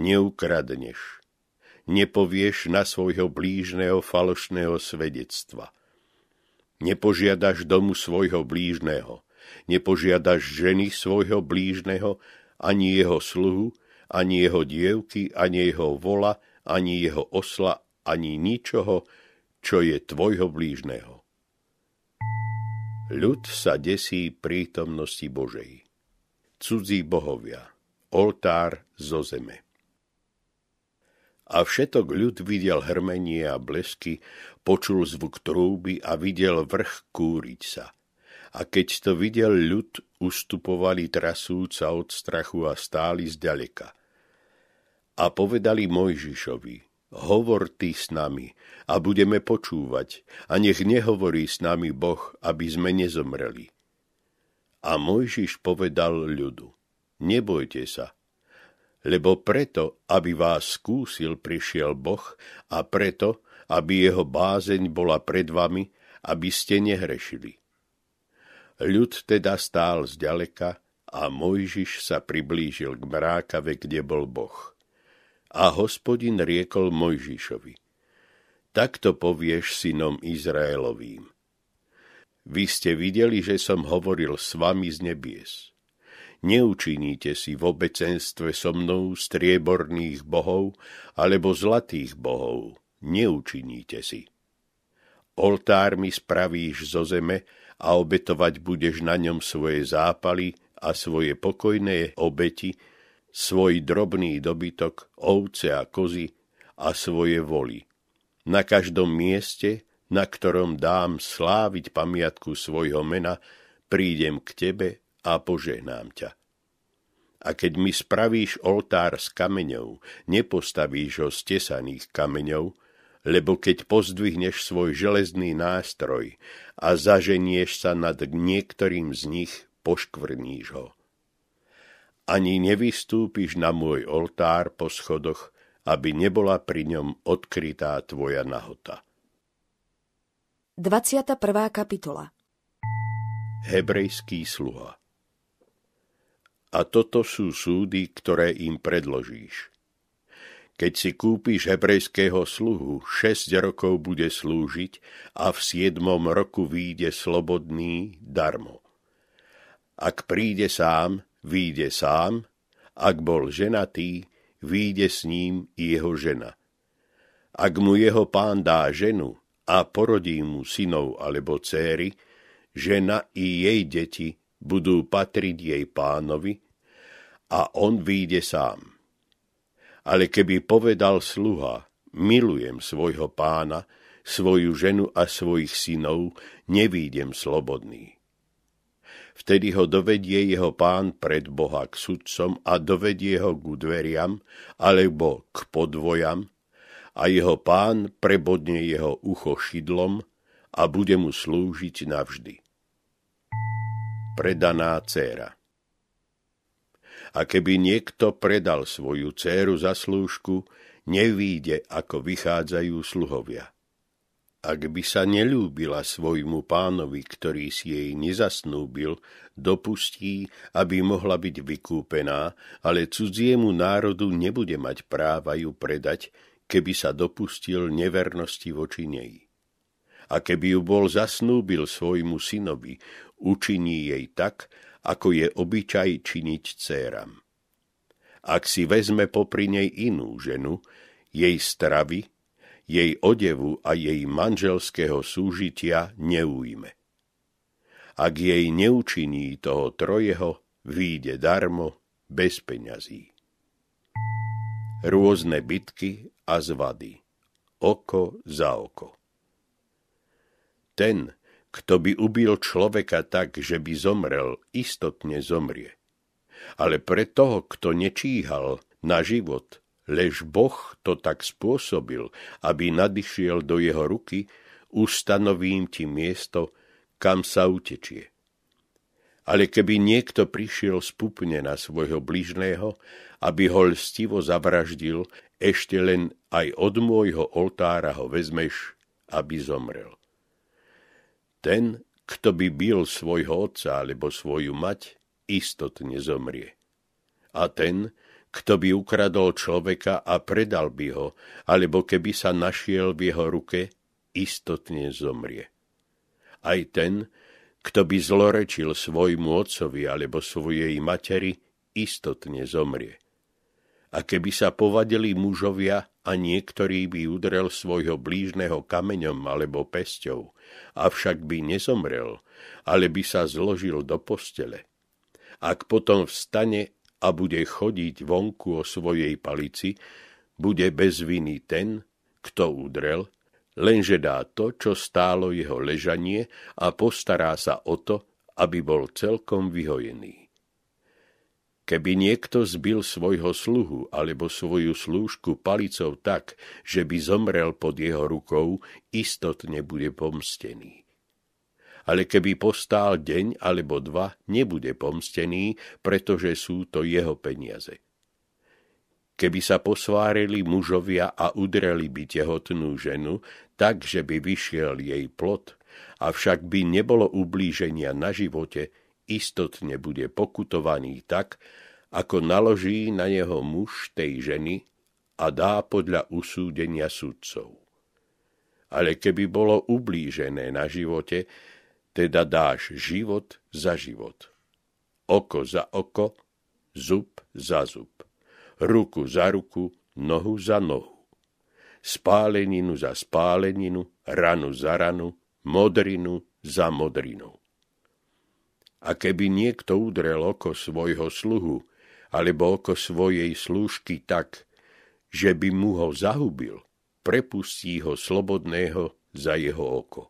neukradneš, nepovieš na svojho blížneho falošného svedectva. Nepožiadaš domu svojho blížneho, nepožiadaš ženy svojho blížneho, ani jeho sluhu, ani jeho dievky, ani jeho vola, ani jeho osla, ani ničoho, čo je tvojho blížneho. Ľud sa desí prítomnosti Božej. Cudzí bohovia, oltár zo zeme. A všetok ľud videl hrmenie a blesky, počul zvuk trúby a videl vrch kúriť sa. A keď to videl ľud, ustupovali trasúca od strachu a stáli zďaleka. A povedali Mojžišovi, hovor ty s nami a budeme počúvať a nech nehovorí s nami Boh, aby sme nezomreli. A Mojžiš povedal ľudu, nebojte sa, lebo preto, aby vás skúsil, prišiel Boh a preto, aby jeho bázeň bola pred vami, aby ste nehrešili. Ľud teda stál zďaleka a Mojžiš sa priblížil k mrákave, kde bol Boh. A hospodin riekol Mojžišovi, takto povieš synom Izraelovým. Vy ste videli, že som hovoril s vami z nebies neučiníte si v obecenstve so mnou strieborných bohov alebo zlatých bohov, neučiníte si. Oltár mi spravíš zo zeme a obetovať budeš na ňom svoje zápaly a svoje pokojné obeti, svoj drobný dobytok, ovce a kozy a svoje voli. Na každom mieste, na ktorom dám sláviť pamiatku svojho mena, prídem k tebe a požehnám ťa. A keď mi spravíš oltár z kameňov, nepostavíš ho z tesaných kameňov, lebo keď pozdvihneš svoj železný nástroj a zaženieš sa nad niektorým z nich, poškvrníš ho. Ani nevystúpiš na môj oltár po schodoch, aby nebola pri ňom odkrytá tvoja nahota. 21. kapitola Hebrejský sluha a toto sú súdy, ktoré im predložíš. Keď si kúpiš hebrejského sluhu, šesť rokov bude slúžiť a v siedmom roku výjde slobodný darmo. Ak príde sám, výjde sám, ak bol ženatý, výjde s ním i jeho žena. Ak mu jeho pán dá ženu a porodí mu synov alebo céry, žena i jej deti budú patriť jej pánovi a on výjde sám. Ale keby povedal sluha, milujem svojho pána, svoju ženu a svojich synov, nevídem slobodný. Vtedy ho dovedie jeho pán pred Boha k sudcom a dovedie ho k dveriam alebo k podvojam a jeho pán prebodne jeho ucho šidlom a bude mu slúžiť navždy predaná dcéra. A keby niekto predal svoju dcéru za slúžku, nevíde, ako vychádzajú sluhovia. Ak by sa nelúbila svojmu pánovi, ktorý si jej nezasnúbil, dopustí, aby mohla byť vykúpená, ale cudziemu národu nebude mať práva ju predať, keby sa dopustil nevernosti voči nej. A keby ju bol zasnúbil svojmu synovi, učiní jej tak, ako je obyčaj činiť céram. Ak si vezme popri nej inú ženu, jej stravy, jej odevu a jej manželského súžitia neujme. Ak jej neučiní toho trojeho, výjde darmo, bez peňazí. Rôzne bitky a zvady. Oko za oko. Ten, kto by ubil človeka tak, že by zomrel, istotne zomrie. Ale pre toho, kto nečíhal na život, lež Boh to tak spôsobil, aby nadišiel do jeho ruky, ustanovím ti miesto, kam sa utečie. Ale keby niekto prišiel spupne na svojho bližného, aby ho lstivo zavraždil, ešte len aj od môjho oltára ho vezmeš, aby zomrel. Ten, kto by bil svojho otca alebo svoju mať, istotne zomrie. A ten, kto by ukradol človeka a predal by ho, alebo keby sa našiel v jeho ruke, istotne zomrie. Aj ten, kto by zlorečil svojmu otcovi alebo svojej materi, istotne zomrie. A keby sa povadili mužovia a niektorý by udrel svojho blížneho kameňom alebo pesťou, avšak by nezomrel, ale by sa zložil do postele. Ak potom vstane a bude chodiť vonku o svojej palici, bude bez viny ten, kto udrel, lenže dá to, čo stálo jeho ležanie a postará sa o to, aby bol celkom vyhojený. Keby niekto zbil svojho sluhu alebo svoju slúžku palicou tak, že by zomrel pod jeho rukou, istotne bude pomstený. Ale keby postál deň alebo dva, nebude pomstený, pretože sú to jeho peniaze. Keby sa posvárili mužovia a udreli by tehotnú ženu, tak, že by vyšiel jej plot, avšak by nebolo ublíženia na živote, istotne bude pokutovaný tak, ako naloží na neho muž tej ženy a dá podľa usúdenia sudcov. Ale keby bolo ublížené na živote, teda dáš život za život. Oko za oko, zub za zub, ruku za ruku, nohu za nohu. Spáleninu za spáleninu, ranu za ranu, modrinu za modrinu. A keby niekto udrel oko svojho sluhu, alebo oko svojej slúžky tak, že by mu ho zahubil, prepustí ho slobodného za jeho oko.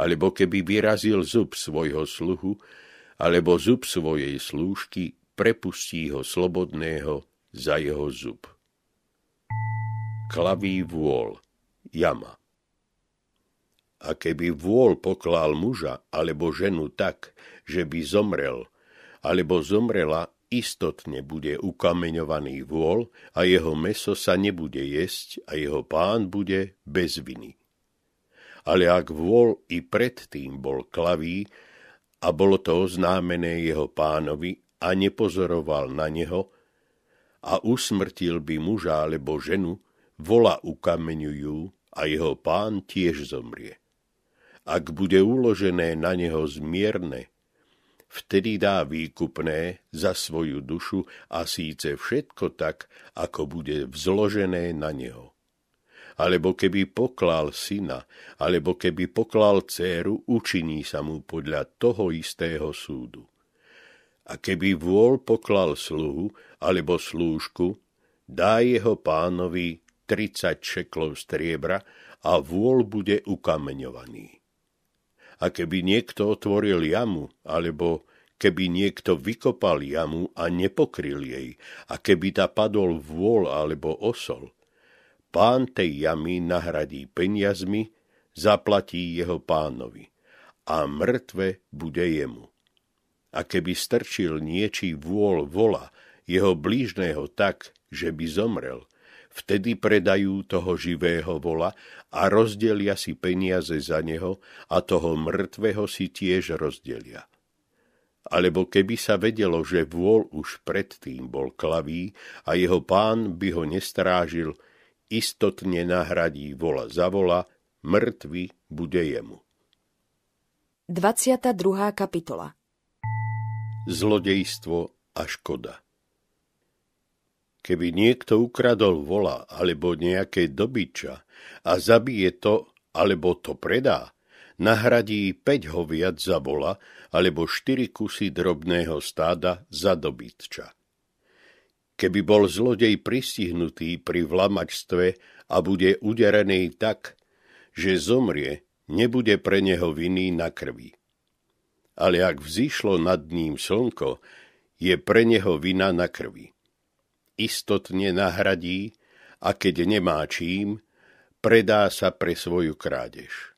Alebo keby vyrazil zub svojho sluhu, alebo zub svojej slúžky, prepustí ho slobodného za jeho zub. Klavý vôľ, jama. A keby vôľ poklal muža alebo ženu tak, že by zomrel, alebo zomrela, istotne bude ukameňovaný vôľ a jeho meso sa nebude jesť a jeho pán bude bez viny. Ale ak vôľ i predtým bol klavý a bolo to oznámené jeho pánovi a nepozoroval na neho a usmrtil by muža alebo ženu, vola ukameňujú a jeho pán tiež zomrie ak bude uložené na neho zmierne, vtedy dá výkupné za svoju dušu a síce všetko tak, ako bude vzložené na neho. Alebo keby poklal syna, alebo keby poklal dceru, učiní sa mu podľa toho istého súdu. A keby vôľ poklal sluhu alebo slúžku, dá jeho pánovi 30 šeklov striebra a vôľ bude ukameňovaný. A keby niekto otvoril jamu, alebo keby niekto vykopal jamu a nepokryl jej, a keby ta padol vôľ alebo osol, pán tej jamy nahradí peniazmi, zaplatí jeho pánovi a mŕtve bude jemu. A keby strčil niečí vôľ vola, jeho blížného tak, že by zomrel, vtedy predajú toho živého vola a rozdelia si peniaze za neho a toho mŕtvého si tiež rozdelia. Alebo keby sa vedelo, že vôľ už predtým bol klavý a jeho pán by ho nestrážil, istotne nahradí vola za vola, mŕtvy bude jemu. 22. kapitola Zlodejstvo a škoda Keby niekto ukradol vola alebo nejaké dobyča a zabije to alebo to predá, nahradí 5 hoviat za vola alebo 4 kusy drobného stáda za dobytča. Keby bol zlodej pristihnutý pri vlamačstve a bude uderený tak, že zomrie, nebude pre neho viny na krvi. Ale ak vzýšlo nad ním slnko, je pre neho vina na krvi istotne nahradí a keď nemá čím, predá sa pre svoju krádež.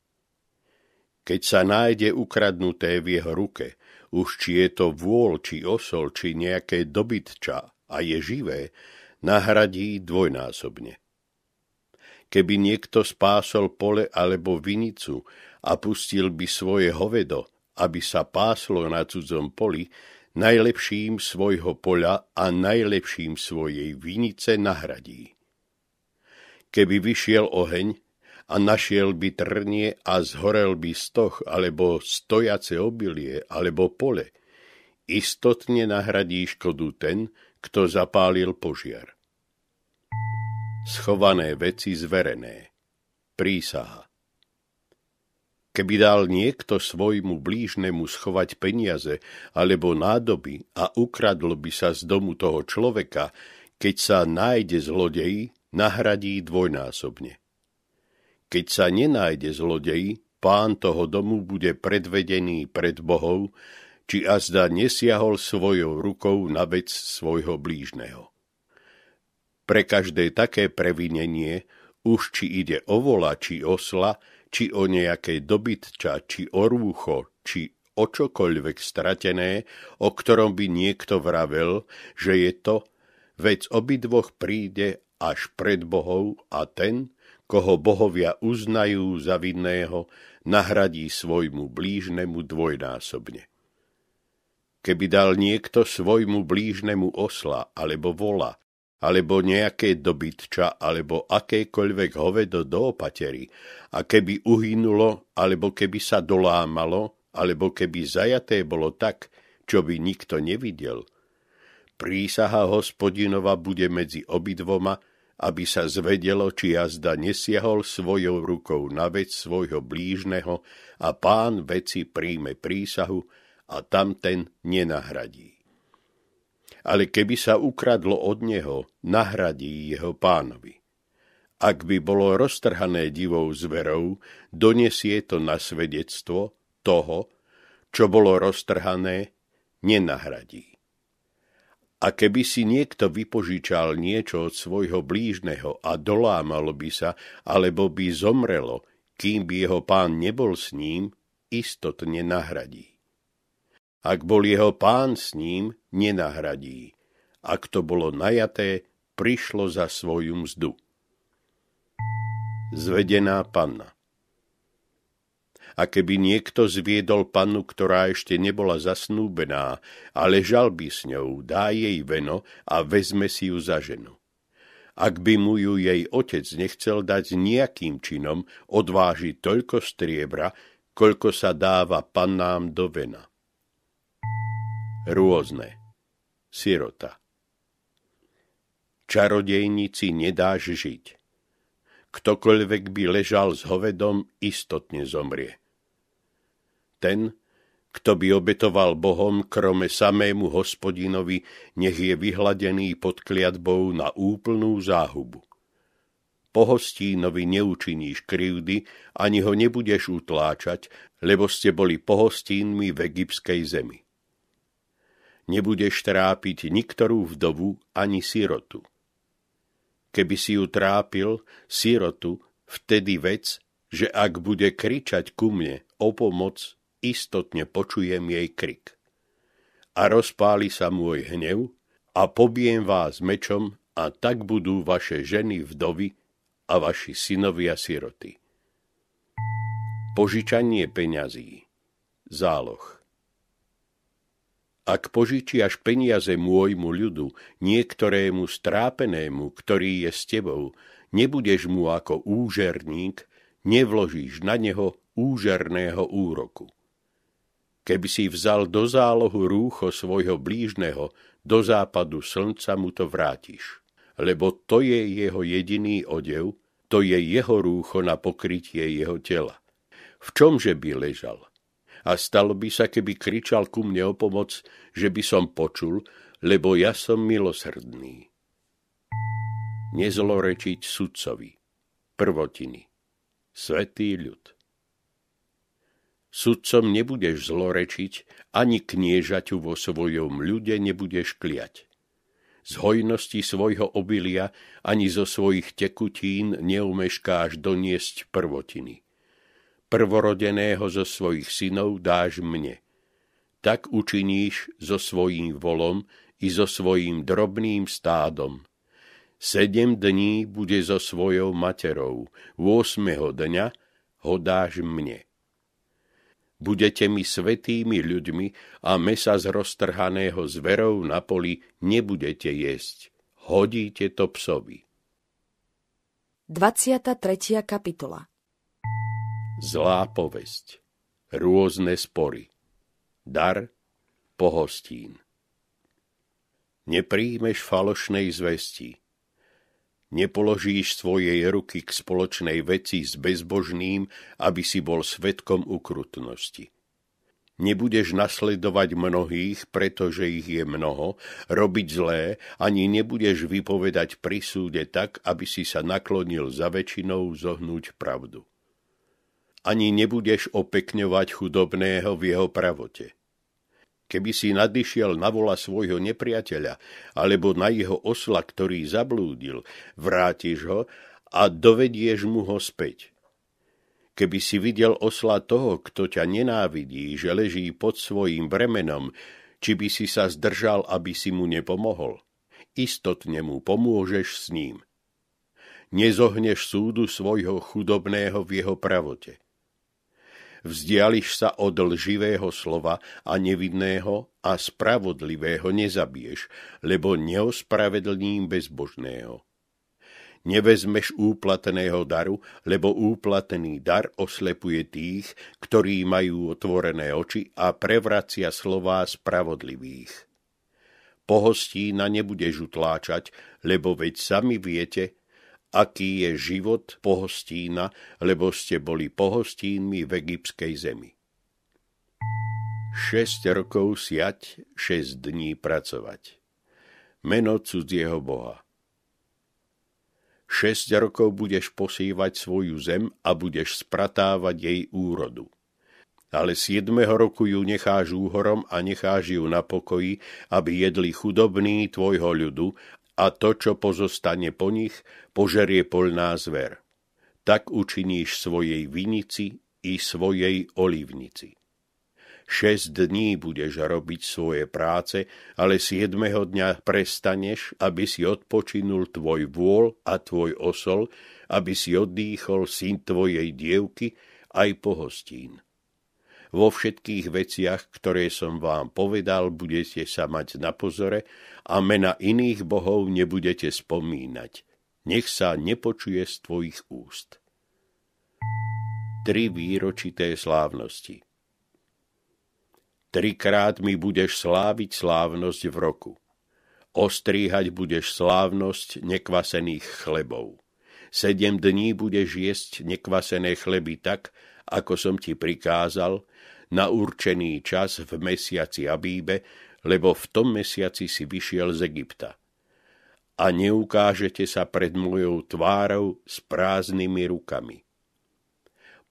Keď sa nájde ukradnuté v jeho ruke, už či je to vôľ, či osol, či nejaké dobytča a je živé, nahradí dvojnásobne. Keby niekto spásol pole alebo vinicu a pustil by svoje hovedo, aby sa páslo na cudzom poli, najlepším svojho poľa a najlepším svojej vinice nahradí. Keby vyšiel oheň a našiel by trnie a zhorel by stoch alebo stojace obilie alebo pole, istotne nahradí škodu ten, kto zapálil požiar. Schované veci zverené. Prísaha. Keby dal niekto svojmu blížnemu schovať peniaze alebo nádoby a ukradlo by sa z domu toho človeka, keď sa nájde zlodej, nahradí dvojnásobne. Keď sa nenájde zlodej, pán toho domu bude predvedený pred Bohou, či azda nesiahol svojou rukou na vec svojho blížneho. Pre každé také previnenie, už či ide o vola, či osla, či o nejaké dobytča, či o rúcho, či o čokoľvek stratené, o ktorom by niekto vravel, že je to, vec obidvoch príde až pred Bohou a ten, koho bohovia uznajú za vinného, nahradí svojmu blížnemu dvojnásobne. Keby dal niekto svojmu blížnemu osla alebo vola, alebo nejaké dobytča, alebo akékoľvek hovedo do opatery, a keby uhynulo, alebo keby sa dolámalo, alebo keby zajaté bolo tak, čo by nikto nevidel, prísaha hospodinova bude medzi obidvoma, aby sa zvedelo, či jazda nesiahol svojou rukou na vec svojho blížneho a pán veci príjme prísahu a tamten nenahradí ale keby sa ukradlo od neho, nahradí jeho pánovi. Ak by bolo roztrhané divou zverou, donesie to na svedectvo toho, čo bolo roztrhané, nenahradí. A keby si niekto vypožičal niečo od svojho blížneho a dolámalo by sa, alebo by zomrelo, kým by jeho pán nebol s ním, istotne nahradí. Ak bol jeho pán s ním, nenahradí. Ak to bolo najaté, prišlo za svoju mzdu. Zvedená panna a keby niekto zviedol pannu, ktorá ešte nebola zasnúbená, ale žal by s ňou, dá jej veno a vezme si ju za ženu. Ak by mu ju jej otec nechcel dať nejakým činom, odváži toľko striebra, koľko sa dáva pannám do vena. Rôzne. Sirota. Čarodejnici nedáš žiť. Ktokoľvek by ležal s hovedom, istotne zomrie. Ten, kto by obetoval Bohom, krome samému hospodinovi, nech je vyhladený pod kliatbou na úplnú záhubu. Pohostínovi neučiníš krivdy, ani ho nebudeš utláčať, lebo ste boli pohostínmi v egyptskej zemi nebudeš trápiť niktorú vdovu ani sirotu. Keby si ju trápil, sirotu, vtedy vec, že ak bude kričať ku mne o pomoc, istotne počujem jej krik. A rozpáli sa môj hnev a pobiem vás mečom a tak budú vaše ženy vdovy a vaši synovia siroty. Požičanie peňazí. Záloh. Ak požičiaš peniaze môjmu ľudu, niektorému strápenému, ktorý je s tebou, nebudeš mu ako úžerník, nevložíš na neho úžerného úroku. Keby si vzal do zálohu rúcho svojho blížneho, do západu slnca mu to vrátiš, lebo to je jeho jediný odev, to je jeho rúcho na pokrytie jeho tela. V čomže by ležal? A stalo by sa, keby kričal ku mne o pomoc, že by som počul, lebo ja som milosrdný. Nezlorečiť sudcovi. Prvotiny. Svetý ľud. Sudcom nebudeš zlorečiť, ani kniežaťu vo svojom ľude nebudeš kliať. Z hojnosti svojho obilia ani zo svojich tekutín neumeškáš doniesť prvotiny prvorodeného zo svojich synov dáš mne. Tak učiníš so svojím volom i so svojím drobným stádom. Sedem dní bude so svojou materou, 8. dňa ho dáš mne. Budete mi svetými ľuďmi a mesa z roztrhaného zverov na poli nebudete jesť. Hodíte to psovi. 23. kapitola zlá povesť, rôzne spory, dar, pohostín. Nepríjmeš falošnej zvesti. Nepoložíš svojej ruky k spoločnej veci s bezbožným, aby si bol svetkom ukrutnosti. Nebudeš nasledovať mnohých, pretože ich je mnoho, robiť zlé, ani nebudeš vypovedať pri súde tak, aby si sa naklonil za väčšinou zohnúť pravdu. Ani nebudeš opekňovať chudobného v jeho pravote Keby si nadišiel na vola svojho nepriateľa, alebo na jeho osla, ktorý zablúdil, vrátiš ho a dovedieš mu ho späť. Keby si videl osla toho, kto ťa nenávidí, že leží pod svojím bremenom, či by si sa zdržal, aby si mu nepomohol? Istotne mu pomôžeš s ním. Nezohneš súdu svojho chudobného v jeho pravote Vzdiališ sa od lživého slova a nevidného a spravodlivého nezabiješ, lebo neospravedlním bezbožného. Nevezmeš úplatného daru, lebo úplatný dar oslepuje tých, ktorí majú otvorené oči a prevracia slová spravodlivých. Pohostína nebudeš utláčať, lebo veď sami viete, aký je život pohostína, lebo ste boli pohostínmi v egyptskej zemi. Šesť rokov siať, šesť dní pracovať. Meno cudzieho boha. Šesť rokov budeš posývať svoju zem a budeš spratávať jej úrodu. Ale siedmeho roku ju necháš úhorom a necháš ju na pokoji, aby jedli chudobní tvojho ľudu a to, čo pozostane po nich, požerie polná zver. Tak učiníš svojej vinici i svojej olivnici. Šesť dní budeš robiť svoje práce, ale siedmeho dňa prestaneš, aby si odpočinul tvoj vôľ a tvoj osol, aby si oddýchol syn tvojej dievky aj pohostín. Vo všetkých veciach, ktoré som vám povedal, budete sa mať na pozore a mena iných bohov nebudete spomínať. Nech sa nepočuje z tvojich úst. Tri výročité slávnosti Trikrát mi budeš sláviť slávnosť v roku. Ostríhať budeš slávnosť nekvasených chlebov. Sedem dní budeš jesť nekvasené chleby tak, ako som ti prikázal, na určený čas v mesiaci Abíbe, lebo v tom mesiaci si vyšiel z Egypta. A neukážete sa pred mojou tvárou s prázdnymi rukami.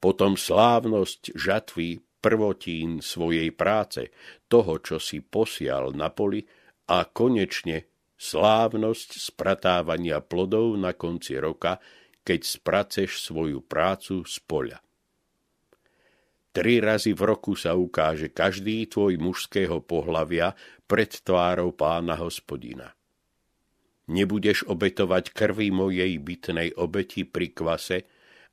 Potom slávnosť žatvy prvotín svojej práce, toho, čo si posial na poli, a konečne slávnosť spratávania plodov na konci roka, keď spraceš svoju prácu z poľa. Tri razy v roku sa ukáže každý tvoj mužského pohlavia pred tvárou pána hospodina. Nebudeš obetovať krvi mojej bytnej obeti pri kvase,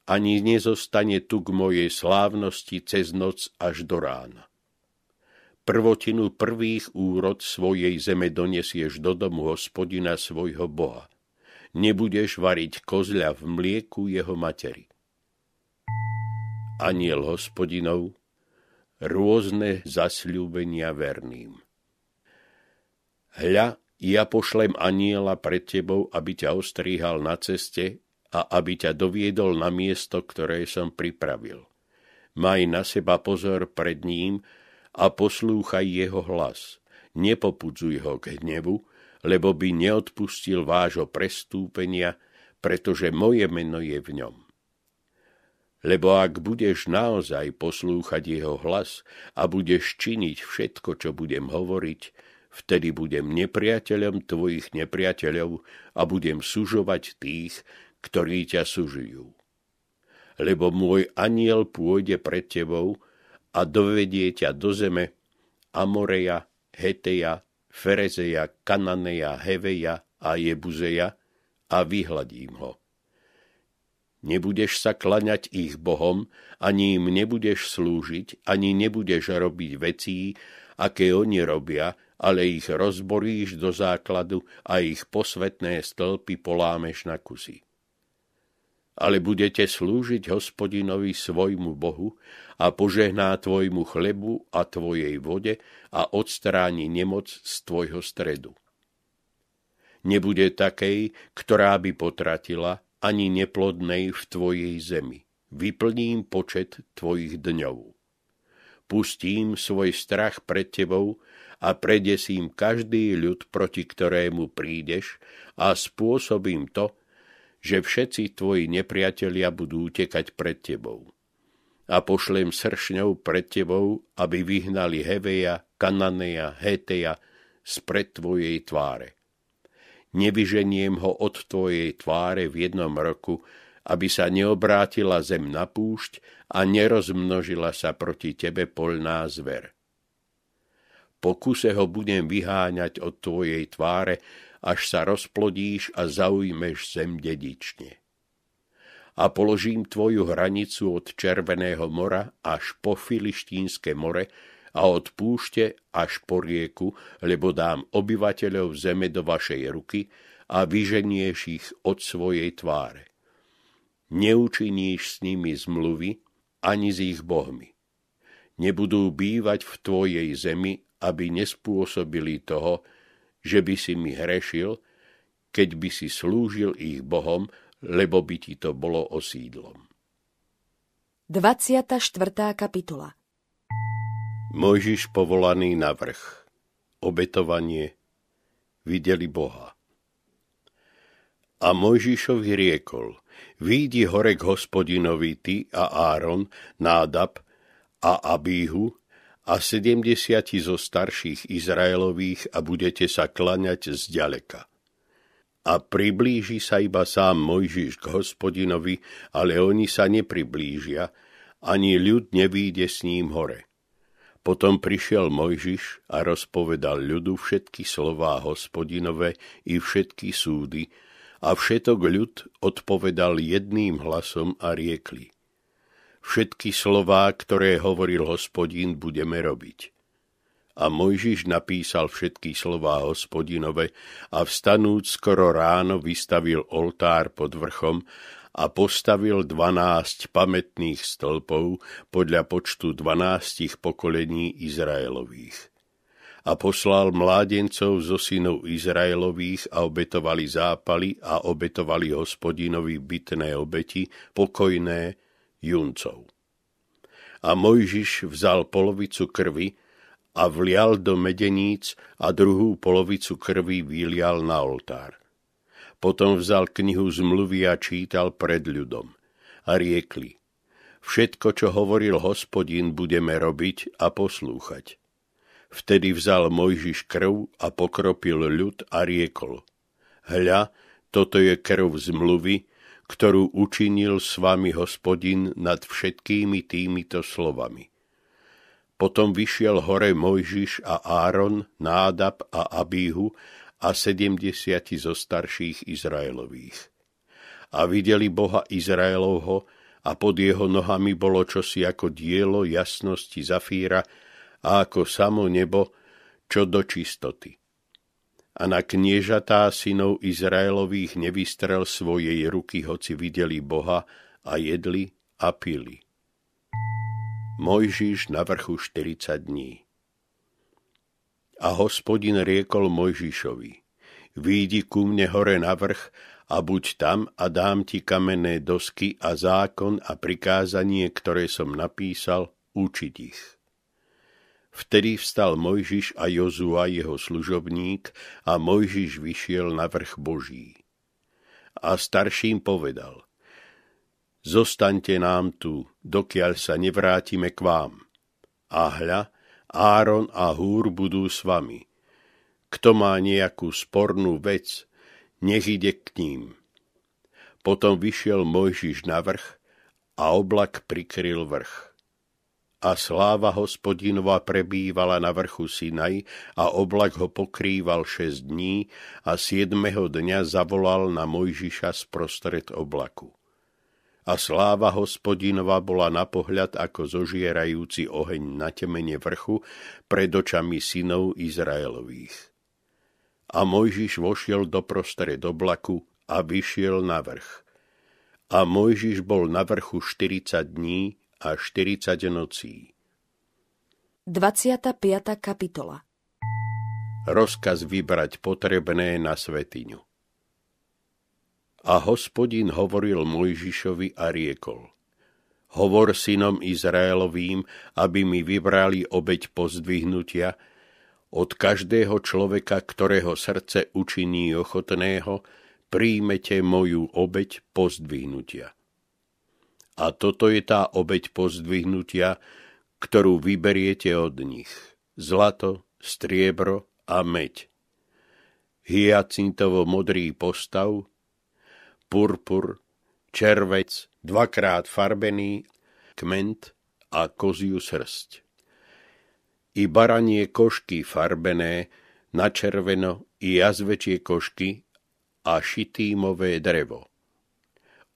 ani nezostane tu k mojej slávnosti cez noc až do rána. Prvotinu prvých úrod svojej zeme donesieš do domu hospodina svojho boha. Nebudeš variť kozľa v mlieku jeho materi aniel hospodinov, rôzne zasľúbenia verným. Hľa, ja pošlem aniela pred tebou, aby ťa ostríhal na ceste a aby ťa doviedol na miesto, ktoré som pripravil. Maj na seba pozor pred ním a poslúchaj jeho hlas. Nepopudzuj ho k hnevu, lebo by neodpustil vášho prestúpenia, pretože moje meno je v ňom. Lebo ak budeš naozaj poslúchať jeho hlas a budeš činiť všetko, čo budem hovoriť, vtedy budem nepriateľom tvojich nepriateľov a budem sužovať tých, ktorí ťa sužujú. Lebo môj aniel pôjde pred tebou a dovedie ťa do zeme Amoreja, Heteja, Ferezeja, Kananeja, Heveja a Jebuzeja a vyhladím ho Nebudeš sa klaňať ich bohom, ani im nebudeš slúžiť, ani nebudeš robiť vecí, aké oni robia, ale ich rozboríš do základu a ich posvetné stĺpy polámeš na kusy. Ale budete slúžiť hospodinovi svojmu Bohu a požehná tvojmu chlebu a tvojej vode a odstráni nemoc z tvojho stredu. Nebude takej, ktorá by potratila, ani neplodnej v tvojej zemi. Vyplním počet tvojich dňov. Pustím svoj strach pred tebou a predesím každý ľud, proti ktorému prídeš a spôsobím to, že všetci tvoji nepriatelia budú utekať pred tebou. A pošlem sršňou pred tebou, aby vyhnali Heveja, Kananeja, Heteja spred tvojej tváre. Nevyženiem ho od tvojej tváre v jednom roku, aby sa neobrátila zem na púšť a nerozmnožila sa proti tebe polná zver pokuse ho budem vyháňať od tvojej tváre, až sa rozplodíš a zaujmeš zem dedične. A položím tvoju hranicu od Červeného mora až po Filištínske more a od púšte až po rieku, lebo dám obyvateľov zeme do vašej ruky a vyženieš ich od svojej tváre. Neučiníš s nimi zmluvy ani s ich bohmi. Nebudú bývať v tvojej zemi aby nespôsobili toho, že by si mi hrešil, keď by si slúžil ich Bohom, lebo by ti to bolo osídlom. 24. kapitola Mojžiš povolaný na vrch. Obetovanie. Videli Boha. A Mojžišovi riekol, výjdi hore k hospodinovi ty a Áron, Nádab a Abíhu a sedemdesiati zo starších Izraelových a budete sa klaňať zďaleka. A priblíži sa iba sám Mojžiš k hospodinovi, ale oni sa nepriblížia, ani ľud nevíde s ním hore. Potom prišiel Mojžiš a rozpovedal ľudu všetky slová hospodinové i všetky súdy, a všetok ľud odpovedal jedným hlasom a riekli – Všetky slová, ktoré hovoril hospodín, budeme robiť. A Mojžiš napísal všetky slová hospodinove a vstanúc skoro ráno vystavil oltár pod vrchom a postavil dvanásť pamätných stĺpov podľa počtu dvanástich pokolení Izraelových. A poslal mládencov zo synov Izraelových a obetovali zápaly a obetovali hospodinovi bytné obeti, pokojné, juncov. A Mojžiš vzal polovicu krvi a vlial do medeníc a druhú polovicu krvi vylial na oltár. Potom vzal knihu zmluvy a čítal pred ľudom. A riekli, všetko, čo hovoril hospodin, budeme robiť a poslúchať. Vtedy vzal Mojžiš krv a pokropil ľud a riekol, hľa, toto je krv zmluvy, ktorú učinil s vami hospodin nad všetkými týmito slovami. Potom vyšiel hore Mojžiš a Áron, Nádab a Abíhu a sedemdesiati zo starších Izraelových. A videli Boha Izraelovho a pod jeho nohami bolo čosi ako dielo jasnosti zafíra a ako samo nebo, čo do čistoty a na kniežatá synov Izraelových nevystrel svojej ruky, hoci videli Boha a jedli a pili. Mojžiš na vrchu 40 dní. A hospodin riekol Mojžišovi, výjdi ku mne hore na vrch a buď tam a dám ti kamenné dosky a zákon a prikázanie, ktoré som napísal, učiť ich. Vtedy vstal Mojžiš a Jozua jeho služobník a Mojžiš vyšiel na vrch Boží. A starším povedal, zostaňte nám tu, dokiaľ sa nevrátime k vám. A hľa, Áron a Húr budú s vami. Kto má nejakú spornú vec, nech ide k ním. Potom vyšiel Mojžiš na vrch a oblak prikryl vrch a sláva hospodinova prebývala na vrchu Sinaj a oblak ho pokrýval šesť dní a siedmeho dňa zavolal na Mojžiša sprostred oblaku. A sláva hospodinova bola na pohľad ako zožierajúci oheň na temene vrchu pred očami synov Izraelových. A Mojžiš vošiel do prostred oblaku a vyšiel na vrch. A Mojžiš bol na vrchu 40 dní a 40 nocí. 25. kapitola rozkaz vybrať potrebné na svetiňu. A hospodin hovoril Mojžišovi a riekol. Hovor synom Izraelovým, aby mi vybrali obeď pozdvihnutia, od každého človeka, ktorého srdce učiní ochotného, príjmete moju obeď pozdvihnutia. A toto je tá obeď pozdvihnutia, ktorú vyberiete od nich. Zlato, striebro a meď. Hyacintovo modrý postav, purpur, červec, dvakrát farbený, kment a koziu srst i baranie košky farbené na červeno i jazvečie košky a šitýmové drevo.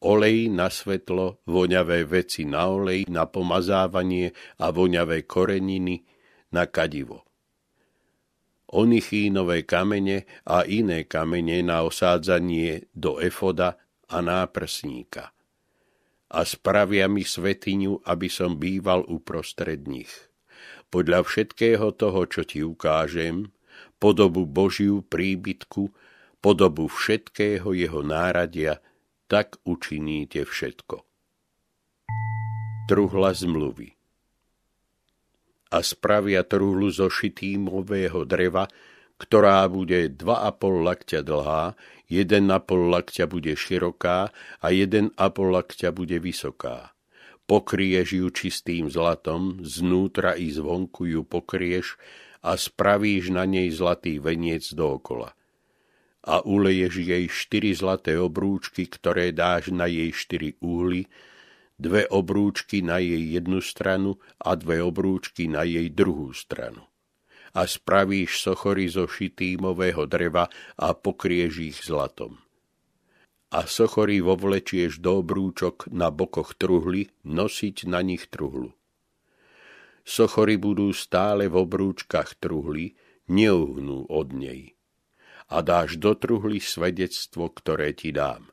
Olej na svetlo, voňavé veci na olej, na pomazávanie a voňavé koreniny na kadivo. Onichínové kamene a iné kamene na osádzanie do efoda a náprsníka. A spravia mi svetiňu, aby som býval uprostred nich podľa všetkého toho, čo ti ukážem, podobu Božiu príbytku, podobu všetkého jeho náradia, tak učiníte všetko. Truhla zmluvy A spravia truhlu zo šitýmového dreva, ktorá bude 2,5 lakťa dlhá, 1,5 lakťa bude široká a 1,5 lakťa bude vysoká pokrieš ju čistým zlatom, znútra i zvonku ju pokrieš a spravíš na nej zlatý veniec dookola. A uleješ jej štyri zlaté obrúčky, ktoré dáš na jej štyri úhly, dve obrúčky na jej jednu stranu a dve obrúčky na jej druhú stranu. A spravíš sochory zo šitýmového dreva a pokrieš ich zlatom a sochory vovlečieš do obrúčok na bokoch truhly, nosiť na nich truhlu. Sochory budú stále v obrúčkach truhly, neuhnú od nej. A dáš do truhly svedectvo, ktoré ti dám.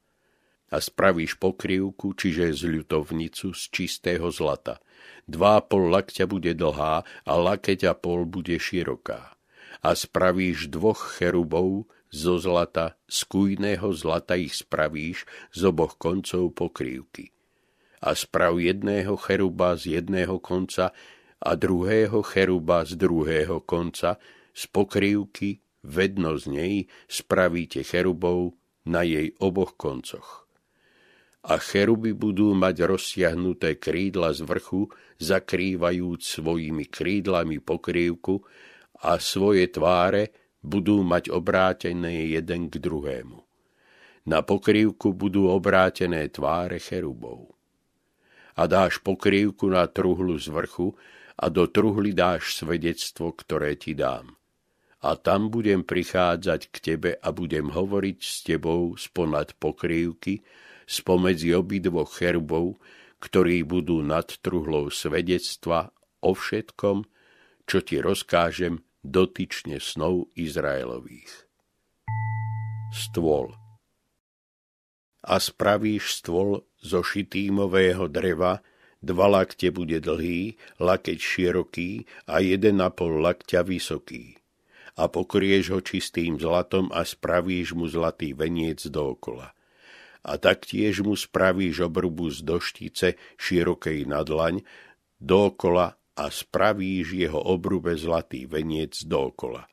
A spravíš pokrývku, čiže z ľutovnicu z čistého zlata. Dva pol lakťa bude dlhá a lakeť a pol bude široká. A spravíš dvoch cherubov, zo zlata, z kujného zlata ich spravíš z oboch koncov pokrývky. A sprav jedného cheruba z jedného konca a druhého cheruba z druhého konca, z pokrývky, vedno z nej, spravíte cherubov na jej oboch koncoch. A cheruby budú mať rozsiahnuté krídla z vrchu, zakrývajúc svojimi krídlami pokrývku a svoje tváre budú mať obrátené jeden k druhému. Na pokrývku budú obrátené tváre cherubov. A dáš pokrývku na truhlu z vrchu a do truhly dáš svedectvo, ktoré ti dám. A tam budem prichádzať k tebe a budem hovoriť s tebou sponad pokrývky, spomedzi obidvoch cherubov, ktorí budú nad truhlou svedectva o všetkom, čo ti rozkážem dotyčne snov Izraelových. Stôl A spravíš stôl zo šitýmového dreva, dva lakte bude dlhý, lakeť široký a jeden a pol lakťa vysoký. A pokrieš ho čistým zlatom a spravíš mu zlatý veniec dookola. A taktiež mu spravíš obrubu z doštice širokej nadlaň, dookola a spravíš jeho obrube zlatý veniec dookola.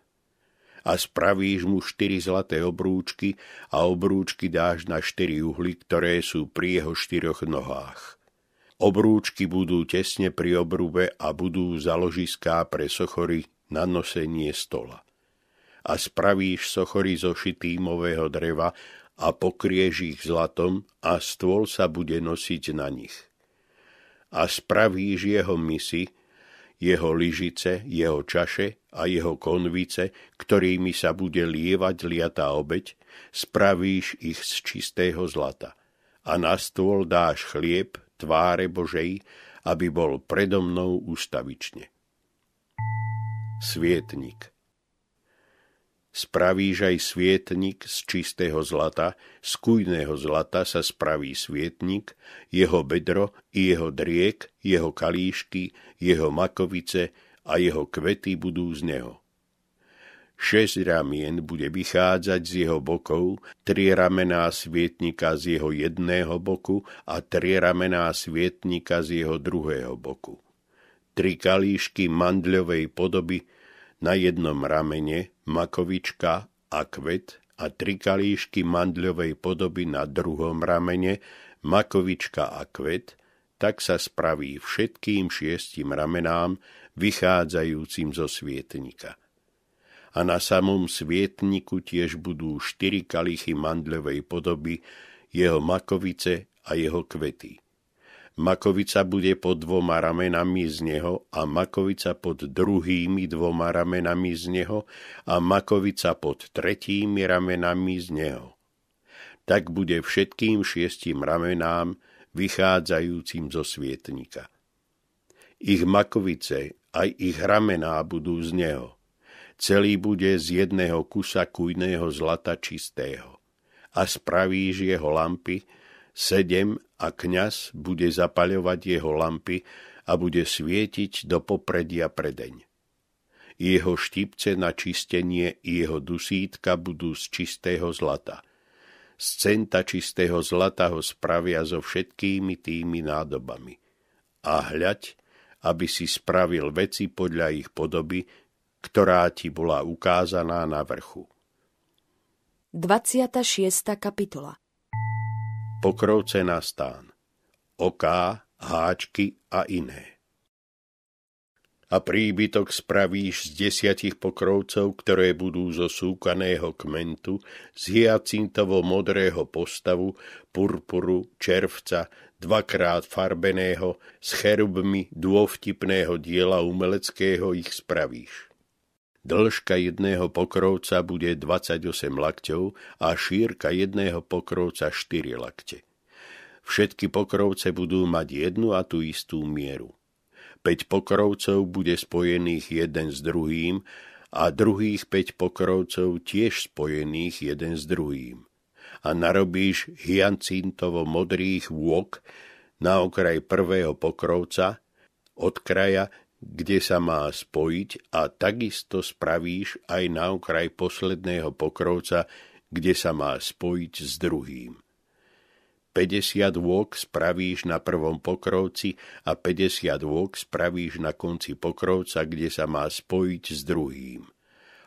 A spravíš mu štyri zlaté obrúčky a obrúčky dáš na štyri uhly, ktoré sú pri jeho štyroch nohách. Obrúčky budú tesne pri obrube a budú založiská pre sochory na nosenie stola. A spravíš sochory zo šitýmového dreva a pokrieš ich zlatom a stôl sa bude nosiť na nich. A spravíš jeho misy, jeho lyžice, jeho čaše a jeho konvice, ktorými sa bude lievať liatá obeď, spravíš ich z čistého zlata. A na stôl dáš chlieb tváre Božej, aby bol predo mnou ústavične. Svietnik Spravíš aj svietnik z čistého zlata, z kujného zlata sa spraví svietnik, jeho bedro i jeho driek, jeho kalíšky, jeho makovice a jeho kvety budú z neho. Šesť ramien bude vychádzať z jeho bokov, tri ramená svietnika z jeho jedného boku a tri ramená svietnika z jeho druhého boku. Tri kalíšky mandľovej podoby na jednom ramene, makovička a kvet a tri kalíšky mandľovej podoby na druhom ramene, makovička a kvet, tak sa spraví všetkým šiestim ramenám, vychádzajúcim zo svietnika a na samom svietniku tiež budú štyri kalichy mandľovej podoby, jeho makovice a jeho kvety. Makovica bude pod dvoma ramenami z neho a makovica pod druhými dvoma ramenami z neho a makovica pod tretími ramenami z neho. Tak bude všetkým šiestim ramenám vychádzajúcim zo svietnika. Ich makovice aj ich ramená budú z neho celý bude z jedného kusa kujného zlata čistého. A spravíš jeho lampy, sedem a kňaz bude zapaľovať jeho lampy a bude svietiť do popredia predeň. Jeho štipce na čistenie i jeho dusítka budú z čistého zlata. Z centa čistého zlata ho spravia so všetkými tými nádobami. A hľaď, aby si spravil veci podľa ich podoby, ktorá ti bola ukázaná na vrchu. 26. kapitola Pokrovce na stán Oká, háčky a iné a príbytok spravíš z desiatich pokrovcov, ktoré budú zo súkaného kmentu, z hyacintovo modrého postavu, purpuru, červca, dvakrát farbeného, s cherubmi dôvtipného diela umeleckého ich spravíš. Dĺžka jedného pokrovca bude 28 lakťov a šírka jedného pokrovca 4 lakte. Všetky pokrovce budú mať jednu a tú istú mieru. 5 pokrovcov bude spojených jeden s druhým a druhých 5 pokrovcov tiež spojených jeden s druhým. A narobíš hyacintovo modrých vôk na okraj prvého pokrovca, od kraja kde sa má spojiť a takisto spravíš aj na okraj posledného pokrovca, kde sa má spojiť s druhým. 50 vôk spravíš na prvom pokrovci a 50 vôk spravíš na konci pokrovca, kde sa má spojiť s druhým.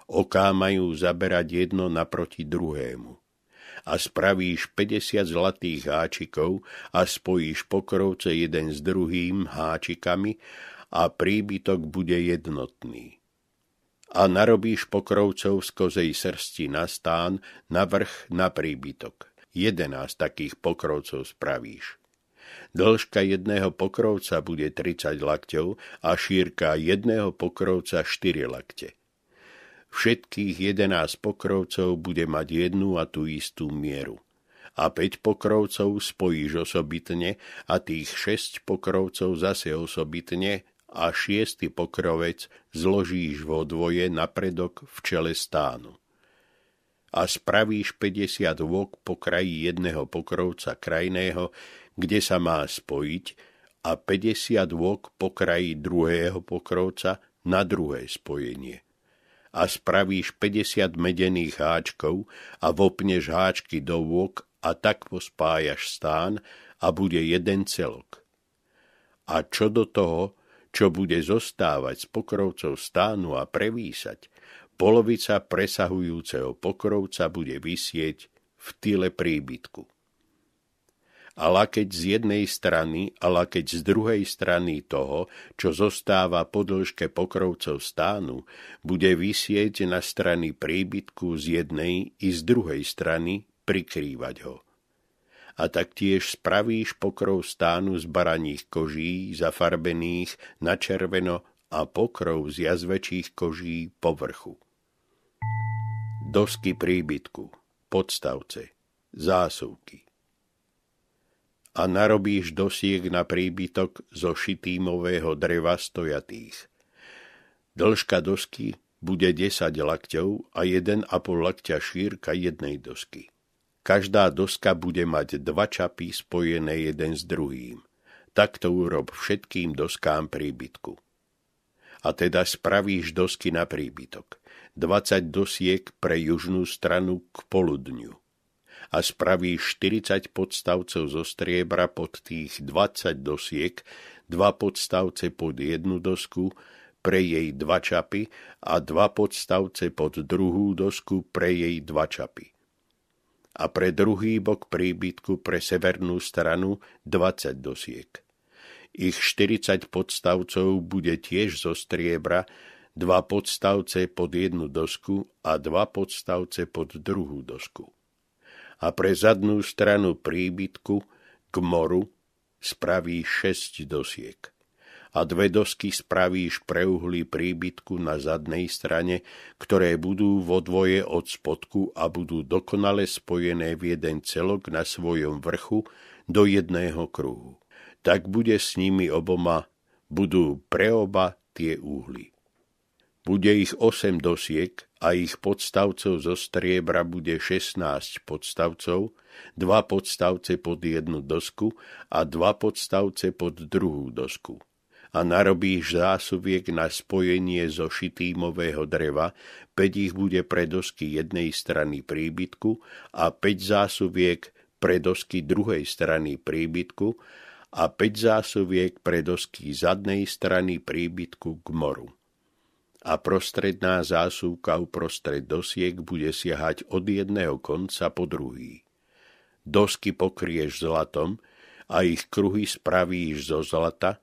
Oká majú zaberať jedno naproti druhému. A spravíš 50 zlatých háčikov a spojíš pokrovce jeden s druhým háčikami a príbytok bude jednotný. A narobíš pokrovcov z kozej srsti na stán, na vrch na príbytok. Jedenásť takých pokrovcov spravíš. Dĺžka jedného pokrovca bude 30 lakťov a šírka jedného pokrovca 4 lakte. Všetkých 11 pokrovcov bude mať jednu a tú istú mieru a 5 pokrovcov spojíš osobitne a tých 6 pokrovcov zase osobitne a šiestý pokrovec zložíš vo dvoje napredok v čele stánu. A spravíš 50 vok po kraji jedného pokrovca krajného, kde sa má spojiť, a 50 vok po kraji druhého pokrovca na druhé spojenie. A spravíš 50 medených háčkov a vopneš háčky do vok a tak pospájaš stán a bude jeden celok. A čo do toho, čo bude zostávať z pokrovcov stánu a prevísať, polovica presahujúceho pokrovca bude vysieť v tyle príbytku. A lakeť z jednej strany a lakeť z druhej strany toho, čo zostáva po dĺžke pokrovcov stánu, bude vysieť na strany príbytku z jednej i z druhej strany prikrývať ho a taktiež spravíš pokrov stánu z baraních koží, zafarbených na červeno a pokrov z jazvečích koží povrchu. Dosky príbytku, podstavce, zásuvky. A narobíš dosiek na príbytok zo šitýmového dreva stojatých. Dĺžka dosky bude 10 lakťov a 1,5 lakťa šírka jednej dosky. Každá doska bude mať dva čapy spojené jeden s druhým. Takto urob všetkým doskám príbytku. A teda spravíš dosky na príbytok. 20 dosiek pre južnú stranu k poludňu. A spravíš 40 podstavcov zo striebra pod tých 20 dosiek, dva podstavce pod jednu dosku, pre jej dva čapy a dva podstavce pod druhú dosku pre jej dva čapy. A pre druhý bok príbytku pre severnú stranu 20 dosiek. Ich 40 podstavcov bude tiež zo striebra, dva podstavce pod jednu dosku a dva podstavce pod druhú dosku. A pre zadnú stranu príbytku k moru spraví šesť dosiek a dve dosky spravíš pre uhlí príbytku na zadnej strane, ktoré budú vo dvoje od spodku a budú dokonale spojené v jeden celok na svojom vrchu do jedného kruhu. Tak bude s nimi oboma, budú pre oba tie úhly. Bude ich osem dosiek a ich podstavcov zo striebra bude 16 podstavcov, dva podstavce pod jednu dosku a dva podstavce pod druhú dosku a narobíš zásuviek na spojenie zo šitýmového dreva, 5 ich bude pre dosky jednej strany príbytku a 5 zásuviek pre dosky druhej strany príbytku a 5 zásuviek pre dosky zadnej strany príbytku k moru. A prostredná zásuvka uprostred dosiek bude siahať od jedného konca po druhý. Dosky pokrieš zlatom a ich kruhy spravíš zo zlata,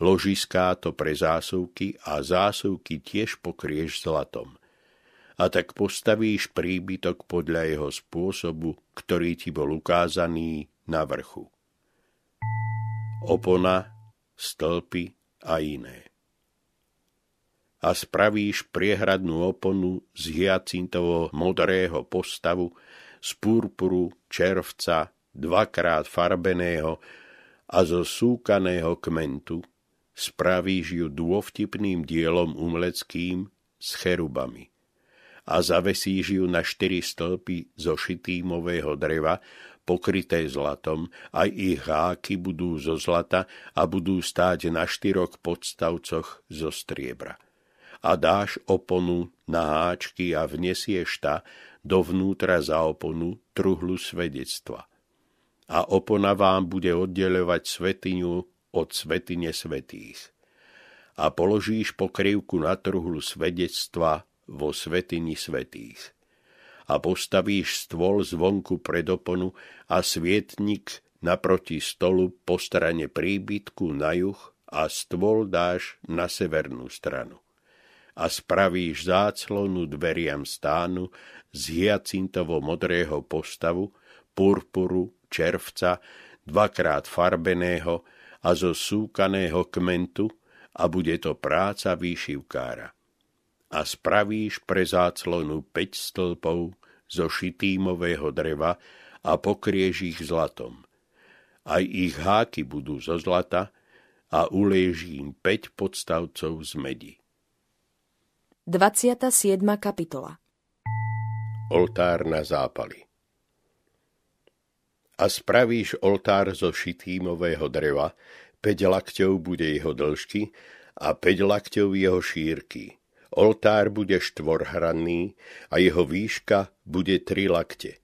ložiská to pre zásuvky a zásuvky tiež pokrieš zlatom. A tak postavíš príbytok podľa jeho spôsobu, ktorý ti bol ukázaný na vrchu. Opona, stĺpy a iné. A spravíš priehradnú oponu z hyacintovo modrého postavu, z purpuru, červca, dvakrát farbeného a zo súkaného kmentu, spravíš ju dôvtipným dielom umleckým s cherubami a zavesíš ju na štyri stĺpy zo šitýmového dreva, pokryté zlatom, aj ich háky budú zo zlata a budú stáť na štyroch podstavcoch zo striebra. A dáš oponu na háčky a vnesieš ta dovnútra za oponu truhlu svedectva. A opona vám bude oddeľovať svetiňu od svetine svetých. A položíš pokrývku na truhlu svedectva vo svetini svetých. A postavíš stôl zvonku pred oponu a svietnik naproti stolu po strane príbytku na juh a stôl dáš na severnú stranu. A spravíš záclonu dveriam stánu z hyacintovo modrého postavu, purpuru, červca, dvakrát farbeného a zo súkaného kmentu a bude to práca výšivkára. A spravíš pre záclonu 5 stĺpov zo šitýmového dreva a pokrieš ich zlatom. Aj ich háky budú zo zlata a uleží im 5 podstavcov z medi. 27. kapitola Oltár na zápali a spravíš oltár zo šitýmového dreva, 5 lakťov bude jeho dĺžky a 5 lakťov jeho šírky. Oltár bude štvorhranný a jeho výška bude 3 lakte.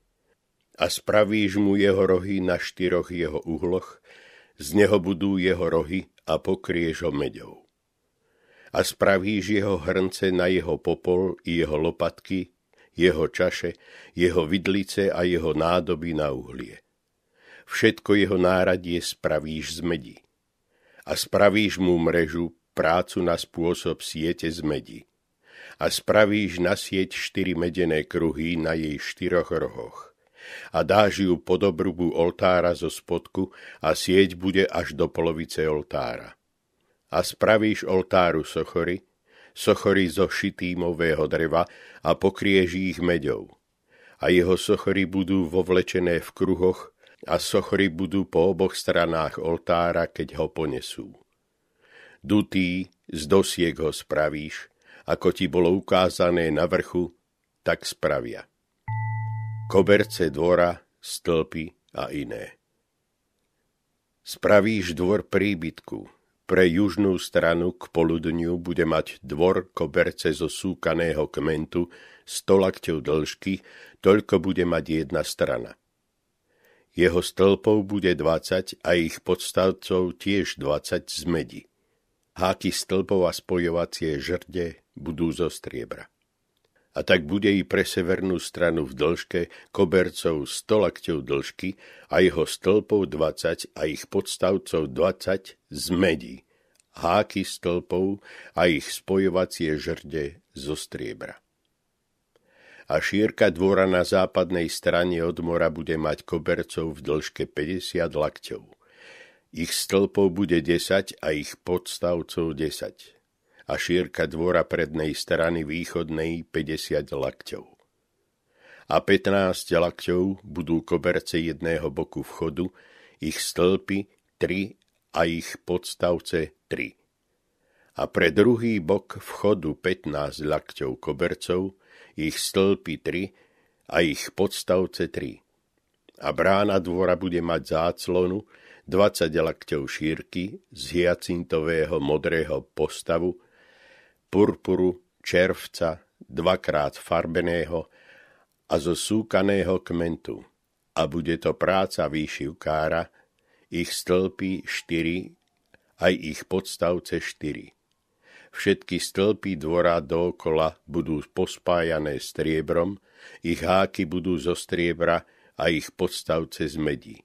A spravíš mu jeho rohy na štyroch jeho uhloch, z neho budú jeho rohy a pokrieš ho meďou. A spravíš jeho hrnce na jeho popol i jeho lopatky, jeho čaše, jeho vidlice a jeho nádoby na uhlie všetko jeho náradie spravíš z medi. A spravíš mu mrežu, prácu na spôsob siete z medi. A spravíš na sieť štyri medené kruhy na jej štyroch rohoch. A dáš ju pod obrubu oltára zo spodku a sieť bude až do polovice oltára. A spravíš oltáru sochory, sochory zo šitýmového dreva a pokrieš ich meďou. A jeho sochory budú vovlečené v kruhoch a sochry budú po oboch stranách oltára, keď ho ponesú. Dutý z dosiek ho spravíš, ako ti bolo ukázané na vrchu, tak spravia. Koberce dvora, stĺpy a iné. Spravíš dvor príbytku, Pre južnú stranu k poludniu bude mať dvor koberce zo súkaného kmentu 100 lakťov dĺžky, toľko bude mať jedna strana. Jeho stĺpov bude 20 a ich podstavcov tiež 20 z medi. Háky stĺpov a spojovacie žrde budú zo striebra a tak bude i pre severnú stranu v dĺžke kobercov 100 lakťov dĺžky a jeho stĺpov 20 a ich podstavcov 20 z medí, háky stĺpov a ich spojovacie žrde zo striebra. A šírka dvora na západnej strane od mora bude mať kobercov v dĺžke 50 lakťov. Ich stĺpov bude 10 a ich podstavcov 10 a šírka dvora prednej strany východnej 50 lakťov. A 15 lakťov budú koberce jedného boku vchodu, ich stĺpy 3 a ich podstavce 3. A pre druhý bok vchodu 15 lakťov kobercov, ich stĺpy 3 a ich podstavce 3. A brána dvora bude mať záclonu 20 lakťov šírky z hyacintového modrého postavu purpuru, červca, dvakrát farbeného a zo súkaného kmentu. A bude to práca výšivkára, ich stĺpy štyri, aj ich podstavce štyri. Všetky stĺpy dvora dookola budú pospájané striebrom, ich háky budú zo striebra a ich podstavce z medí.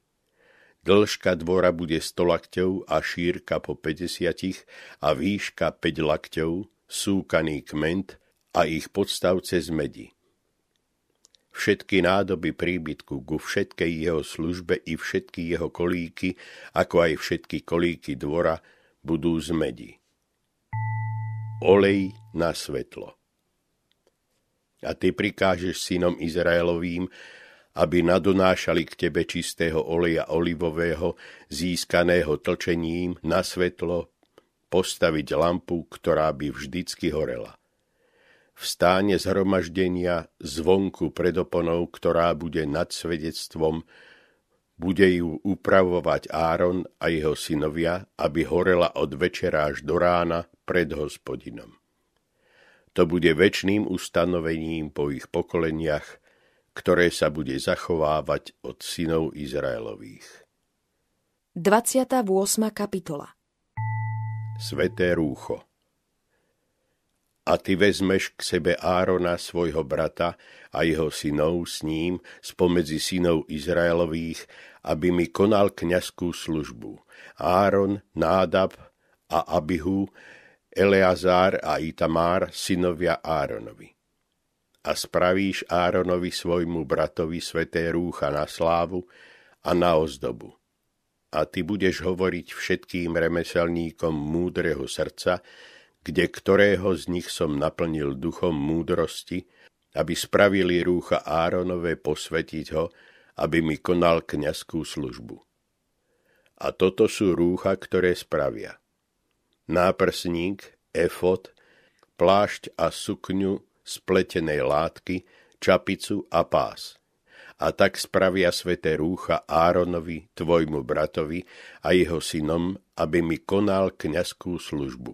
Dĺžka dvora bude 100 lakťov a šírka po 50 a výška 5 lakťov, súkaný kment a ich podstavce z medi. Všetky nádoby príbytku ku všetkej jeho službe i všetky jeho kolíky, ako aj všetky kolíky dvora, budú z medi. Olej na svetlo. A ty prikážeš synom Izraelovým, aby nadonášali k tebe čistého oleja olivového, získaného tlčením na svetlo postaviť lampu, ktorá by vždycky horela. V stáne zhromaždenia zvonku pred oponou, ktorá bude nad svedectvom, bude ju upravovať Áron a jeho synovia, aby horela od večera až do rána pred hospodinom. To bude väčným ustanovením po ich pokoleniach, ktoré sa bude zachovávať od synov Izraelových. 28. kapitola sveté rúcho. A ty vezmeš k sebe Árona, svojho brata, a jeho synov s ním, spomedzi synov Izraelových, aby mi konal kňazskú službu. Áron, Nádab a Abihu, Eleazár a Itamár, synovia Áronovi. A spravíš Áronovi svojmu bratovi sveté rúcha na slávu a na ozdobu a ty budeš hovoriť všetkým remeselníkom múdreho srdca, kde ktorého z nich som naplnil duchom múdrosti, aby spravili rúcha Áronové posvetiť ho, aby mi konal kňazskú službu. A toto sú rúcha, ktoré spravia. Náprsník, efot, plášť a sukňu z látky, čapicu a pás – a tak spravia sveté rúcha Áronovi, tvojmu bratovi a jeho synom, aby mi konal kňazskú službu.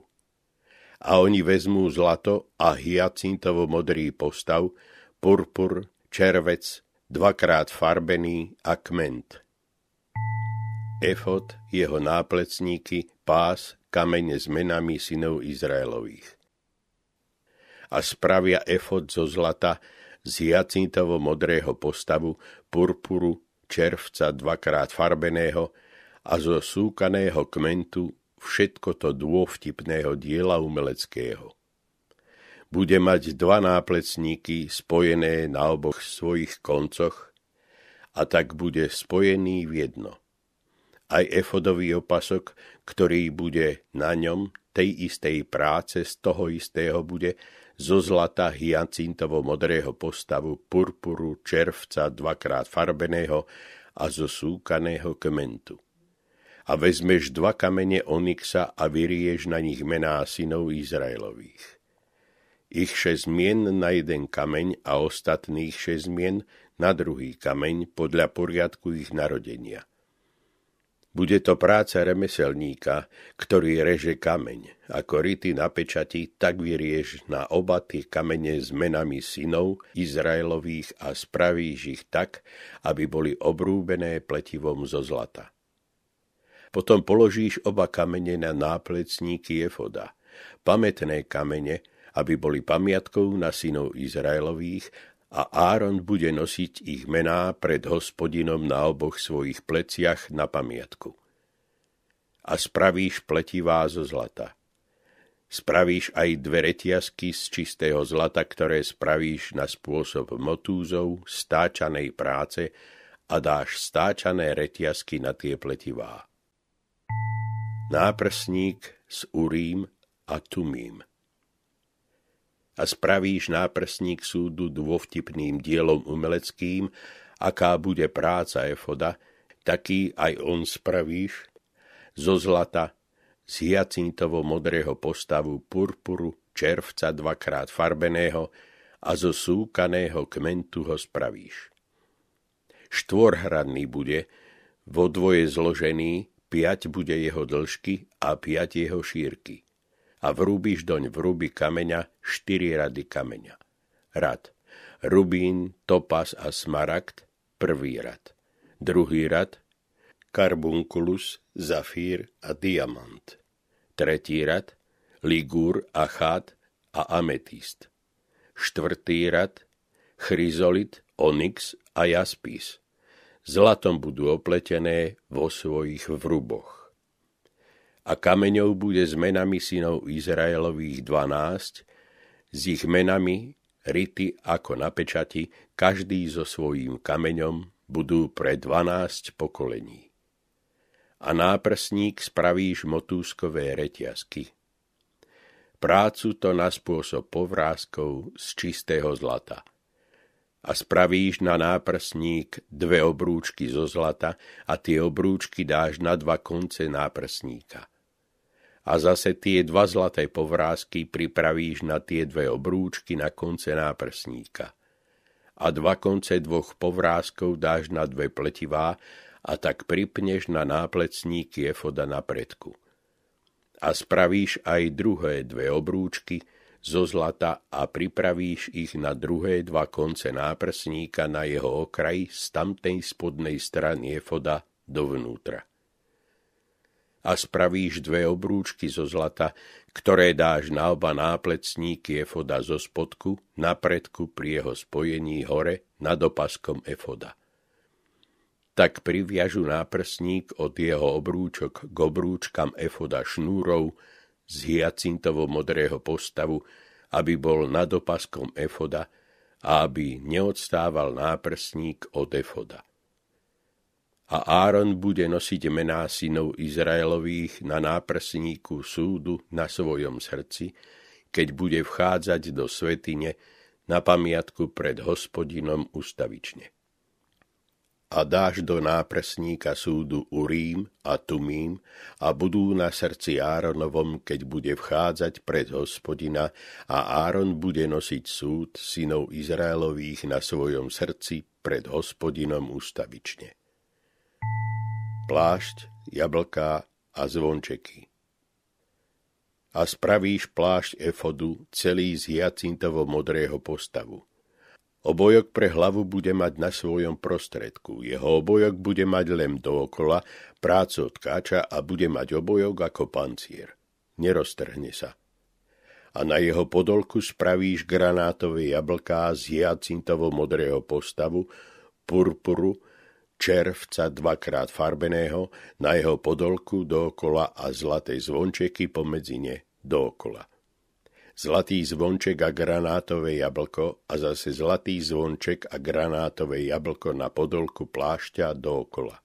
A oni vezmú zlato a hyacintovo modrý postav, purpur, červec, dvakrát farbený a kment. Efot, jeho náplecníky, pás, kamene s menami synov Izraelových. A spravia efot zo zlata, z hyacintovo modrého postavu, purpuru, červca dvakrát farbeného a zo súkaného kmentu všetko to dôvtipného diela umeleckého. Bude mať dva náplecníky spojené na oboch svojich koncoch a tak bude spojený v jedno. Aj efodový opasok, ktorý bude na ňom tej istej práce z toho istého bude, zo zlata hyacintovo modrého postavu, purpuru, červca dvakrát farbeného a zo súkaného kmentu. A vezmeš dva kamene onyxa a vyrieš na nich mená synov Izraelových. Ich šesť mien na jeden kameň a ostatných šesť mien na druhý kameň podľa poriadku ich narodenia. Bude to práca remeselníka, ktorý reže kameň. Ako rity na pečati, tak vyriež na oba tie kamene s menami synov Izraelových a spravíš ich tak, aby boli obrúbené pletivom zo zlata. Potom položíš oba kamene na náplecníky Jefoda, pamätné kamene, aby boli pamiatkou na synov Izraelových a Áron bude nosiť ich mená pred hospodinom na oboch svojich pleciach na pamiatku. A spravíš pletivá zo zlata. Spravíš aj dve retiasky z čistého zlata, ktoré spravíš na spôsob motúzov, stáčanej práce a dáš stáčané retiasky na tie pletivá. Náprsník s Urím a Tumím a spravíš náprsník súdu dôvtipným dielom umeleckým, aká bude práca Efoda, taký aj on spravíš, zo zlata, z hyacintovo modrého postavu purpuru, červca dvakrát farbeného a zo súkaného kmentu ho spravíš. Štvorhradný bude, vo dvoje zložený, piať bude jeho dĺžky a piať jeho šírky a vrúbiš doň vrúby kameňa štyri rady kameňa. Rad. Rubín, topas a smaragd, prvý rad. Druhý rad. Karbunculus, zafír a diamant. Tretí rad. Ligúr, achát a ametist. Štvrtý rad. Chryzolit, onyx a jaspis. Zlatom budú opletené vo svojich vruboch a kameňov bude s menami synov Izraelových dvanásť, s ich menami rity ako na pečati, každý so svojím kameňom budú pre dvanásť pokolení. A náprsník spravíš motúskové reťazky. Prácu to na spôsob povrázkov z čistého zlata. A spravíš na náprsník dve obrúčky zo zlata a tie obrúčky dáš na dva konce náprsníka – a zase tie dva zlaté povrázky pripravíš na tie dve obrúčky na konce náprsníka. A dva konce dvoch povrázkov dáš na dve pletivá a tak pripneš na náplecník jefoda na predku. A spravíš aj druhé dve obrúčky zo zlata a pripravíš ich na druhé dva konce náprsníka na jeho okraji z tamtej spodnej strany jefoda dovnútra a spravíš dve obrúčky zo zlata, ktoré dáš na oba náplecníky efoda zo spodku, na predku pri jeho spojení hore nad opaskom efoda. Tak priviažu náprsník od jeho obrúčok k obrúčkam efoda šnúrov z hyacintovo modrého postavu, aby bol nad opaskom efoda a aby neodstával náprsník od efoda a Áron bude nosiť mená synov Izraelových na náprsníku súdu na svojom srdci, keď bude vchádzať do svetine na pamiatku pred hospodinom ustavične. A dáš do náprsníka súdu Urím a Tumím a budú na srdci Áronovom, keď bude vchádzať pred hospodina a Áron bude nosiť súd synov Izraelových na svojom srdci pred hospodinom ustavične plášť, jablká a zvončeky. A spravíš plášť efodu celý z hyacintovo modrého postavu. Obojok pre hlavu bude mať na svojom prostredku. Jeho obojok bude mať len dookola, prácu od káča a bude mať obojok ako pancier. Neroztrhne sa. A na jeho podolku spravíš granátové jablká z hyacintovo modrého postavu, purpuru, červca dvakrát farbeného, na jeho podolku dookola a zlaté zvončeky pomedzi ne dookola. Zlatý zvonček a granátové jablko a zase zlatý zvonček a granátové jablko na podolku plášťa dookola.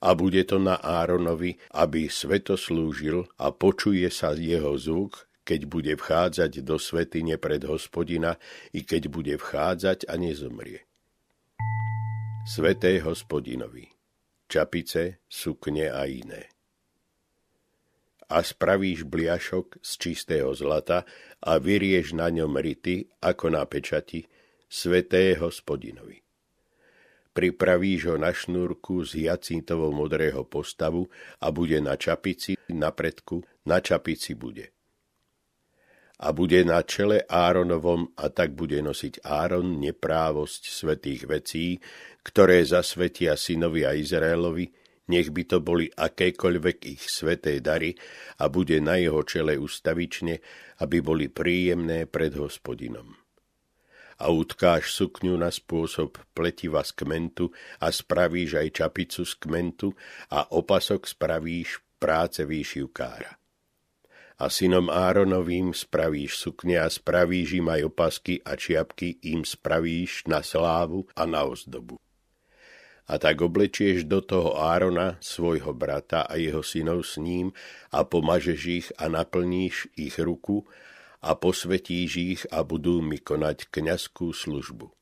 A bude to na Áronovi, aby sveto slúžil a počuje sa jeho zvuk, keď bude vchádzať do svetine pred hospodina i keď bude vchádzať a nezomrie. Sveté hospodinovi, čapice, sukne a iné. A spravíš bliašok z čistého zlata a vyrieš na ňom rity, ako na pečati, sveté hospodinovi. pripravíš ho na šnúrku z jacintovou modrého postavu a bude na čapici, na predku, na čapici bude. A bude na čele Áronovom a tak bude nosiť Áron neprávosť svetých vecí, ktoré zasvetia synovia Izraelovi, nech by to boli akékoľvek ich sveté dary a bude na jeho čele ustavične, aby boli príjemné pred hospodinom a utkáš sukňu na spôsob pletiva z kmentu a spravíš aj čapicu z kmentu a opasok spravíš práce výšivkára. A synom Áronovým spravíš sukne a spravíš im aj opasky a čiapky im spravíš na slávu a na ozdobu. A tak oblečieš do toho Árona, svojho brata a jeho synov s ním a pomažeš ich a naplníš ich ruku a posvetíš ich a budú mi konať kňazskú službu.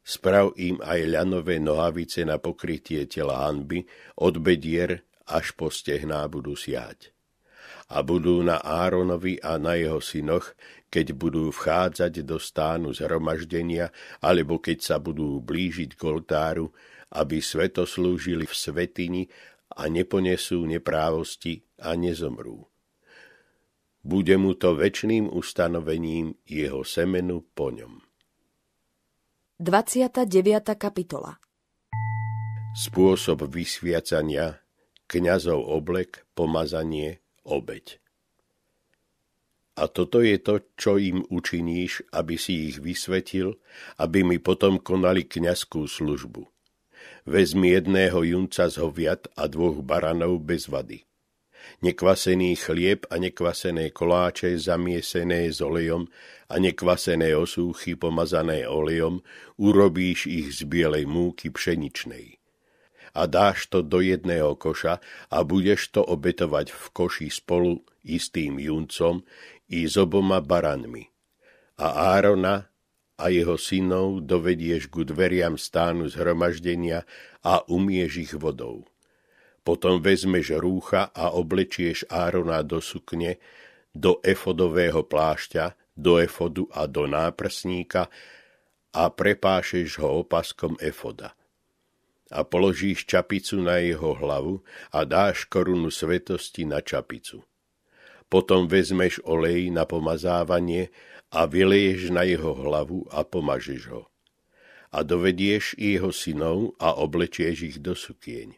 Sprav im aj ľanové nohavice na pokrytie tela hanby, od bedier až po stehná budú siať. A budú na Áronovi a na jeho synoch, keď budú vchádzať do stánu zhromaždenia, alebo keď sa budú blížiť k oltáru, aby sveto slúžili v svetini a neponesú neprávosti a nezomrú bude mu to väčšným ustanovením jeho semenu po ňom. 29. kapitola Spôsob vysviacania, kňazov oblek, pomazanie, obeď. A toto je to, čo im učiníš, aby si ich vysvetil, aby mi potom konali kňazskú službu. Vezmi jedného junca z hoviat a dvoch baranov bez vady nekvasený chlieb a nekvasené koláče zamiesené s olejom a nekvasené osúchy pomazané olejom, urobíš ich z bielej múky pšeničnej. A dáš to do jedného koša a budeš to obetovať v koši spolu istým juncom i s oboma baranmi. A Árona a jeho synov dovedieš ku dveriam stánu zhromaždenia a umieš ich vodou potom vezmeš rúcha a oblečieš Árona do sukne, do efodového plášťa, do efodu a do náprsníka a prepášeš ho opaskom efoda. A položíš čapicu na jeho hlavu a dáš korunu svetosti na čapicu. Potom vezmeš olej na pomazávanie a vyleješ na jeho hlavu a pomažeš ho. A dovedieš jeho synov a oblečieš ich do sukieň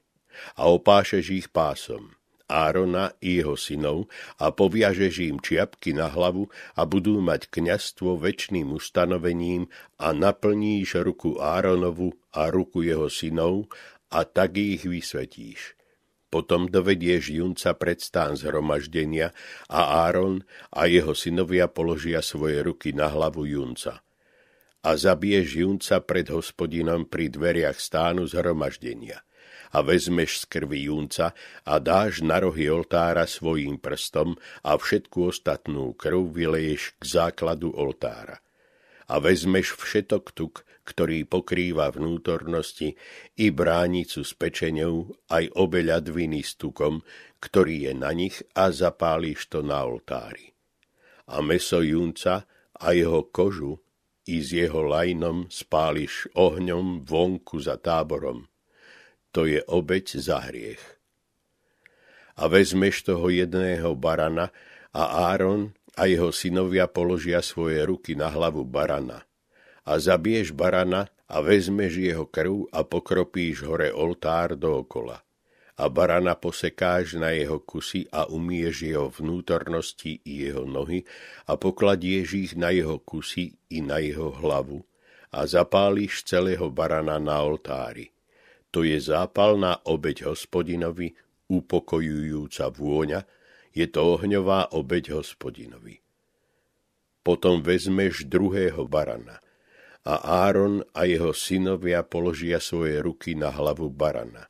a opášeš ich pásom. Árona i jeho synov a poviažeš im čiapky na hlavu a budú mať kňastvo väčšným ustanovením a naplníš ruku Áronovu a ruku jeho synov a tak ich vysvetíš. Potom dovedieš junca pred stán zhromaždenia a Áron a jeho synovia položia svoje ruky na hlavu junca. A zabiješ junca pred hospodinom pri dveriach stánu zhromaždenia – a vezmeš z krvi junca a dáš na rohy oltára svojím prstom a všetku ostatnú krv vyleješ k základu oltára. A vezmeš všetok tuk, ktorý pokrýva vnútornosti, i bránicu s pečenou, aj obe ľadviny s tukom, ktorý je na nich a zapáliš to na oltári. A meso junca a jeho kožu i s jeho lajnom spáliš ohňom vonku za táborom to je obeď za hriech. A vezmeš toho jedného barana a Áron a jeho synovia položia svoje ruky na hlavu barana. A zabiješ barana a vezmeš jeho krv a pokropíš hore oltár dookola. A barana posekáš na jeho kusy a umieš jeho vnútornosti i jeho nohy a pokladieš ich na jeho kusy i na jeho hlavu a zapáliš celého barana na oltári to je zápalná obeď hospodinovi, upokojujúca vôňa, je to ohňová obeď hospodinovi. Potom vezmeš druhého barana a Áron a jeho synovia položia svoje ruky na hlavu barana.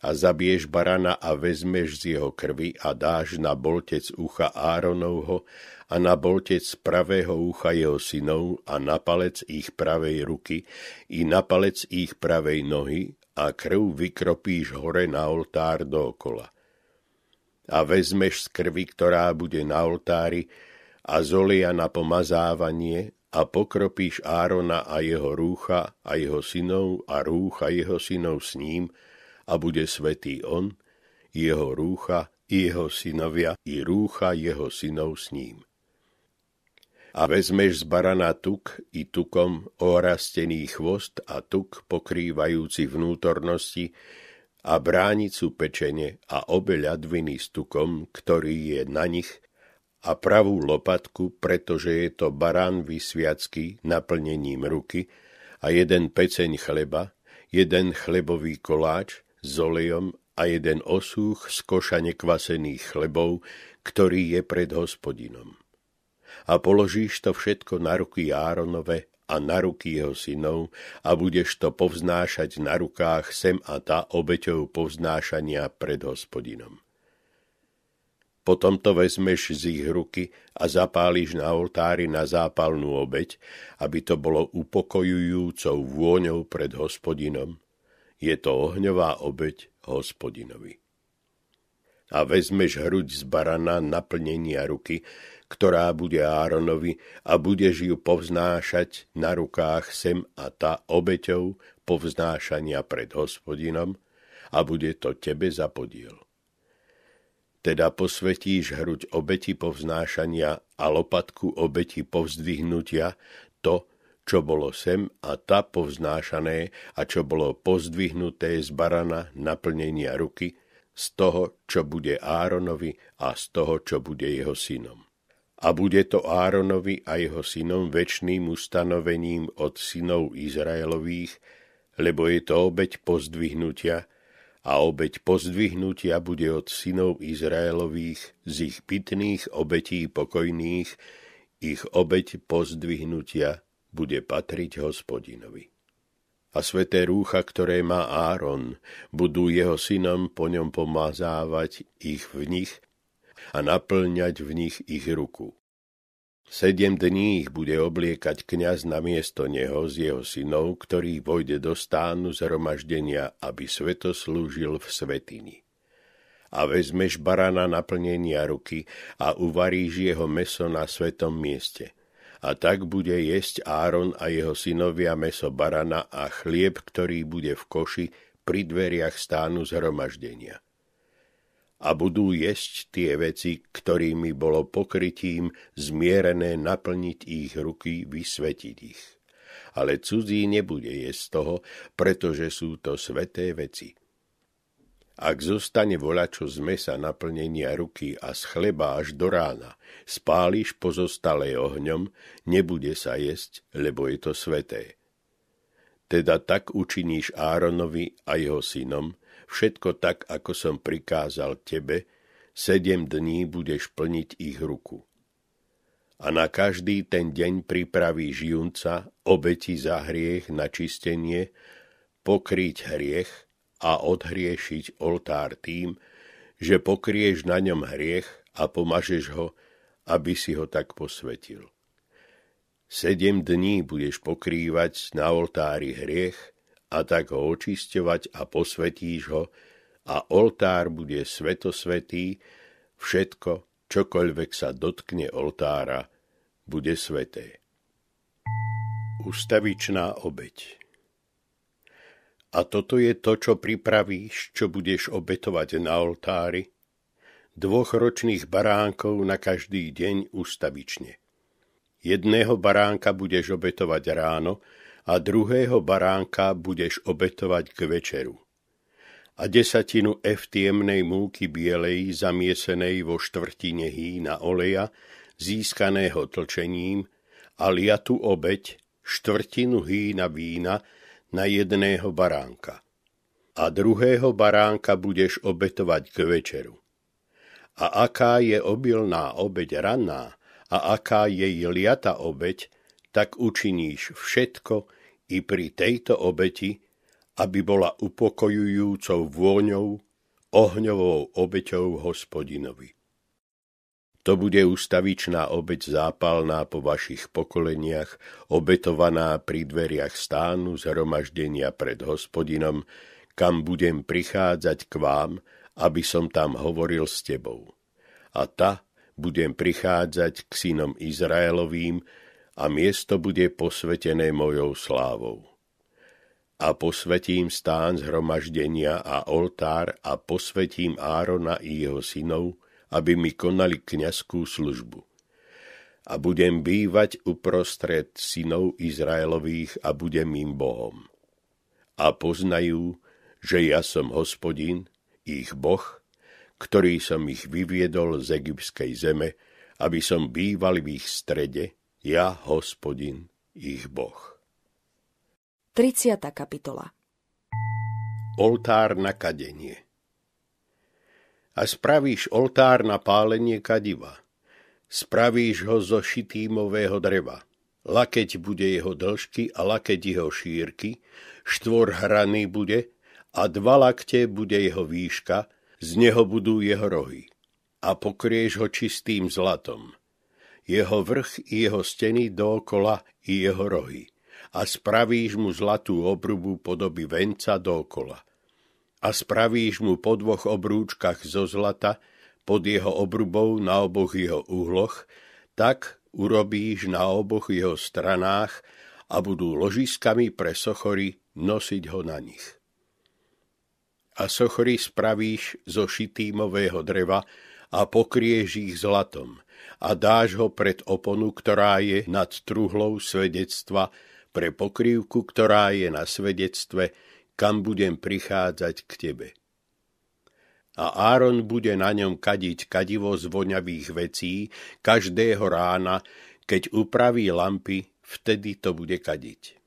A zabiješ barana a vezmeš z jeho krvi a dáš na boltec ucha Áronovho a na boltec pravého ucha jeho synov a na palec ich pravej ruky i na palec ich pravej nohy a krv vykropíš hore na oltár dookola. A vezmeš z krvi, ktorá bude na oltári, a zolia na pomazávanie a pokropíš Árona a jeho rúcha a jeho synov a rúcha jeho synov s ním a bude svetý on, jeho rúcha jeho synovia i rúcha jeho synov s ním. A vezmeš z barana tuk i tukom orastený chvost a tuk pokrývajúci vnútornosti a bránicu pečene a obe ľadviny s tukom, ktorý je na nich a pravú lopatku, pretože je to barán vysviacky naplnením ruky a jeden peceň chleba, jeden chlebový koláč s olejom a jeden osúch z koša nekvasených chlebov, ktorý je pred hospodinom. A položíš to všetko na ruky Áronove a na ruky jeho synov a budeš to povznášať na rukách sem a tá obeťou povznášania pred hospodinom potom to vezmeš z ich ruky a zapáliš na oltári na zápalnú obeď, aby to bolo upokojujúcou vôňou pred hospodinom. Je to ohňová obeď hospodinovi. A vezmeš hruď z barana naplnenia ruky, ktorá bude Áronovi a budeš ju povznášať na rukách sem a ta obeťou povznášania pred hospodinom a bude to tebe za podiel teda posvetíš hruď obeti povznášania a lopatku obeti povzdvihnutia, to, čo bolo sem a ta povznášané a čo bolo pozdvihnuté z barana naplnenia ruky, z toho, čo bude Áronovi a z toho, čo bude jeho synom. A bude to Áronovi a jeho synom väčšným ustanovením od synov Izraelových, lebo je to obeď pozdvihnutia, a obeď pozdvihnutia bude od synov Izraelových z ich pitných obetí pokojných, ich obeď pozdvihnutia bude patriť hospodinovi. A sveté rúcha, ktoré má Áron, budú jeho synom po ňom pomazávať ich v nich a naplňať v nich ich ruku. Sedem dní ich bude obliekať kňaz na miesto neho z jeho synov, ktorý vojde do stánu zhromaždenia, aby sveto slúžil v svetini. A vezmeš barana naplnenia ruky a uvaríš jeho meso na svetom mieste. A tak bude jesť Áron a jeho synovia meso barana a chlieb, ktorý bude v koši pri dveriach stánu zhromaždenia a budú jesť tie veci, ktorými bolo pokrytím zmierené naplniť ich ruky, vysvetiť ich. Ale cudzí nebude jesť toho, pretože sú to sveté veci. Ak zostane volačo z mesa naplnenia ruky a z chleba až do rána, spáliš pozostalé ohňom, nebude sa jesť, lebo je to sveté. Teda tak učiníš Áronovi a jeho synom, všetko tak, ako som prikázal tebe, sedem dní budeš plniť ich ruku. A na každý ten deň pripravíš junca, obeti za hriech na čistenie, pokryť hriech a odhriešiť oltár tým, že pokrieš na ňom hriech a pomažeš ho, aby si ho tak posvetil. Sedem dní budeš pokrývať na oltári hriech a tak ho očisťovať a posvetíš ho a oltár bude svetosvetý, všetko, čokoľvek sa dotkne oltára, bude sveté. Ustavičná obeď A toto je to, čo pripravíš, čo budeš obetovať na oltári? Dvoch ročných baránkov na každý deň ustavične. Jedného baránka budeš obetovať ráno, a druhého baránka budeš obetovať k večeru. A desatinu eftiemnej múky bielej zamiesenej vo štvrtine hýna oleja, získaného tlčením, a liatu obeď štvrtinu hýna vína na jedného baránka. A druhého baránka budeš obetovať k večeru. A aká je obilná obeď ranná, a aká je liata obeď, tak učiníš všetko i pri tejto obeti, aby bola upokojujúcou vôňou, ohňovou obeťou hospodinovi. To bude ustavičná obeť zápalná po vašich pokoleniach, obetovaná pri dveriach stánu zhromaždenia pred hospodinom, kam budem prichádzať k vám, aby som tam hovoril s tebou. A ta budem prichádzať k synom Izraelovým, a miesto bude posvetené mojou slávou. A posvetím stán zhromaždenia a oltár a posvetím Árona i jeho synov, aby mi konali kňazskú službu. A budem bývať uprostred synov Izraelových a budem im Bohom. A poznajú, že ja som hospodin, ich Boh, ktorý som ich vyviedol z egyptskej zeme, aby som býval v ich strede, ja, hospodin, ich Boh. 30. kapitola Oltár na kadenie A spravíš oltár na pálenie kadiva. Spravíš ho zo šitímového dreva. Lakeť bude jeho dĺžky a lakeť jeho šírky, štvor hrany bude a dva lakte bude jeho výška, z neho budú jeho rohy. A pokrieš ho čistým zlatom jeho vrch i jeho steny dookola i jeho rohy a spravíš mu zlatú obrubu podoby venca dookola. A spravíš mu po dvoch obrúčkach zo zlata pod jeho obrubou na oboch jeho úhloch, tak urobíš na oboch jeho stranách a budú ložiskami pre sochory nosiť ho na nich. A sochory spravíš zo šitímového dreva a pokrieš ich zlatom – a dáš ho pred oponu, ktorá je nad truhlou svedectva, pre pokrývku, ktorá je na svedectve, kam budem prichádzať k tebe. A Áron bude na ňom kadiť kadivo z voňavých vecí každého rána, keď upraví lampy, vtedy to bude kadiť.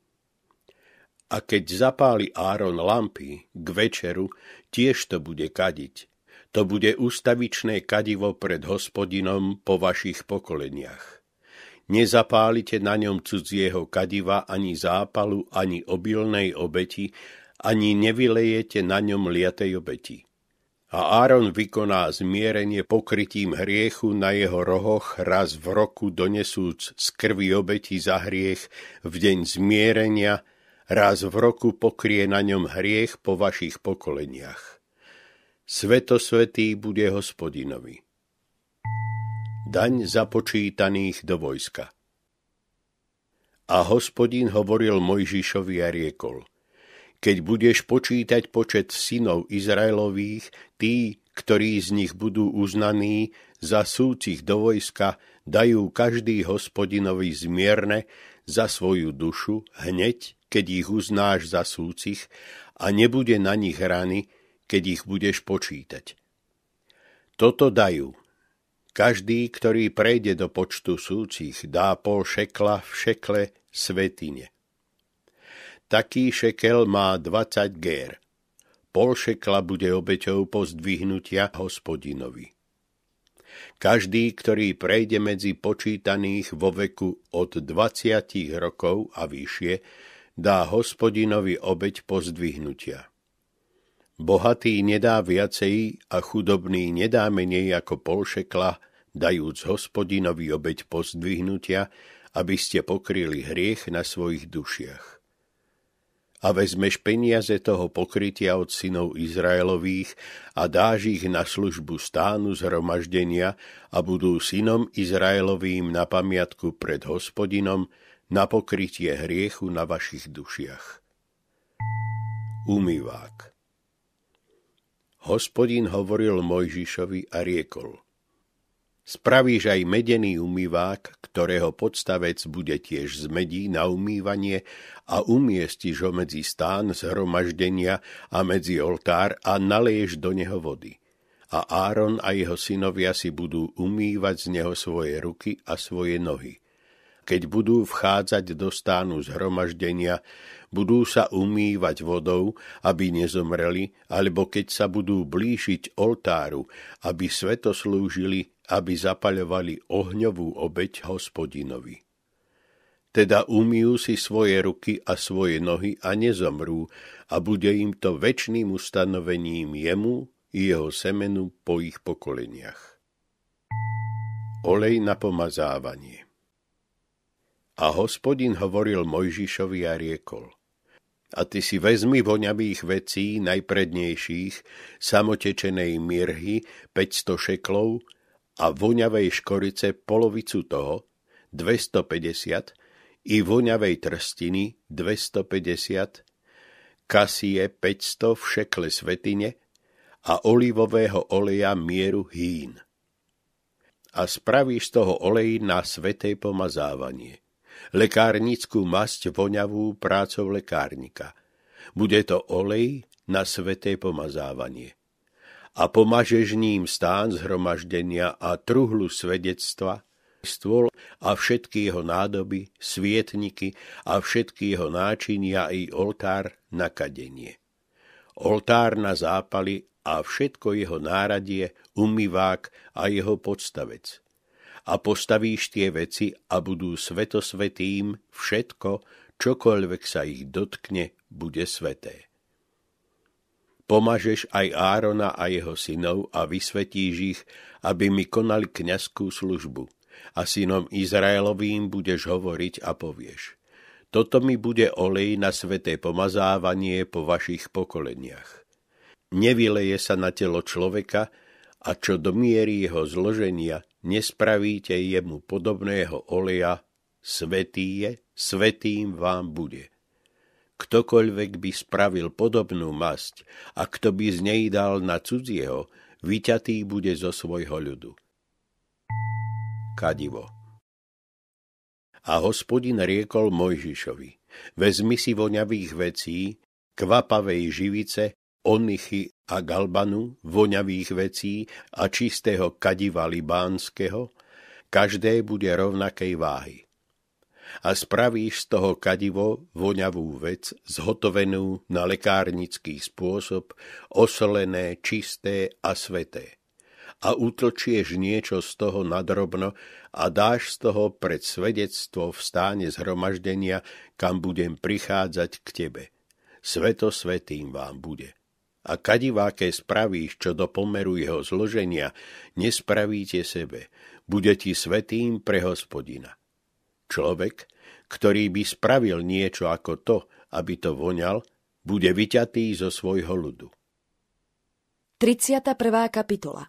A keď zapáli Áron lampy k večeru, tiež to bude kadiť, to bude ustavičné kadivo pred hospodinom po vašich pokoleniach. Nezapálite na ňom cudzieho kadiva ani zápalu, ani obilnej obeti, ani nevylejete na ňom liatej obeti. A Áron vykoná zmierenie pokrytím hriechu na jeho rohoch raz v roku donesúc z krvi obeti za hriech v deň zmierenia, raz v roku pokrie na ňom hriech po vašich pokoleniach. Svetosvetý bude hospodinovi. Daň započítaných do vojska. A hospodin hovoril Mojžišovi a riekol, keď budeš počítať počet synov Izraelových, tí, ktorí z nich budú uznaní za súcich do vojska, dajú každý hospodinovi zmierne za svoju dušu hneď, keď ich uznáš za súcich a nebude na nich rany, keď ich budeš počítať. Toto dajú. Každý, ktorý prejde do počtu súcich, dá pol šekla v šekle svetine. Taký šekel má 20 gér. Pol šekla bude obeťou pozdvihnutia hospodinovi. Každý, ktorý prejde medzi počítaných vo veku od 20 rokov a vyššie, dá hospodinovi obeť pozdvihnutia. Bohatý nedá viacej a chudobný nedá menej ako pol šekla, dajúc hospodinovi obeď pozdvihnutia, aby ste pokryli hriech na svojich dušiach. A vezmeš peniaze toho pokrytia od synov Izraelových a dáš ich na službu stánu zhromaždenia a budú synom Izraelovým na pamiatku pred hospodinom na pokrytie hriechu na vašich dušiach. Umývák Hospodin hovoril Mojžišovi a riekol. Spravíš aj medený umývák, ktorého podstavec bude tiež z medí na umývanie a umiestiš ho medzi stán zhromaždenia a medzi oltár a naleješ do neho vody. A Áron a jeho synovia si budú umývať z neho svoje ruky a svoje nohy keď budú vchádzať do stánu zhromaždenia, budú sa umývať vodou, aby nezomreli, alebo keď sa budú blížiť oltáru, aby sveto slúžili, aby zapaľovali ohňovú obeď hospodinovi. Teda umýjú si svoje ruky a svoje nohy a nezomrú, a bude im to väčšným ustanovením jemu i jeho semenu po ich pokoleniach. Olej na pomazávanie a hospodin hovoril Mojžišovi a riekol. A ty si vezmi voňavých vecí najprednejších, samotečenej mirhy 500 šeklov a voňavej škorice polovicu toho, 250, i voňavej trstiny 250, kasie 500 v šekle svetine a olivového oleja mieru hín. A spravíš z toho olej na sveté pomazávanie. Lekárnickú masť voňavú prácou lekárnika. Bude to olej na sveté pomazávanie. A pomažeš ním stán zhromaždenia a truhlu svedectva, stôl a všetky jeho nádoby, svietniky a všetky jeho náčinia i oltár na kadenie. Oltár na zápaly a všetko jeho náradie, umývák a jeho podstavec. A postavíš tie veci a budú svetosvetým všetko, čokoľvek sa ich dotkne, bude sveté. Pomažeš aj Árona a jeho synov a vysvetíš ich, aby mi konali kňazskú službu – a synom Izraelovým budeš hovoriť a povieš. Toto mi bude olej na sveté pomazávanie po vašich pokoleniach. Nevyleje sa na telo človeka a čo do miery jeho zloženia nespravíte jemu podobného oleja, svetý je, svetým vám bude. Ktokoľvek by spravil podobnú masť a kto by z nej dal na cudzieho, vyťatý bude zo svojho ľudu kadivo. A hospodin riekol Mojžišovi, vezmi si voňavých vecí, kvapavej živice, onichy a galbanu, voňavých vecí a čistého kadiva libánskeho, každé bude rovnakej váhy. A spravíš z toho kadivo voňavú vec, zhotovenú na lekárnický spôsob, osolené, čisté a sveté a utlčieš niečo z toho nadrobno a dáš z toho pred svedectvo v stáne zhromaždenia, kam budem prichádzať k tebe. Sveto svetým vám bude. A kadiváke spravíš, čo do pomeru jeho zloženia, nespravíte sebe. Bude ti svetým pre hospodina. Človek, ktorý by spravil niečo ako to, aby to voňal, bude vyťatý zo svojho ľudu. 31. kapitola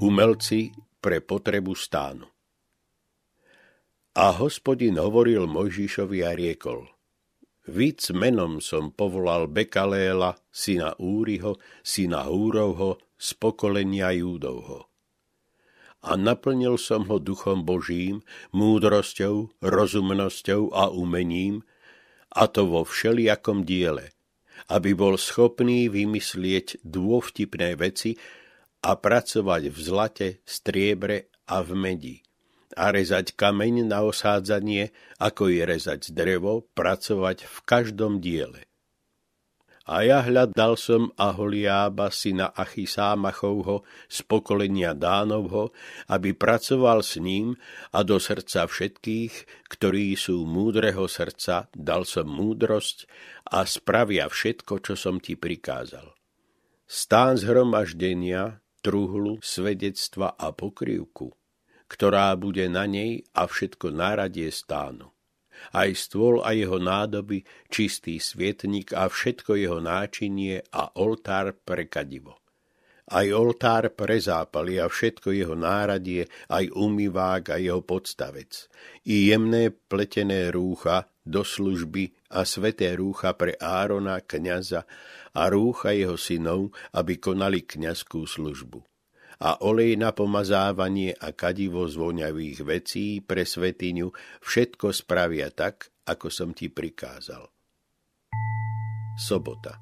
Umelci pre potrebu stánu. A hospodin hovoril Mojžišovi a riekol, Víc menom som povolal Bekaléla, syna Úriho, syna Húrovho, z pokolenia Júdovho. A naplnil som ho duchom Božím, múdrosťou, rozumnosťou a umením, a to vo všelijakom diele, aby bol schopný vymyslieť dôvtipné veci, a pracovať v zlate, striebre a v medi a rezať kameň na osádzanie, ako je rezať drevo, pracovať v každom diele. A ja hľadal som Aholiába, syna Achisámachovho, z pokolenia Dánovho, aby pracoval s ním a do srdca všetkých, ktorí sú múdreho srdca, dal som múdrosť a spravia všetko, čo som ti prikázal. Stán zhromaždenia, truhlu, svedectva a pokrývku, ktorá bude na nej a všetko náradie stánu. Aj stôl a jeho nádoby, čistý svietnik a všetko jeho náčinie a oltár pre kadivo. Aj oltár pre zápaly a všetko jeho náradie, aj umývák a jeho podstavec. I jemné pletené rúcha do služby a sveté rúcha pre Árona, kniaza a rúcha jeho synov, aby konali kňazskú službu. A olej na pomazávanie a kadivo z vecí pre svetiňu všetko spravia tak, ako som ti prikázal. Sobota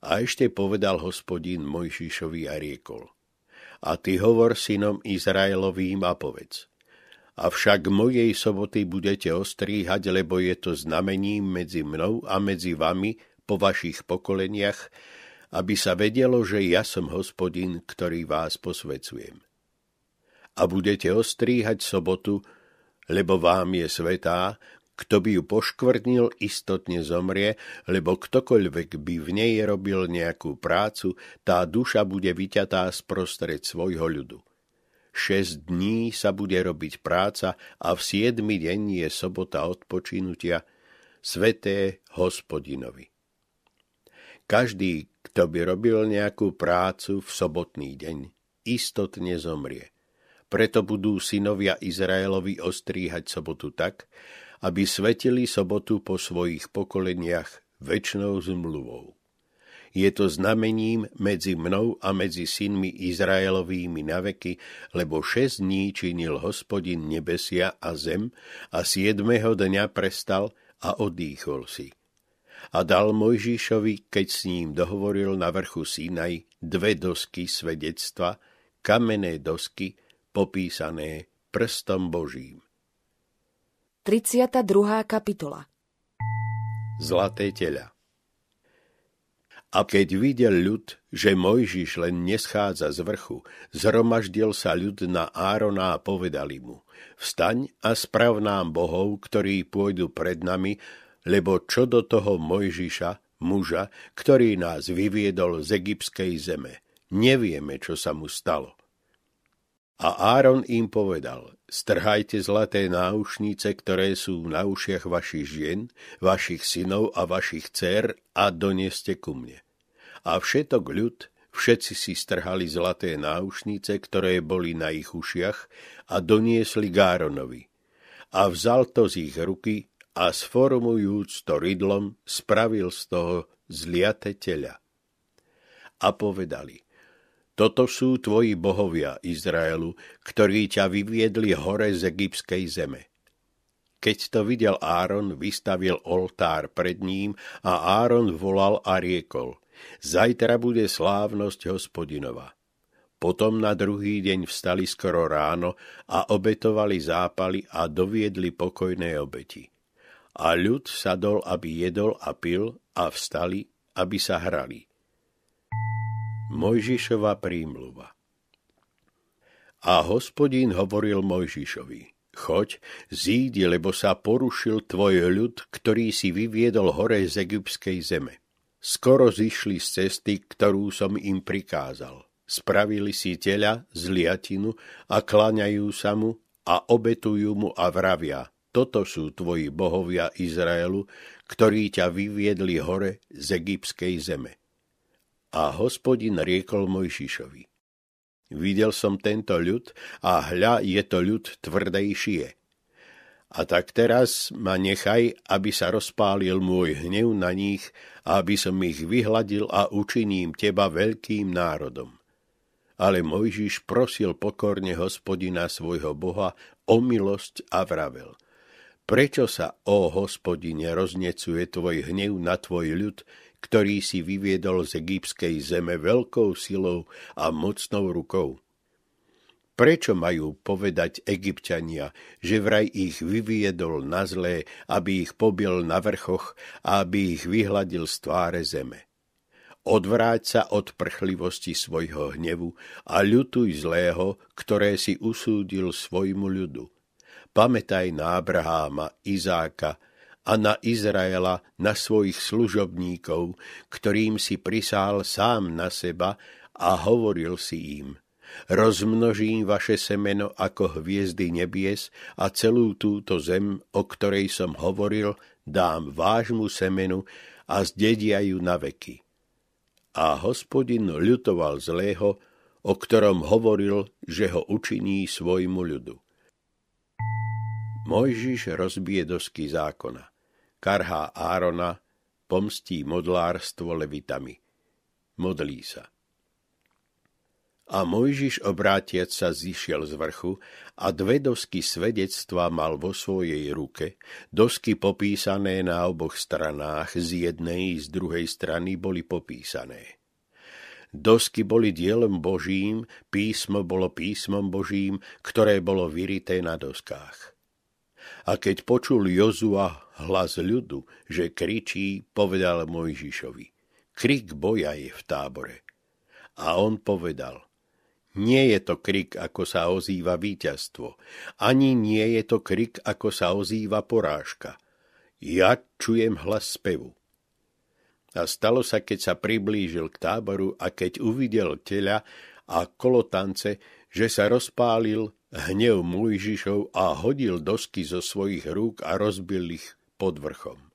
A ešte povedal hospodín Mojžišovi a riekol. A ty hovor synom Izraelovým a povedz. Avšak mojej soboty budete ostríhať, lebo je to znamením medzi mnou a medzi vami po vašich pokoleniach, aby sa vedelo, že ja som hospodin, ktorý vás posvecujem. A budete ostríhať sobotu, lebo vám je svetá, kto by ju poškvrnil, istotne zomrie, lebo ktokoľvek by v nej robil nejakú prácu, tá duša bude vyťatá sprostred svojho ľudu. Šesť dní sa bude robiť práca a v siedmy deň je sobota odpočinutia, sveté hospodinovi. Každý, kto by robil nejakú prácu v sobotný deň, istotne zomrie. Preto budú synovia Izraelovi ostríhať sobotu tak, aby svetili sobotu po svojich pokoleniach väčšnou zmluvou. Je to znamením medzi mnou a medzi synmi Izraelovými na veky, lebo šesť dní činil hospodin nebesia a zem a siedmeho dňa prestal a odýchol si. A dal Mojžišovi, keď s ním dohovoril na vrchu Sinaj, dve dosky svedectva, kamenné dosky, popísané prstom Božím. 32. kapitola Zlaté teľa a keď videl ľud, že Mojžiš len neschádza z vrchu, zhromaždil sa ľud na Árona a povedali mu, vstaň a sprav nám bohov, ktorí pôjdu pred nami, lebo čo do toho Mojžiša, muža, ktorý nás vyviedol z egyptskej zeme. Nevieme, čo sa mu stalo. A Áron im povedal, strhajte zlaté náušnice, ktoré sú na ušiach vašich žien, vašich synov a vašich dcer a doneste ku mne a všetok ľud, všetci si strhali zlaté náušnice, ktoré boli na ich ušiach a doniesli Gáronovi. A vzal to z ich ruky a sformujúc to rydlom, spravil z toho zliate teľa. A povedali, toto sú tvoji bohovia, Izraelu, ktorí ťa vyviedli hore z egyptskej zeme. Keď to videl Áron, vystavil oltár pred ním a Áron volal a riekol – Zajtra bude slávnosť hospodinova. Potom na druhý deň vstali skoro ráno a obetovali zápaly a doviedli pokojné obeti. A ľud sadol, aby jedol a pil a vstali, aby sa hrali. Mojžišova prímluva A hospodín hovoril Mojžišovi, choď, zídi, lebo sa porušil tvoj ľud, ktorý si vyviedol hore z egyptskej zeme skoro zišli z cesty, ktorú som im prikázal. Spravili si teľa z liatinu a klaňajú sa mu a obetujú mu a vravia, toto sú tvoji bohovia Izraelu, ktorí ťa vyviedli hore z egyptskej zeme. A hospodin riekol Mojžišovi, videl som tento ľud a hľa je to ľud tvrdej šie. A tak teraz ma nechaj, aby sa rozpálil môj hnev na nich, aby som ich vyhladil a učiním teba veľkým národom. Ale Mojžiš prosil pokorne hospodina svojho Boha o milosť a vravel. Prečo sa, ó hospodine, roznecuje tvoj hnev na tvoj ľud, ktorý si vyviedol z egyptskej zeme veľkou silou a mocnou rukou? Prečo majú povedať egyptiania, že vraj ich vyviedol na zlé, aby ich pobil na vrchoch a aby ich vyhladil z tváre zeme? Odvráť sa od prchlivosti svojho hnevu a ľutuj zlého, ktoré si usúdil svojmu ľudu. Pamätaj na Abraháma, Izáka a na Izraela, na svojich služobníkov, ktorým si prisál sám na seba a hovoril si im – Rozmnožím vaše semeno ako hviezdy nebies a celú túto zem, o ktorej som hovoril, dám vášmu semenu a zdedia ju na veky. A hospodin ľutoval zlého, o ktorom hovoril, že ho učiní svojmu ľudu. Mojžiš rozbije dosky zákona. Karhá Árona, pomstí modlárstvo levitami. Modlí sa. A Mojžiš obrátiac sa zišiel z vrchu a dve dosky svedectva mal vo svojej ruke. Dosky popísané na oboch stranách, z jednej i z druhej strany boli popísané. Dosky boli dielom Božím, písmo bolo písmom Božím, ktoré bolo vyrité na doskách. A keď počul Jozua hlas ľudu, že kričí, povedal Mojžišovi, krik boja je v tábore. A on povedal, nie je to krik, ako sa ozýva víťazstvo. Ani nie je to krik, ako sa ozýva porážka. Ja čujem hlas spevu. A stalo sa, keď sa priblížil k táboru a keď uvidel teľa a kolotance, že sa rozpálil hnev Mojžišov a hodil dosky zo svojich rúk a rozbil ich pod vrchom.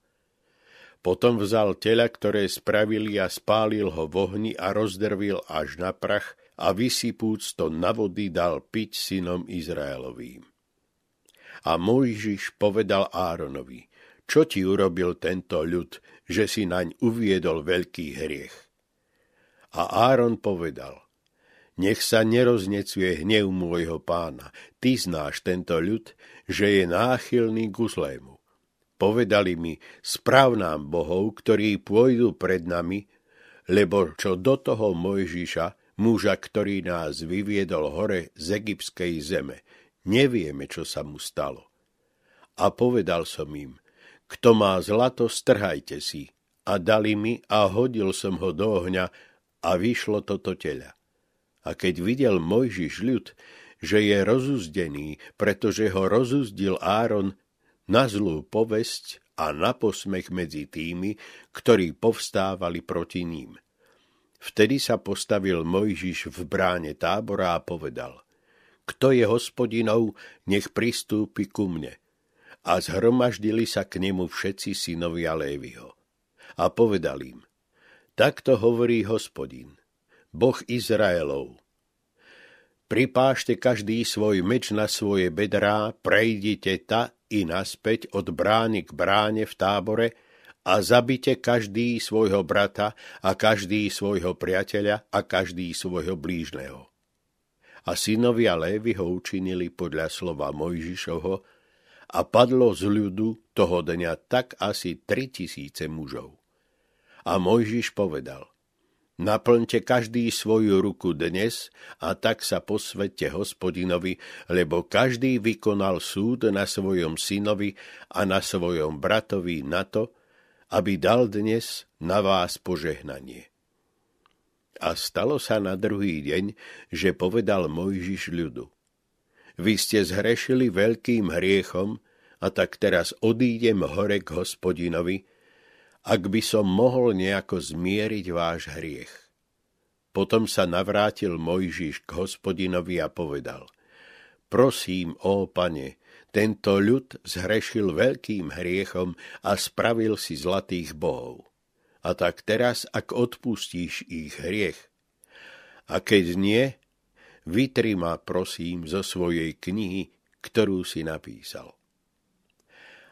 Potom vzal teľa, ktoré spravili a spálil ho v ohni a rozdrvil až na prach a vysypúc to na vody dal piť synom Izraelovým. A Mojžiš povedal Áronovi, čo ti urobil tento ľud, že si naň uviedol veľký hriech? A Áron povedal, nech sa neroznecuje hnev môjho pána. Ty znáš tento ľud, že je náchylný k zlému. Povedali mi, správ nám bohov, ktorí pôjdu pred nami, lebo čo do toho Mojžiša, muža, ktorý nás vyviedol hore z egyptskej zeme, nevieme, čo sa mu stalo. A povedal som im, kto má zlato, strhajte si. A dali mi a hodil som ho do ohňa a vyšlo toto teľa. A keď videl Mojžiš ľud, že je rozuzdený, pretože ho rozuzdil Áron, na zlú povesť a na posmech medzi tými, ktorí povstávali proti ním. Vtedy sa postavil Mojžiš v bráne tábora a povedal, kto je hospodinov, nech pristúpi ku mne. A zhromaždili sa k nemu všetci synovia Lévyho. A povedal im, takto hovorí hospodin, Boh Izraelov, Pripášte každý svoj meč na svoje bedrá, prejdite ta i naspäť od brány k bráne v tábore a zabite každý svojho brata a každý svojho priateľa a každý svojho blížneho. A synovia Lévy ho učinili podľa slova Mojžišovho a padlo z ľudu toho dňa tak asi tri tisíce mužov. A Mojžiš povedal – Naplňte každý svoju ruku dnes a tak sa posvedte hospodinovi, lebo každý vykonal súd na svojom synovi a na svojom bratovi na to, aby dal dnes na vás požehnanie. A stalo sa na druhý deň, že povedal Mojžiš ľudu. Vy ste zhrešili veľkým hriechom, a tak teraz odídem hore k hospodinovi, ak by som mohol nejako zmieriť váš hriech. Potom sa navrátil Mojžiš k hospodinovi a povedal, prosím, ó pane, tento ľud zhrešil veľkým hriechom a spravil si zlatých bohov. A tak teraz, ak odpustíš ich hriech, a keď nie, vytri ma, prosím, zo svojej knihy, ktorú si napísal.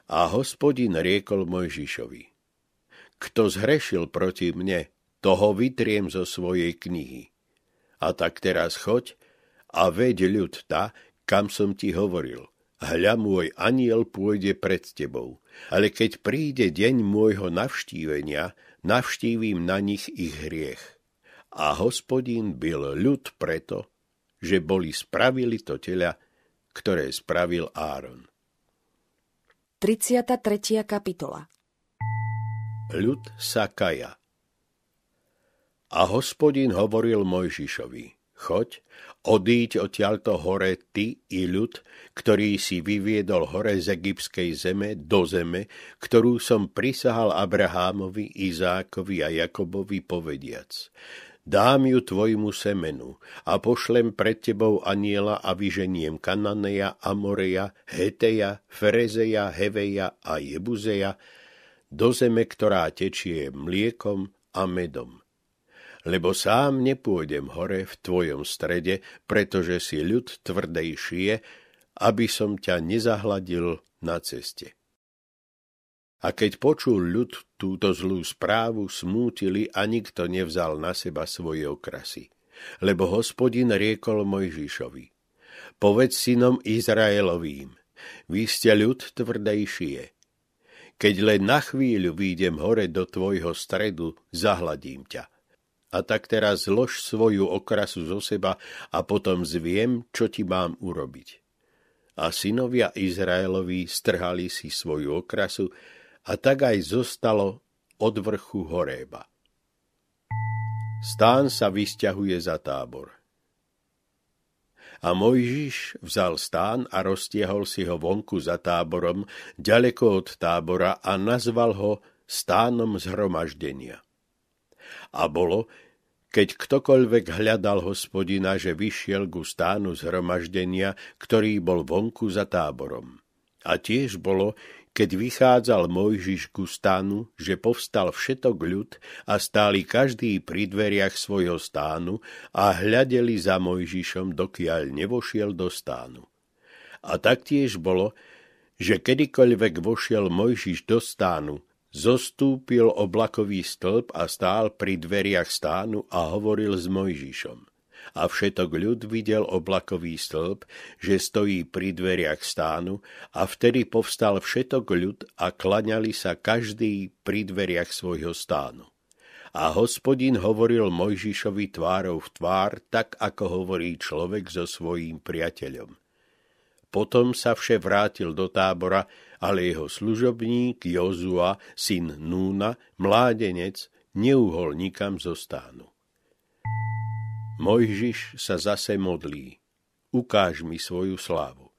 A hospodin riekol Mojžišovi, kto zhrešil proti mne, toho vytriem zo svojej knihy. A tak teraz choď a veď ľud ta, kam som ti hovoril. Hľa môj aniel pôjde pred tebou, ale keď príde deň môjho navštívenia, navštívim na nich ich hriech. A hospodín byl ľud preto, že boli spravili to tela, ktoré spravil Áron. 33. kapitola ľud sa kaja. A hospodin hovoril Mojžišovi, choď, odíď odtiaľto hore ty i ľud, ktorý si vyviedol hore z egyptskej zeme do zeme, ktorú som prisahal Abrahámovi, Izákovi a Jakobovi povediac. Dám ju tvojmu semenu a pošlem pred tebou aniela a vyženiem Kananeja, Amoreja, Heteja, Ferezeja, Heveja a Jebuzeja, do zeme, ktorá tečie mliekom a medom. Lebo sám nepôjdem hore v tvojom strede, pretože si ľud tvrdejšie, aby som ťa nezahladil na ceste. A keď počul ľud túto zlú správu, smútili a nikto nevzal na seba svoje okrasy. Lebo hospodin riekol Mojžišovi, povedz synom Izraelovým, vy ste ľud tvrdejšie, keď len na chvíľu výjdem hore do tvojho stredu, zahladím ťa. A tak teraz zlož svoju okrasu zo seba a potom zviem, čo ti mám urobiť. A synovia Izraelovi strhali si svoju okrasu a tak aj zostalo od vrchu Horéba. Stán sa vysťahuje za tábor. A Mojžiš vzal stán a roztiehol si ho vonku za táborom, ďaleko od tábora a nazval ho stánom zhromaždenia. A bolo, keď ktokoľvek hľadal hospodina, že vyšiel ku stánu zhromaždenia, ktorý bol vonku za táborom. A tiež bolo, keď vychádzal Mojžiš ku stánu, že povstal všetok ľud a stáli každý pri dveriach svojho stánu a hľadeli za Mojžišom, dokiaľ nevošiel do stánu. A taktiež bolo, že kedykoľvek vošiel Mojžiš do stánu, zostúpil oblakový stĺp a stál pri dveriach stánu a hovoril s Mojžišom a všetok ľud videl oblakový stĺp, že stojí pri dveriach stánu a vtedy povstal všetok ľud a klaňali sa každý pri dveriach svojho stánu. A hospodin hovoril Mojžišovi tvárov v tvár, tak ako hovorí človek so svojím priateľom. Potom sa vše vrátil do tábora, ale jeho služobník Jozua, syn Núna, mládenec, neuhol nikam zo stánu. Mojžiš sa zase modlí. Ukáž mi svoju slávu.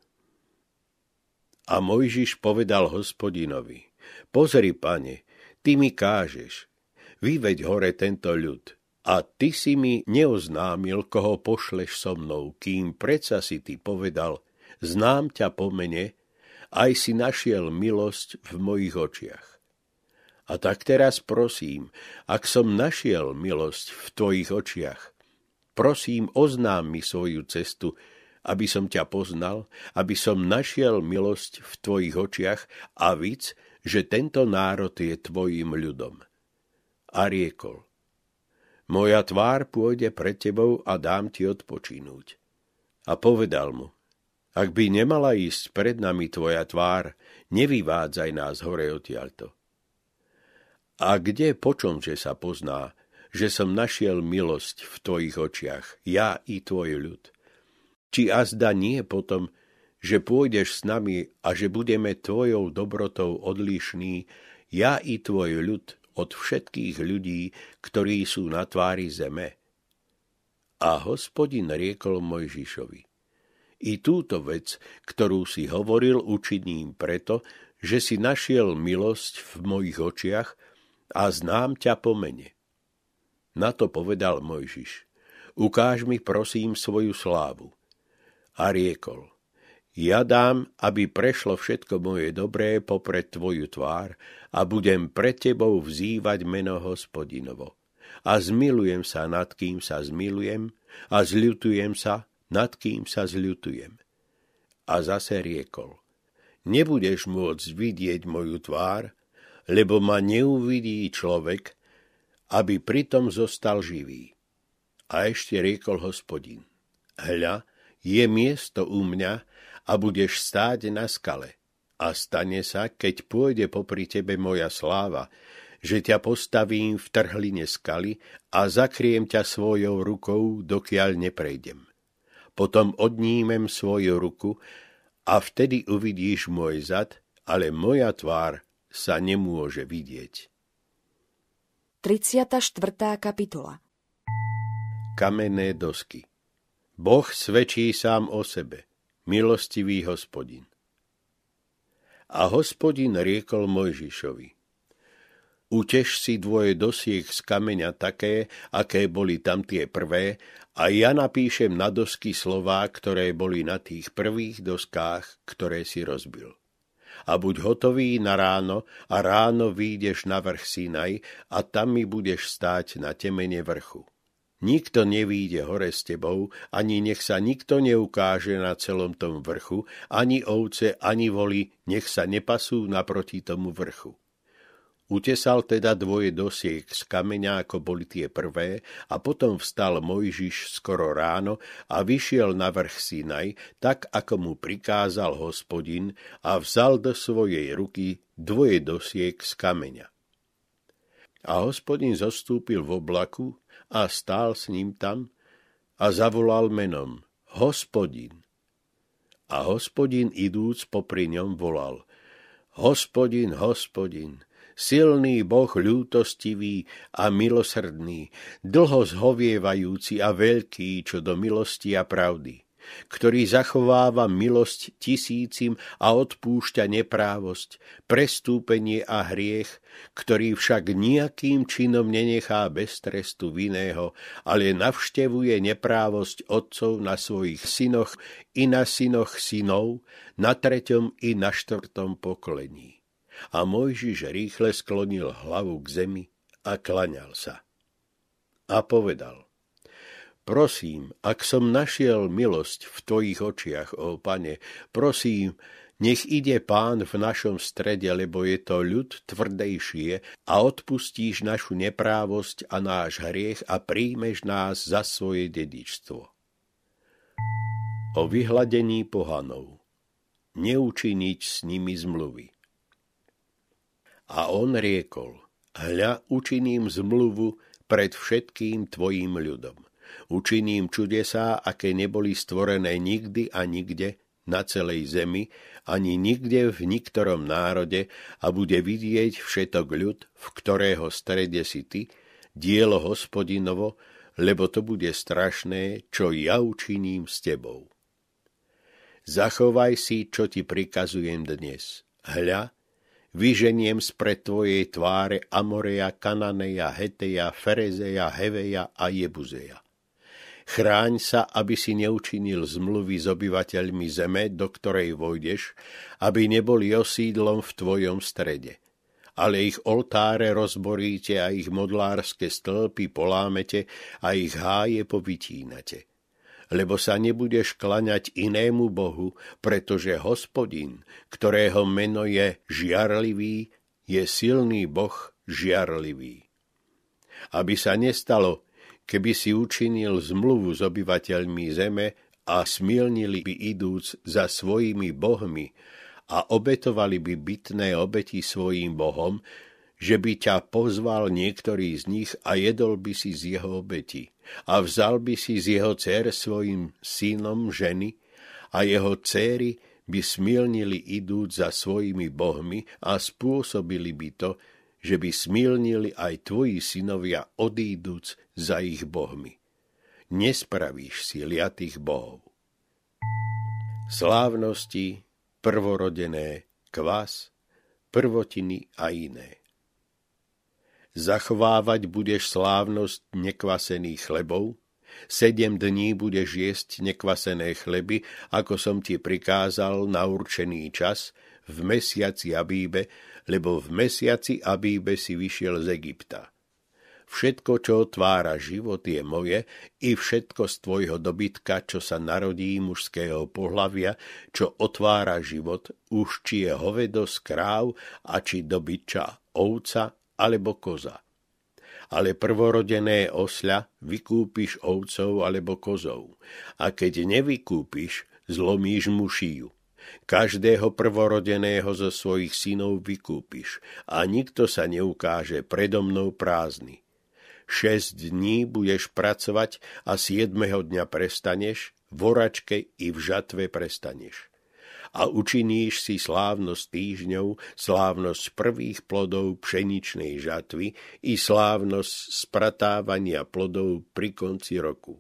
A Mojžiš povedal hospodinovi, pozri, pane, ty mi kážeš, vyveď hore tento ľud, a ty si mi neoznámil, koho pošleš so mnou, kým predsa si ty povedal, znám ťa po mene, aj si našiel milosť v mojich očiach. A tak teraz prosím, ak som našiel milosť v tvojich očiach, Prosím, oznám mi svoju cestu, aby som ťa poznal, aby som našiel milosť v tvojich očiach a víc, že tento národ je tvojim ľudom. A riekol, moja tvár pôjde pred tebou a dám ti odpočinúť. A povedal mu, ak by nemala ísť pred nami tvoja tvár, nevyvádzaj nás hore odtiaľto. A kde počom, že sa pozná, že som našiel milosť v tvojich očiach, ja i tvoj ľud. Či azda nie potom, že pôjdeš s nami a že budeme tvojou dobrotou odlišní, ja i tvoj ľud od všetkých ľudí, ktorí sú na tvári zeme. A hospodin riekol Mojžišovi, i túto vec, ktorú si hovoril, učiním preto, že si našiel milosť v mojich očiach a znám ťa po mene. Na to povedal Mojžiš, ukáž mi prosím svoju slávu. A riekol, ja dám, aby prešlo všetko moje dobré popred tvoju tvár a budem pred tebou vzývať meno hospodinovo. A zmilujem sa, nad kým sa zmilujem, a zľutujem sa, nad kým sa zľutujem. A zase riekol, nebudeš môcť vidieť moju tvár, lebo ma neuvidí človek, aby pritom zostal živý. A ešte riekol hospodin, hľa, je miesto u mňa a budeš stáť na skale. A stane sa, keď pôjde popri tebe moja sláva, že ťa postavím v trhline skaly a zakriem ťa svojou rukou, dokiaľ neprejdem. Potom odnímem svoju ruku a vtedy uvidíš môj zad, ale moja tvár sa nemôže vidieť. 34. kapitola Kamenné dosky Boh svedčí sám o sebe, milostivý hospodin. A hospodin riekol Mojžišovi, Utež si dvoje dosiek z kameňa také, aké boli tam tie prvé, a ja napíšem na dosky slová, ktoré boli na tých prvých doskách, ktoré si rozbil a buď hotový na ráno a ráno výjdeš na vrch Sinaj a tam mi budeš stáť na temene vrchu. Nikto nevíde hore s tebou, ani nech sa nikto neukáže na celom tom vrchu, ani ovce, ani voli, nech sa nepasú naproti tomu vrchu. Utesal teda dvoje dosiek z kameňa, ako boli tie prvé, a potom vstal Mojžiš skoro ráno a vyšiel na vrch Sinaj, tak ako mu prikázal hospodin a vzal do svojej ruky dvoje dosiek z kameňa. A hospodin zostúpil v oblaku a stál s ním tam a zavolal menom Hospodin. A hospodin idúc popri ňom volal Hospodin, hospodin, silný Boh ľútostivý a milosrdný, dlho zhovievajúci a veľký čo do milosti a pravdy, ktorý zachováva milosť tisícim a odpúšťa neprávosť, prestúpenie a hriech, ktorý však nejakým činom nenechá bez trestu vinného, ale navštevuje neprávosť otcov na svojich synoch i na synoch synov, na treťom i na štvrtom pokolení A Mojžiš rýchle sklonil hlavu k zemi a klaňal sa. A povedal, prosím, ak som našiel milosť v tvojich očiach, o pane, prosím, nech ide pán v našom strede, lebo je to ľud tvrdejšie a odpustíš našu neprávosť a náš hriech a príjmeš nás za svoje dedičstvo. O vyhladení pohanov. Neučiniť s nimi zmluvy. A on riekol, hľa učiním zmluvu pred všetkým tvojim ľudom. Učiním čudesá, aké neboli stvorené nikdy a nikde na celej zemi, ani nikde v niktorom národe a bude vidieť všetok ľud, v ktorého strede si ty, dielo hospodinovo, lebo to bude strašné, čo ja učiním s tebou. Zachovaj si, čo ti prikazujem dnes. Hľa, vyženiem spred tvojej tváre Amoreja, Kananeja, Heteja, Ferezeja, Heveja a Jebuzeja. Chráň sa, aby si neučinil zmluvy s obyvateľmi zeme, do ktorej vojdeš, aby neboli osídlom v tvojom strede. Ale ich oltáre rozboríte a ich modlárske stĺpy polámete a ich háje povytínate. Lebo sa nebudeš klaňať inému Bohu, pretože hospodin, ktorého meno je žiarlivý, je silný Boh žiarlivý. Aby sa nestalo, keby si učinil zmluvu s obyvateľmi zeme a smilnili by idúc za svojimi bohmi a obetovali by bytné obeti svojim bohom, že by ťa pozval niektorý z nich a jedol by si z jeho obeti a vzal by si z jeho dcer svojim synom ženy a jeho céry by smilnili idúc za svojimi bohmi a spôsobili by to, že by smilnili aj tvoji synovia odíduc za ich bohmi. Nespravíš si liatých bohov. Slávnosti, prvorodené, kvas, prvotiny a iné. Zachovávať budeš slávnosť nekvasených chlebov, sedem dní budeš jesť nekvasené chleby, ako som ti prikázal na určený čas, v mesiaci Abíbe, lebo v mesiaci Abíbe si vyšiel z Egypta. Všetko, čo otvára život, je moje, i všetko z tvojho dobytka, čo sa narodí mužského pohlavia, čo otvára život, už či je hovedo z kráv a či dobyča, ovca alebo koza. Ale prvorodené osľa vykúpiš ovcov alebo kozov. A keď nevykúpiš, zlomíš mu šíju. Každého prvorodeného zo svojich synov vykúpiš a nikto sa neukáže predo mnou prázdny. Šesť dní budeš pracovať a siedmeho dňa prestaneš, v oračke i v žatve prestaneš. A učiníš si slávnosť týždňov, slávnosť prvých plodov pšeničnej žatvy i slávnosť spratávania plodov pri konci roku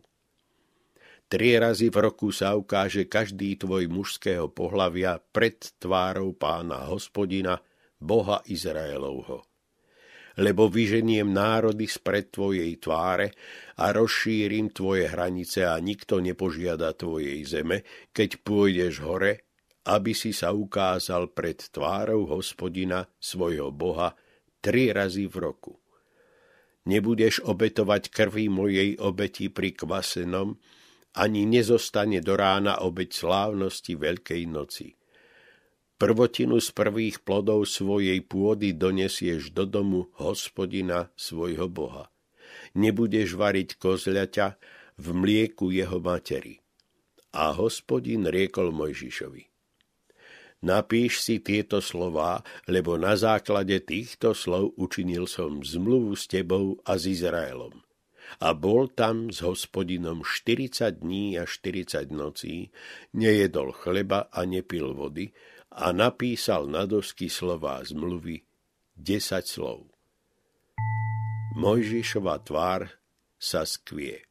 Tri razy v roku sa ukáže každý tvoj mužského pohlavia pred tvárou pána hospodina, Boha Izraelovho. Lebo vyženiem národy spred tvojej tváre a rozšírim tvoje hranice a nikto nepožiada tvojej zeme, keď pôjdeš hore, aby si sa ukázal pred tvárou hospodina, svojho Boha, tri razy v roku. Nebudeš obetovať krvi mojej obeti pri kvasenom, ani nezostane do rána obeď slávnosti Veľkej noci. Prvotinu z prvých plodov svojej pôdy donesieš do domu hospodina svojho Boha. Nebudeš variť kozľaťa v mlieku jeho materi. A hospodin riekol Mojžišovi. Napíš si tieto slová, lebo na základe týchto slov učinil som zmluvu s tebou a s Izraelom a bol tam s hospodinom 40 dní a 40 nocí, nejedol chleba a nepil vody a napísal na dosky slová zmluvy 10 slov. Mojžišova tvár sa skvie.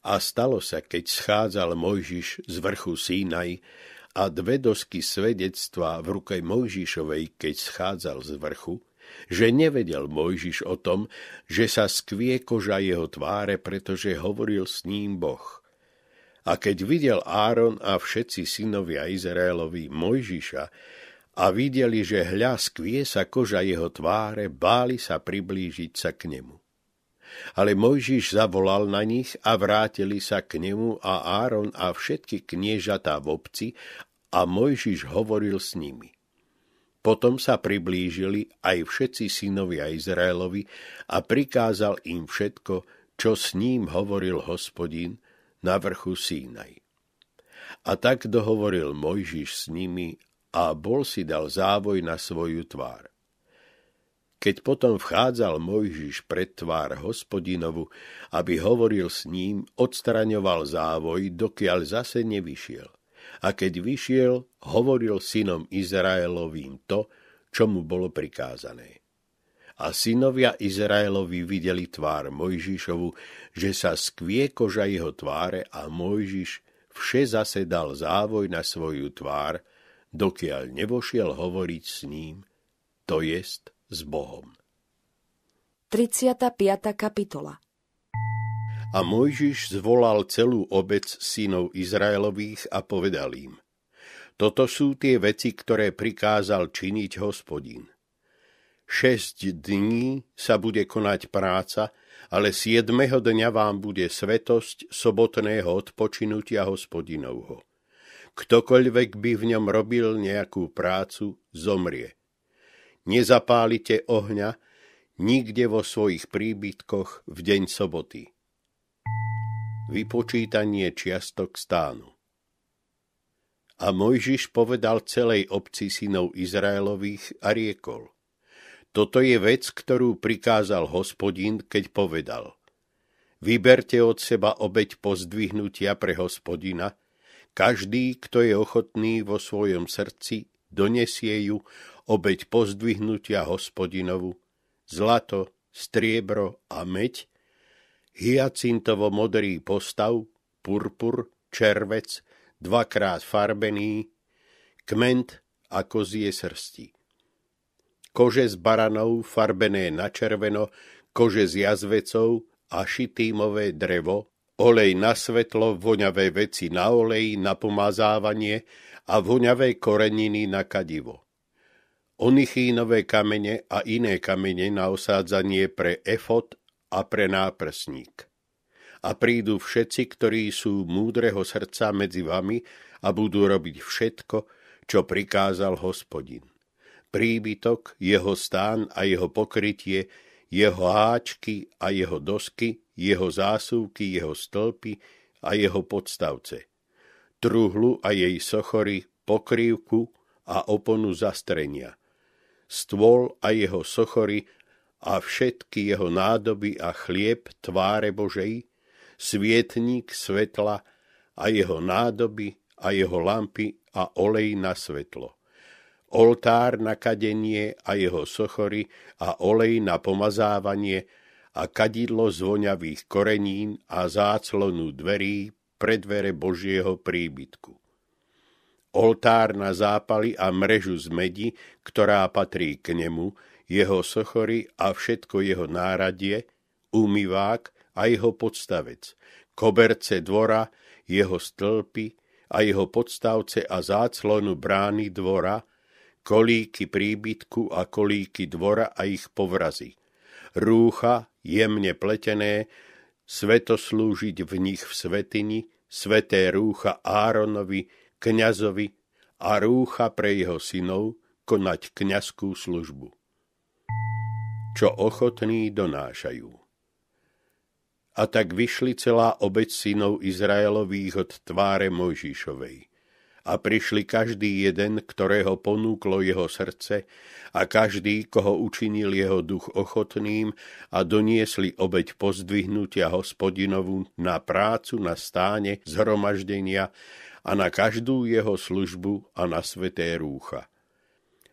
A stalo sa, keď schádzal Mojžiš z vrchu Sínaj a dve dosky svedectva v ruke Mojžišovej, keď schádzal z vrchu, že nevedel Mojžiš o tom, že sa skvie koža jeho tváre, pretože hovoril s ním Boh. A keď videl Áron a všetci synovia Izraelovi Mojžiša a videli, že hľa skvie sa koža jeho tváre, báli sa priblížiť sa k nemu. Ale Mojžiš zavolal na nich a vrátili sa k nemu a Áron a všetky kniežatá v obci a Mojžiš hovoril s nimi. Potom sa priblížili aj všetci synovia Izraelovi a prikázal im všetko, čo s ním hovoril hospodin na vrchu Sínaj. A tak dohovoril Mojžiš s nimi a bol si dal závoj na svoju tvár. Keď potom vchádzal Mojžiš pred tvár hospodinovu, aby hovoril s ním, odstraňoval závoj, dokiaľ zase nevyšiel. A keď vyšiel, hovoril synom Izraelovým to, čo mu bolo prikázané. A synovia Izraelovi videli tvár Mojžišovu, že sa skvie koža jeho tváre a Mojžiš vše zase dal závoj na svoju tvár, dokiaľ nevošiel hovoriť s ním, to jest s Bohom. 35. kapitola A Mojžiš zvolal celú obec synov Izraelových a povedal im, toto sú tie veci, ktoré prikázal činiť hospodin. Šesť dní sa bude konať práca, ale siedmeho dňa vám bude svetosť sobotného odpočinutia hospodinovho. Ktokoľvek by v ňom robil nejakú prácu, zomrie. Nezapálite ohňa nikde vo svojich príbytkoch v deň soboty. Vypočítanie čiastok stánu. A Mojžiš povedal celej obci synov Izraelových a riekol. Toto je vec, ktorú prikázal hospodin, keď povedal. Vyberte od seba obeď pozdvihnutia pre hospodina, každý, kto je ochotný vo svojom srdci, donesie ju obeď pozdvihnutia hospodinovu, zlato, striebro a meď, hyacintovo modrý postav, purpur, červec, dvakrát farbený, kment a kozie srsti. Kože z baranov farbené na červeno, kože z jazvecov a šitímové drevo, olej na svetlo, voňavé veci na olej, na pomazávanie a voňavé koreniny na kadivo. Onychínové kamene a iné kamene na osádzanie pre efot a pre náprsník. A prídu všetci, ktorí sú múdreho srdca medzi vami a budú robiť všetko, čo prikázal hospodin. Príbytok, jeho stán a jeho pokrytie, jeho háčky a jeho dosky, jeho zásuvky, jeho stĺpy a jeho podstavce, truhlu a jej sochory, pokrývku a oponu zastrenia, stôl a jeho sochory a všetky jeho nádoby a chlieb tváre Božej, svietník svetla a jeho nádoby a jeho lampy a olej na svetlo. Oltár na kadenie a jeho sochory a olej na pomazávanie a kadidlo z voňavých korenín a záclonu dverí pre dvere Božieho príbytku. Oltár na zápaly a mrežu z medi, ktorá patrí k nemu, jeho sochory a všetko jeho náradie, umývák a jeho podstavec, koberce dvora, jeho stĺpy a jeho podstavce a záclonu brány dvora, kolíky príbytku a kolíky dvora a ich povrazy, rúcha jemne pletené, svetoslúžiť v nich v svetini, sveté rúcha Áronovi, kňazovi a rúcha pre jeho synov konať kňazskú službu. Čo ochotní donášajú. A tak vyšli celá obec synov Izraelových od tváre Mojžišovej a prišli každý jeden, ktorého ponúklo jeho srdce a každý, koho učinil jeho duch ochotným a doniesli obeď pozdvihnutia hospodinovu na prácu na stáne zhromaždenia a na každú jeho službu a na sveté rúcha.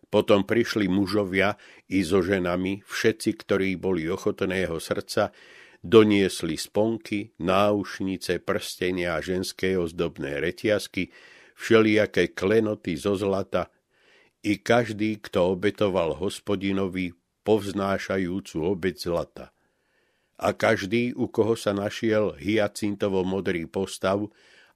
Potom prišli mužovia i so ženami, všetci, ktorí boli ochotného srdca, doniesli sponky, náušnice, prstenia a ženské ozdobné retiasky, všelijaké klenoty zo zlata, i každý, kto obetoval hospodinovi povznášajúcu obec zlata. A každý, u koho sa našiel hyacintovo modrý postav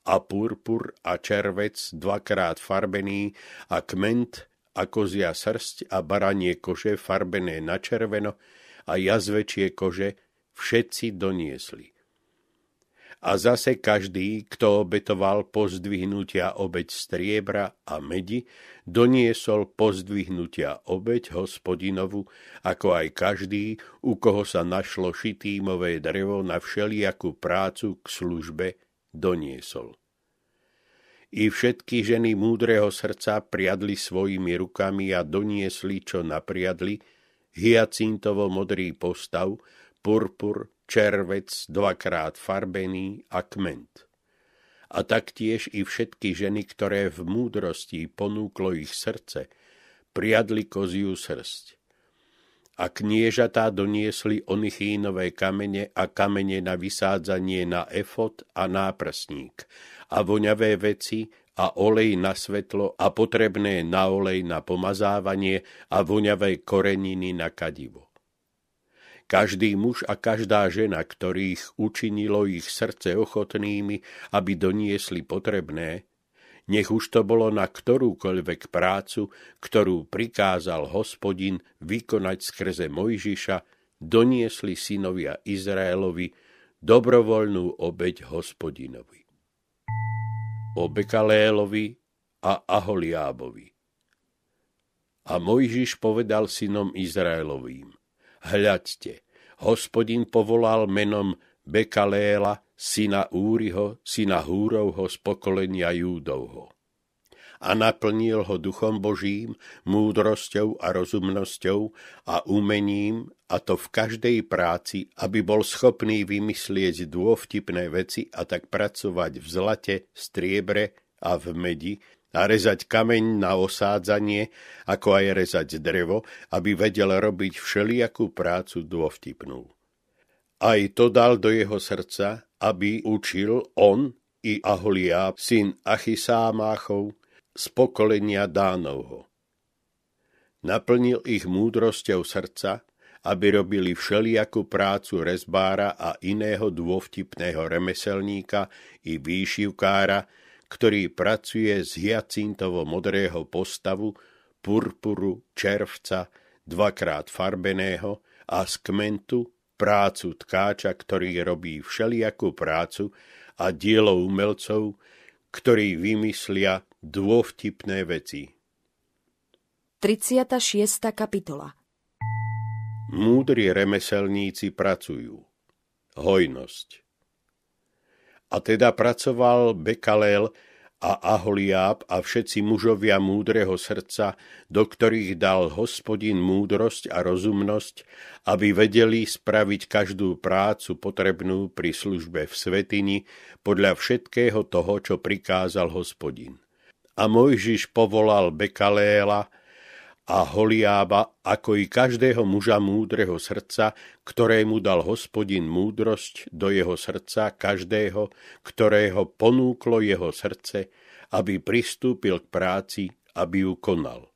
a purpur a červec dvakrát farbený a kment a kozia srst a baranie kože farbené na červeno a jazvečie kože všetci doniesli. A zase každý, kto obetoval pozdvihnutia obeď striebra a medi, doniesol pozdvihnutia obeď hospodinovu, ako aj každý, u koho sa našlo šitímové drevo na všelijakú prácu k službe, doniesol. I všetky ženy múdreho srdca priadli svojimi rukami a doniesli, čo napriadli, hyacintovo modrý postav, purpur, červec dvakrát farbený a kment. A taktiež i všetky ženy, ktoré v múdrosti ponúklo ich srdce, priadli koziu srst. A kniežatá doniesli onychínové kamene a kamene na vysádzanie na efot a náprsník a voňavé veci a olej na svetlo a potrebné na olej na pomazávanie a voňavé koreniny na kadivo. Každý muž a každá žena, ktorých učinilo ich srdce ochotnými, aby doniesli potrebné, nech už to bolo na ktorúkoľvek prácu, ktorú prikázal hospodin vykonať skrze Mojžiša, doniesli synovia Izraelovi dobrovoľnú obeď hospodinovi. O Bekalélovi a Aholiábovi. A Mojžiš povedal synom Izraelovým, hľadte, hospodin povolal menom Bekaléla, syna Úriho, syna Húrovho z pokolenia Júdovho. A naplnil ho duchom Božím, múdrosťou a rozumnosťou a umením, a to v každej práci, aby bol schopný vymyslieť dôvtipné veci a tak pracovať v zlate, striebre a v medi, a rezať kameň na osádzanie, ako aj rezať drevo, aby vedel robiť všelijakú prácu dôvtipnú. Aj to dal do jeho srdca, aby učil on i Aholiab, syn Achisámáchov, z pokolenia Dánovho. Naplnil ich múdrosťou srdca, aby robili všelijakú prácu rezbára a iného dôvtipného remeselníka i výšivkára, ktorý pracuje z hyacintovo modrého postavu, purpuru, červca, dvakrát farbeného a z kmentu prácu tkáča, ktorý robí všelijakú prácu a dielo umelcov, ktorí vymyslia dôvtipné veci. 36. kapitola Múdri remeselníci pracujú. Hojnosť. A teda pracoval Bekalel a Aholiáb a všetci mužovia múdreho srdca, do ktorých dal hospodin múdrosť a rozumnosť, aby vedeli spraviť každú prácu potrebnú pri službe v svetini podľa všetkého toho, čo prikázal hospodin. A Mojžiš povolal Bekaléla, a Holiába, ako i každého muža múdreho srdca, ktorému dal hospodin múdrosť do jeho srdca každého, ktorého ponúklo jeho srdce, aby pristúpil k práci, aby ju konal.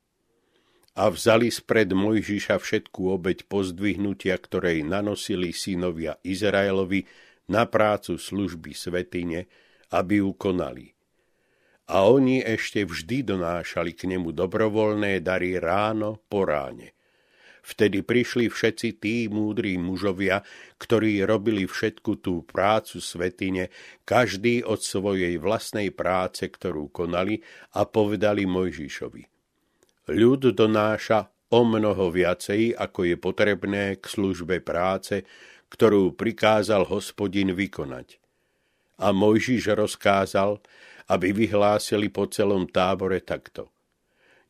A vzali spred Mojžiša všetku obeď pozdvihnutia, ktorej nanosili synovia Izraelovi na prácu služby svetine, aby ju konali a oni ešte vždy donášali k nemu dobrovoľné dary ráno po ráne. Vtedy prišli všetci tí múdrí mužovia, ktorí robili všetku tú prácu svetine, každý od svojej vlastnej práce, ktorú konali, a povedali Mojžišovi. Ľud donáša o mnoho viacej, ako je potrebné k službe práce, ktorú prikázal hospodin vykonať. A Mojžiš rozkázal, aby vyhlásili po celom tábore takto.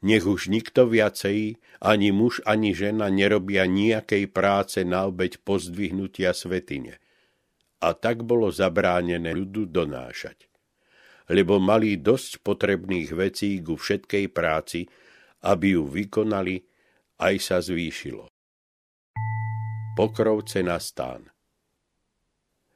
Nech už nikto viacej, ani muž, ani žena nerobia nejakej práce na obeď pozdvihnutia svetine. A tak bolo zabránené ľudu donášať. Lebo mali dosť potrebných vecí ku všetkej práci, aby ju vykonali, aj sa zvýšilo. Pokrovce na stán.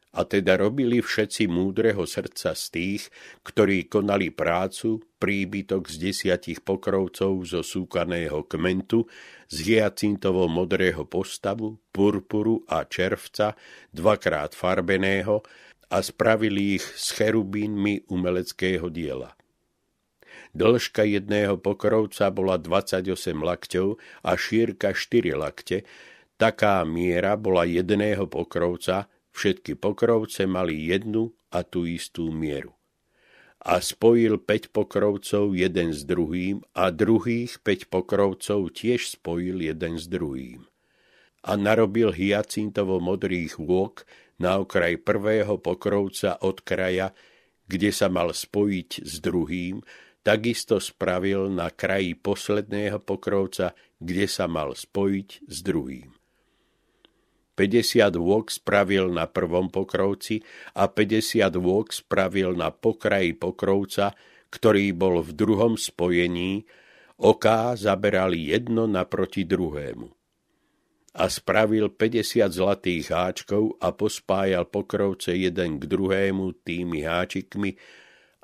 A teda robili všetci múdreho srdca z tých, ktorí konali prácu, príbytok z desiatich pokrovcov zo súkaného kmentu, z hyacintovo modrého postavu, purpuru a červca, dvakrát farbeného, a spravili ich s cherubínmi umeleckého diela. Dĺžka jedného pokrovca bola 28 lakťov a šírka 4 lakte. Taká miera bola jedného pokrovca, všetky pokrovce mali jednu a tú istú mieru. A spojil 5 pokrovcov jeden s druhým a druhých 5 pokrovcov tiež spojil jeden s druhým. A narobil hyacintovo modrých vôk na okraj prvého pokrovca od kraja, kde sa mal spojiť s druhým, takisto spravil na kraji posledného pokrovca, kde sa mal spojiť s druhým. 50 vôk spravil na prvom pokrovci a 50 vôk spravil na pokraji pokrovca, ktorý bol v druhom spojení, oká zaberali jedno naproti druhému. A spravil 50 zlatých háčkov a pospájal pokrovce jeden k druhému tými háčikmi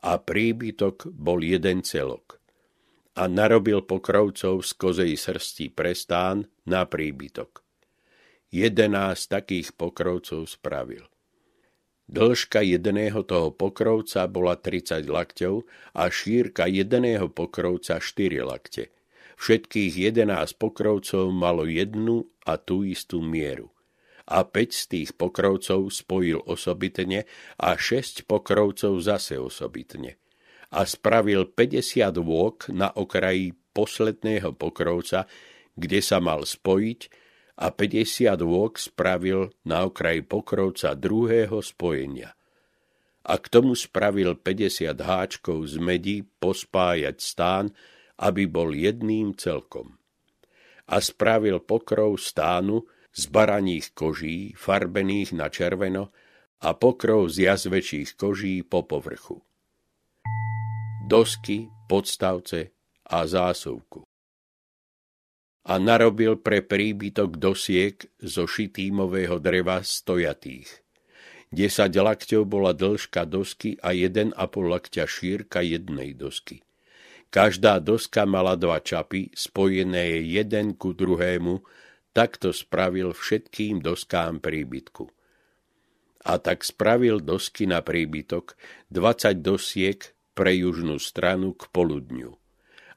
a príbytok bol jeden celok. A narobil pokrovcov z kozej srsti prestán na príbytok jedenásť takých pokrovcov spravil. Dĺžka jedného toho pokrovca bola 30 lakťov a šírka jedného pokrovca 4 lakte. Všetkých 11 pokrovcov malo jednu a tú istú mieru. A 5 z tých pokrovcov spojil osobitne a 6 pokrovcov zase osobitne. A spravil 50 vôk na okraji posledného pokrovca, kde sa mal spojiť a 50 vôk spravil na okraj pokrovca druhého spojenia. A k tomu spravil 50 háčkov z medí pospájať stán, aby bol jedným celkom. A spravil pokrov stánu z baraních koží, farbených na červeno, a pokrov z jazvečích koží po povrchu. Dosky, podstavce a zásuvku a narobil pre príbytok dosiek zo šitímového dreva stojatých. Desať lakťov bola dĺžka dosky a jeden a pol lakťa šírka jednej dosky. Každá doska mala dva čapy, spojené jeden ku druhému, takto spravil všetkým doskám príbytku. A tak spravil dosky na príbytok, 20 dosiek pre južnú stranu k poludňu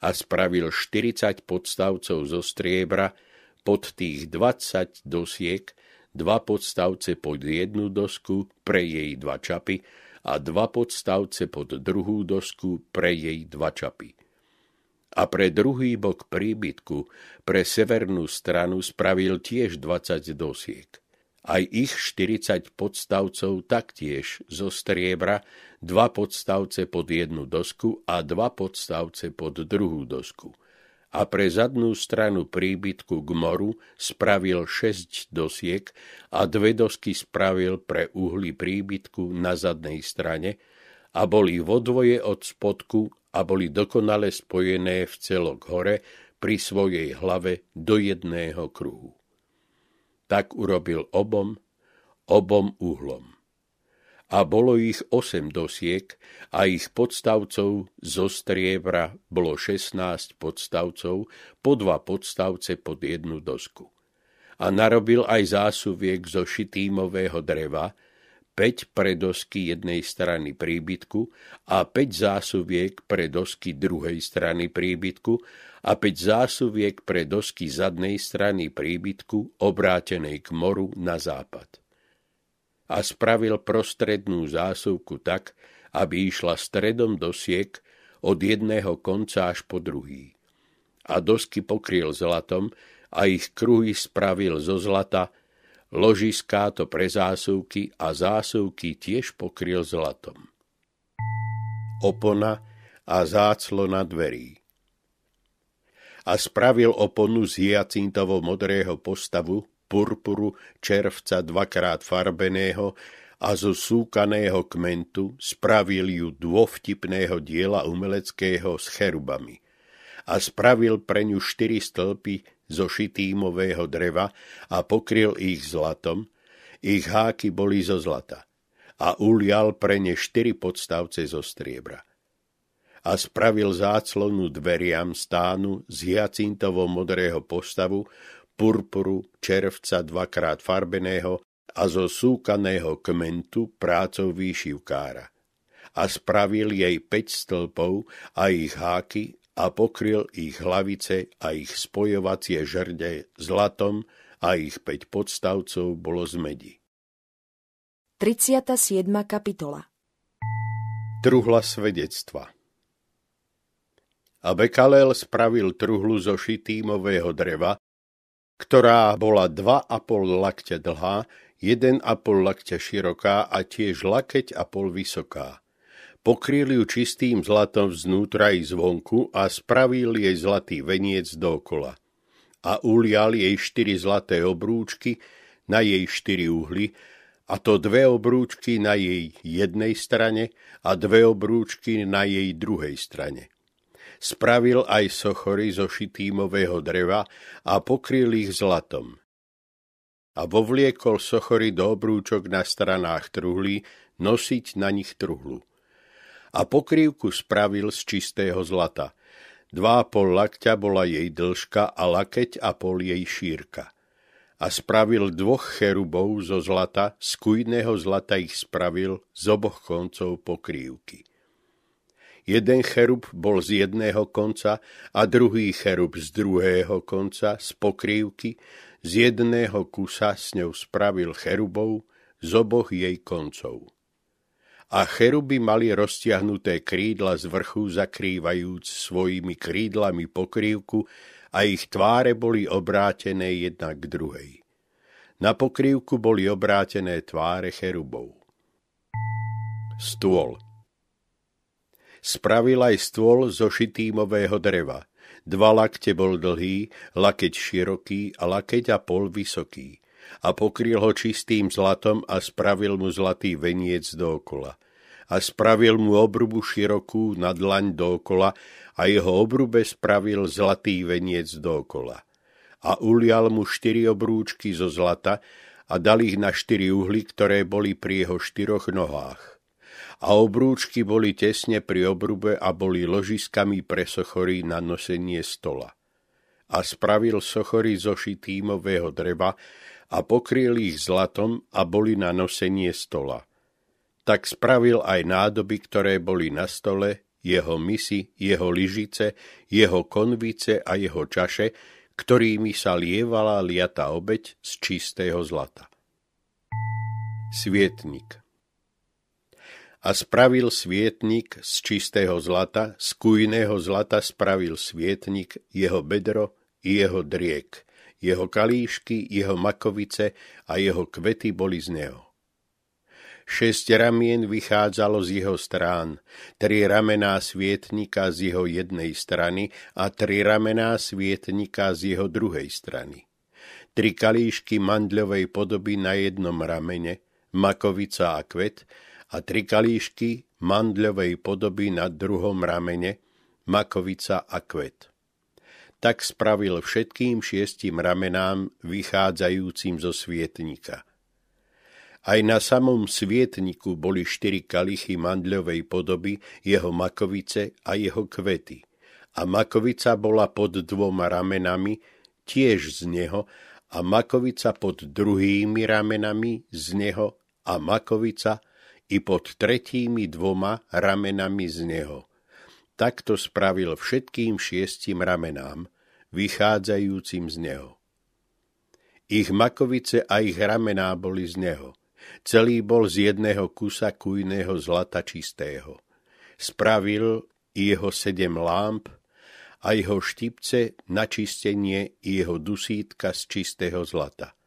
a spravil 40 podstavcov zo striebra pod tých 20 dosiek, dva podstavce pod jednu dosku pre jej dva čapy a dva podstavce pod druhú dosku pre jej dva čapy. A pre druhý bok príbytku, pre severnú stranu spravil tiež 20 dosiek aj ich 40 podstavcov taktiež zo striebra, dva podstavce pod jednu dosku a dva podstavce pod druhú dosku. A pre zadnú stranu príbytku k moru spravil 6 dosiek a dve dosky spravil pre uhly príbytku na zadnej strane a boli vodvoje od spodku a boli dokonale spojené v celok hore pri svojej hlave do jedného kruhu tak urobil obom, obom uhlom. A bolo ich osem dosiek a ich podstavcov zo striebra bolo 16 podstavcov, po dva podstavce pod jednu dosku. A narobil aj zásuviek zo šitímového dreva, 5 pre dosky jednej strany príbytku a 5 zásuviek pre dosky druhej strany príbytku a 5 zásuviek pre dosky zadnej strany príbytku obrátenej k moru na západ. A spravil prostrednú zásuvku tak, aby išla stredom dosiek od jedného konca až po druhý. A dosky pokryl zlatom a ich kruhy spravil zo zlata ložiská to pre zásuvky a zásuvky tiež pokryl zlatom. Opona a záclona dverí A spravil oponu z hyacintovo modrého postavu, purpuru, červca dvakrát farbeného a zo súkaného kmentu spravil ju dôvtipného diela umeleckého s cherubami a spravil pre ňu štyri stĺpy zo šitímového dreva a pokryl ich zlatom, ich háky boli zo zlata a ulial pre ne štyri podstavce zo striebra. A spravil záclonu dveriam stánu z hyacintovo modrého postavu, purpuru, červca dvakrát farbeného a zo súkaného kmentu prácov výšivkára a spravil jej päť stĺpov a ich háky a pokryl ich hlavice a ich spojovacie žrde zlatom a ich päť podstavcov bolo z medi. 37. kapitola Truhla svedectva A Bekalel spravil truhlu zo šitímového dreva, ktorá bola 2,5 lakte dlhá, 1,5 lakte široká a tiež lakeť a pol vysoká Pokryl ju čistým zlatom vznútra i zvonku a spravil jej zlatý veniec dokola. A ulial jej štyri zlaté obrúčky na jej štyri uhly, a to dve obrúčky na jej jednej strane a dve obrúčky na jej druhej strane. Spravil aj sochory zo šitímového dreva a pokryl ich zlatom. A vovliekol sochory do obrúčok na stranách truhly, nosiť na nich truhlu a pokrývku spravil z čistého zlata. Dva pol lakťa bola jej dĺžka a lakeť a pol jej šírka. A spravil dvoch cherubov zo zlata, z kujného zlata ich spravil z oboch koncov pokrývky. Jeden cherub bol z jedného konca a druhý cherub z druhého konca, z pokrývky, z jedného kusa s ňou spravil cherubov z oboch jej koncov a cheruby mali roztiahnuté krídla z vrchu, zakrývajúc svojimi krídlami pokrývku a ich tváre boli obrátené jedna k druhej. Na pokrývku boli obrátené tváre cherubov. Stôl Spravil aj stôl zo šitímového dreva. Dva lakte bol dlhý, lakeť široký a lakeť a pol vysoký a pokryl ho čistým zlatom a spravil mu zlatý veniec dookola. A spravil mu obrubu širokú na dlaň dookola a jeho obrube spravil zlatý veniec dookola. A ulial mu štyri obrúčky zo zlata a dal ich na štyri uhly, ktoré boli pri jeho štyroch nohách. A obrúčky boli tesne pri obrube a boli ložiskami pre sochory na nosenie stola. A spravil sochory zo šitímového dreva, a pokryl ich zlatom a boli na nosenie stola. Tak spravil aj nádoby, ktoré boli na stole, jeho misy, jeho lyžice, jeho konvice a jeho čaše, ktorými sa lievala liata obeď z čistého zlata. Svietnik A spravil svietnik z čistého zlata, z kujného zlata spravil svietnik, jeho bedro i jeho driek – jeho kalíšky, jeho makovice a jeho kvety boli z neho. Šesť ramien vychádzalo z jeho strán, tri ramená svietnika z jeho jednej strany a tri ramená svietnika z jeho druhej strany. Tri kalíšky mandľovej podoby na jednom ramene, makovica a kvet, a tri kalíšky mandľovej podoby na druhom ramene, makovica a kvet tak spravil všetkým šiestim ramenám vychádzajúcim zo svietnika. Aj na samom svietniku boli štyri kalichy mandľovej podoby, jeho makovice a jeho kvety. A makovica bola pod dvoma ramenami, tiež z neho, a makovica pod druhými ramenami z neho a makovica i pod tretími dvoma ramenami z neho takto spravil všetkým šiestim ramenám, vychádzajúcim z neho. Ich makovice a ich ramená boli z neho. Celý bol z jedného kusa kujného zlata čistého. Spravil jeho sedem lámp a jeho štipce na čistenie jeho dusítka z čistého zlata.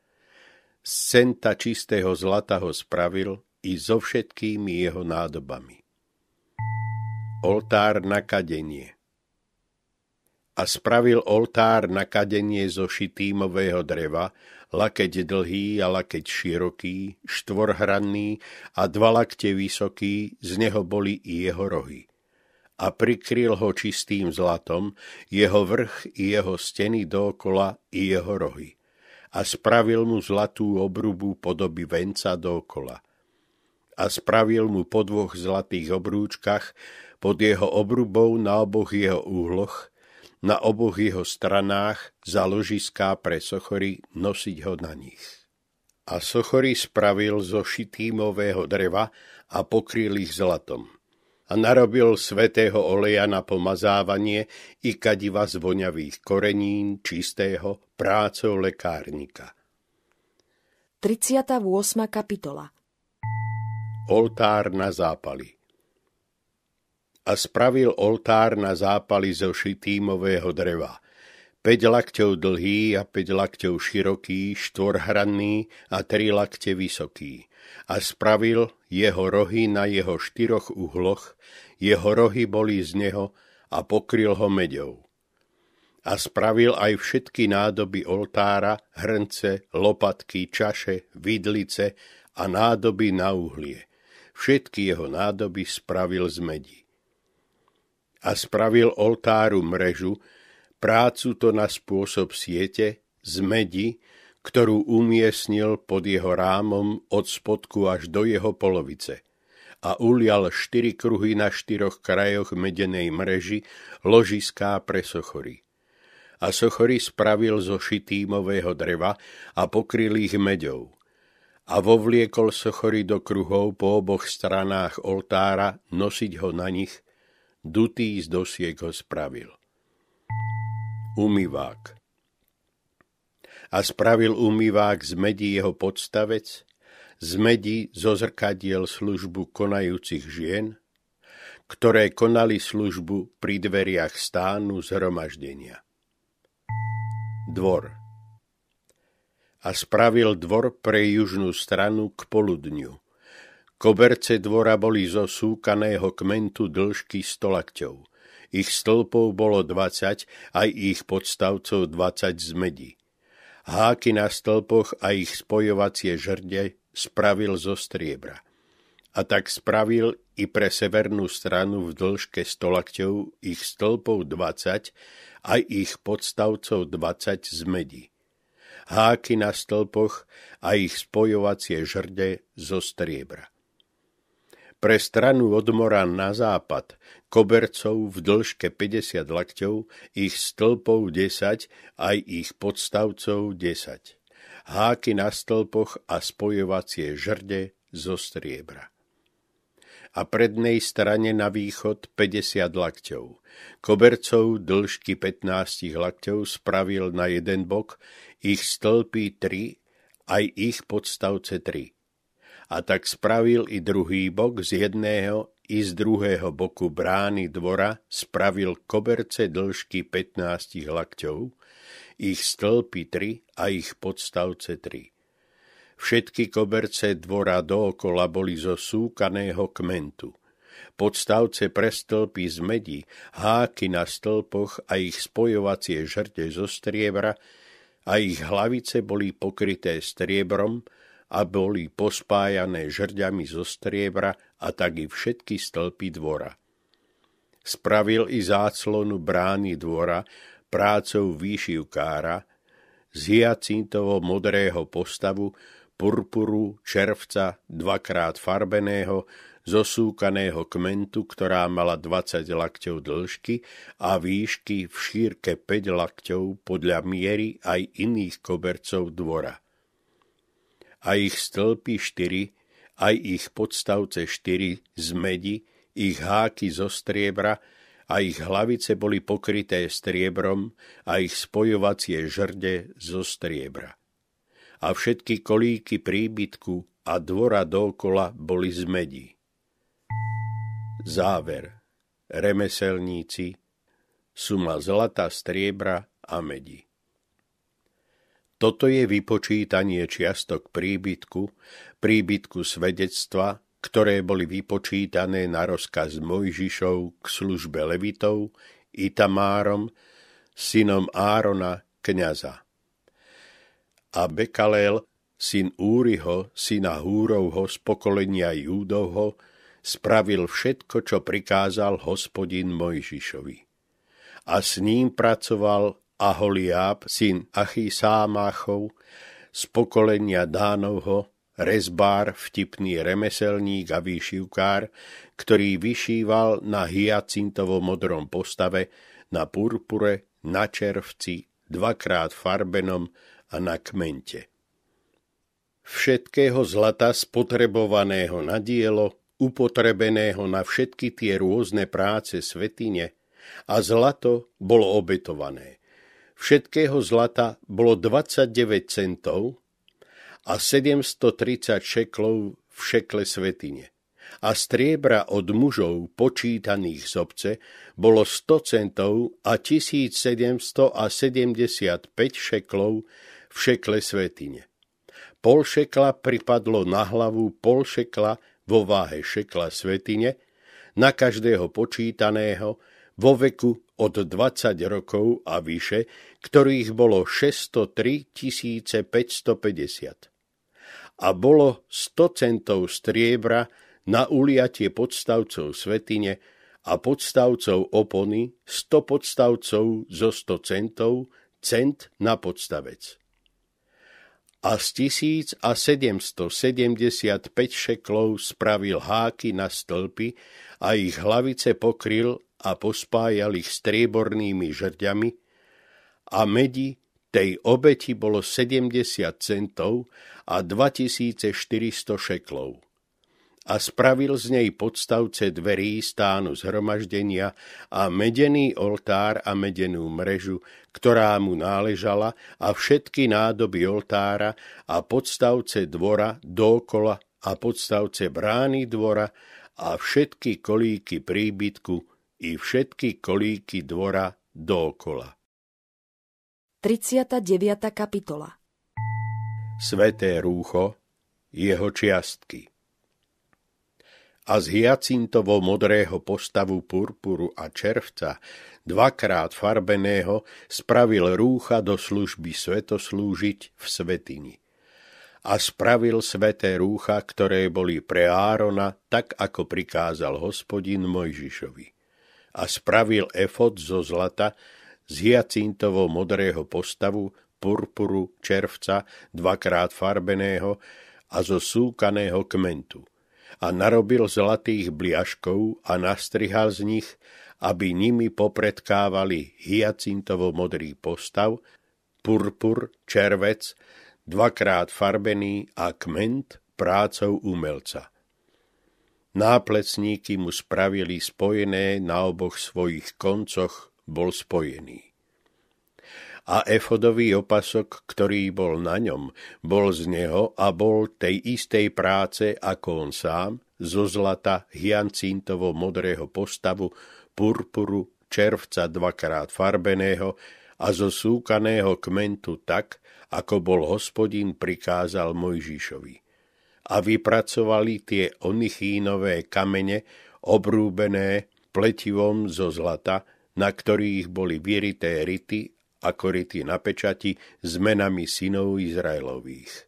Z centa čistého zlata ho spravil i so všetkými jeho nádobami oltár na kadenie. A spravil oltár na kadenie zo šitímového dreva, lakeť dlhý a lakeť široký, štvorhranný a dva lakte vysoký, z neho boli i jeho rohy. A prikryl ho čistým zlatom, jeho vrch i jeho steny dookola i jeho rohy. A spravil mu zlatú obrubu podoby venca dookola. A spravil mu po dvoch zlatých obrúčkach pod jeho obrubou na oboch jeho úhloch, na oboch jeho stranách za ložiská pre sochory nosiť ho na nich. A sochory spravil zo šitímového dreva a pokryl ich zlatom. a narobil svetého oleja na pomazávanie i kadiva z voňavých korenín čistého prácou lekárnika. 38. kapitola Oltár na zápali A spravil oltár na zápali zo šitímového dreva. 5 lakťov dlhý a 5 lakťov široký, štvorhranný a 3 lakte vysoký a spravil jeho rohy na jeho štyroch uhloch, jeho rohy boli z neho a pokryl ho meďou. A spravil aj všetky nádoby oltára, hrnce, lopatky, čaše, vidlice a nádoby na uhlie. Všetky jeho nádoby spravil z medi. A spravil oltáru mrežu, prácu to na spôsob siete, z medi, ktorú umiestnil pod jeho rámom od spodku až do jeho polovice a ulial štyri kruhy na štyroch krajoch medenej mreži ložiská pre sochory. A sochory spravil zo šitímového dreva a pokryl ich meďou. A vovliekol sochory do kruhov po oboch stranách oltára, nosiť ho na nich, dutý z dosiek ho spravil. Umývák a spravil umývák z medí jeho podstavec, z medí zo službu konajúcich žien, ktoré konali službu pri dveriach stánu zhromaždenia. Dvor A spravil dvor pre južnú stranu k poludňu. Koberce dvora boli zo súkaného kmentu dĺžky stolakťov. Ich stĺpov bolo 20, aj ich podstavcov 20 z medí háky na stĺpoch a ich spojovacie žrde spravil zo striebra. A tak spravil i pre severnú stranu v dĺžke stolakťov ich stĺpov 20 aj ich podstavcov 20 z medí. Háky na stĺpoch a ich spojovacie žrde zo striebra. Pre stranu od mora na západ kobercov v dĺžke 50 lakťov, ich stĺpov 10, aj ich podstavcov 10. Háky na stĺpoch a spojovacie žrde zo striebra. A prednej strane na východ 50 lakťov. Kobercov dĺžky 15 lakťov spravil na jeden bok, ich stĺpy 3, aj ich podstavce 3. A tak spravil i druhý bok z jedného i z druhého boku brány dvora spravil koberce dĺžky 15 lakťov, ich stĺpy 3 a ich podstavce 3. Všetky koberce dvora dookola boli zo súkaného kmentu. Podstavce pre stĺpy z medí, háky na stĺpoch a ich spojovacie žrte zo striebra a ich hlavice boli pokryté striebrom, a boli pospájané žrďami zo striebra a tak i všetky stĺpy dvora. Spravil i záclonu brány dvora prácou výšivkára z hyacintovo modrého postavu, purpuru, červca, dvakrát farbeného, zosúkaného kmentu, ktorá mala 20 lakťov dĺžky a výšky v šírke 5 lakťov podľa miery aj iných kobercov dvora a ich stĺpy štyri, aj ich podstavce štyri z medi, ich háky zo striebra a ich hlavice boli pokryté striebrom a ich spojovacie žrde zo striebra. A všetky kolíky príbytku a dvora dokola boli z medí. Záver. Remeselníci, suma zlata, striebra a medí. Toto je vypočítanie čiastok príbytku, príbytku svedectva, ktoré boli vypočítané na rozkaz Mojžišov k službe Levitov, Itamárom, synom Árona, kniaza. A Bekalel, syn Úriho, syna Húrovho z pokolenia Júdovho, spravil všetko, čo prikázal hospodin Mojžišovi. A s ním pracoval Aholiáb, syn Achysámáchov, z pokolenia Dánovho, rezbár, vtipný remeselník a výšivkár, ktorý vyšíval na hyacintovo modrom postave, na purpure, na červci, dvakrát farbenom a na kmente. Všetkého zlata spotrebovaného na dielo upotrebeného na všetky tie rôzne práce svetine a zlato bolo obetované. Všetkého zlata bolo 29 centov a 730 šeklov v šekle svetine a striebra od mužov počítaných z obce bolo 100 centov a 1775 šeklov v šekle svetine. Pol šekla pripadlo na hlavu pol šekla vo váhe šekla svetine, na každého počítaného vo veku od 20 rokov a vyše, ktorých bolo 603 550. A bolo 100 centov striebra na uliatie podstavcov svetine a podstavcov opony 100 podstavcov zo 100 centov, cent na podstavec. A z tisíc a 775 šeklov spravil háky na stĺpy a ich hlavice pokryl a pospájal ich striebornými žrďami a medi tej obeti bolo 70 centov a 2400 šeklov. A spravil z nej podstavce dverí stánu zhromaždenia a medený oltár a medenú mrežu, ktorá mu náležala a všetky nádoby oltára a podstavce dvora dookola a podstavce brány dvora a všetky kolíky príbytku i všetky kolíky dvora dookola. 39. kapitola Sveté rúcho, jeho čiastky a z hyacintovo modrého postavu purpuru a červca, dvakrát farbeného, spravil rúcha do služby svetoslúžiť v svetini. A spravil sveté rúcha, ktoré boli pre Árona, tak ako prikázal hospodin Mojžišovi. A spravil efod zo zlata, z hyacintovo modrého postavu, purpuru, červca, dvakrát farbeného a zo súkaného kmentu a narobil zlatých bliaškov a nastrihal z nich, aby nimi popredkávali hyacintovo modrý postav, purpur, červec, dvakrát farbený a kment prácou umelca. Náplecníky mu spravili spojené na oboch svojich koncoch bol spojený a efodový opasok, ktorý bol na ňom, bol z neho a bol tej istej práce ako on sám, zo zlata hyacintovo modrého postavu, purpuru, červca dvakrát farbeného a zo súkaného kmentu tak, ako bol hospodin prikázal Mojžišovi. A vypracovali tie onychínové kamene, obrúbené pletivom zo zlata, na ktorých boli vyrité rity ako rity na pečati s menami synov Izraelových.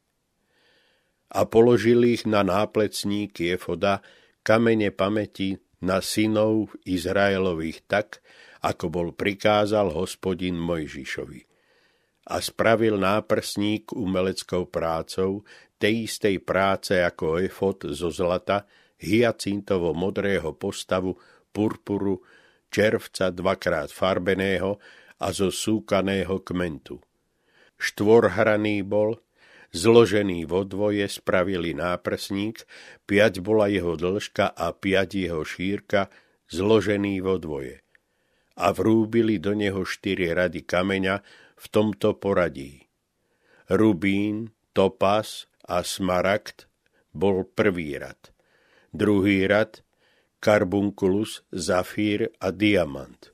A položil ich na náplecník Jefoda kamene pamäti na synov Izraelových tak, ako bol prikázal hospodin Mojžišovi. A spravil náprsník umeleckou prácou, tej istej práce ako efod zo zlata, hyacintovo modrého postavu, purpuru, červca dvakrát farbeného a zo súkaného kmentu. Štvorhraný bol, zložený vo dvoje spravili náprsník, piať bola jeho dĺžka a piať jeho šírka, zložený vo dvoje. A vrúbili do neho štyri rady kameňa v tomto poradí. Rubín, topas a smaragd bol prvý rad. Druhý rad karbunkulus, zafír a diamant.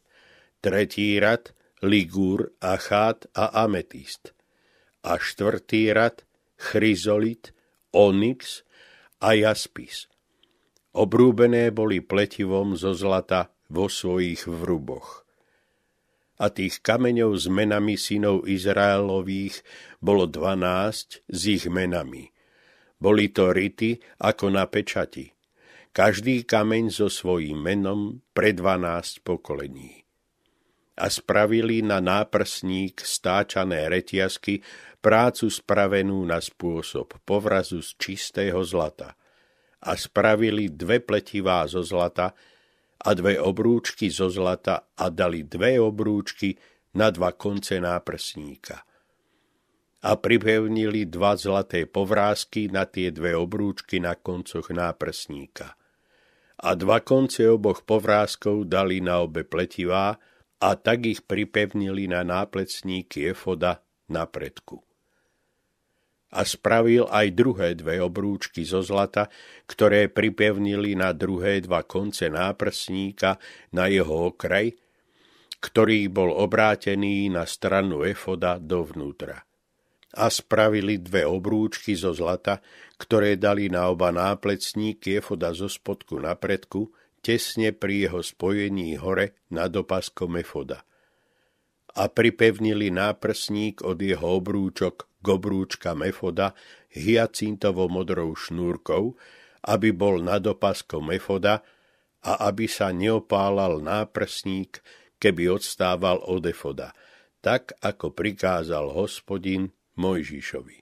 Tretí rad ligúr, achát a ametist. A štvrtý rad chryzolit, onyx a jaspis. Obrúbené boli pletivom zo zlata vo svojich vruboch. A tých kameňov s menami synov Izraelových bolo dvanásť s ich menami. Boli to rity ako na pečati. Každý kameň so svojím menom pre dvanásť pokolení a spravili na náprsník stáčané retiasky prácu spravenú na spôsob povrazu z čistého zlata a spravili dve pletivá zo zlata a dve obrúčky zo zlata a dali dve obrúčky na dva konce náprsníka. A pripevnili dva zlaté povrázky na tie dve obrúčky na koncoch náprsníka. a dva konce oboch povrázkov dali na obe pletivá a tak ich pripevnili na náplecníky efoda na predku. A spravil aj druhé dve obrúčky zo zlata, ktoré pripevnili na druhé dva konce náprsníka na jeho okraj, ktorý bol obrátený na stranu efoda dovnútra. A spravili dve obrúčky zo zlata, ktoré dali na oba náplecníky efoda zo spodku na predku, tesne pri jeho spojení hore nad opaskom efoda. A pripevnili náprsník od jeho obrúčok k obrúčkam efoda hyacintovo modrou šnúrkou, aby bol nad opaskom efoda a aby sa neopálal náprsník, keby odstával od efoda, tak ako prikázal hospodin Mojžišovi.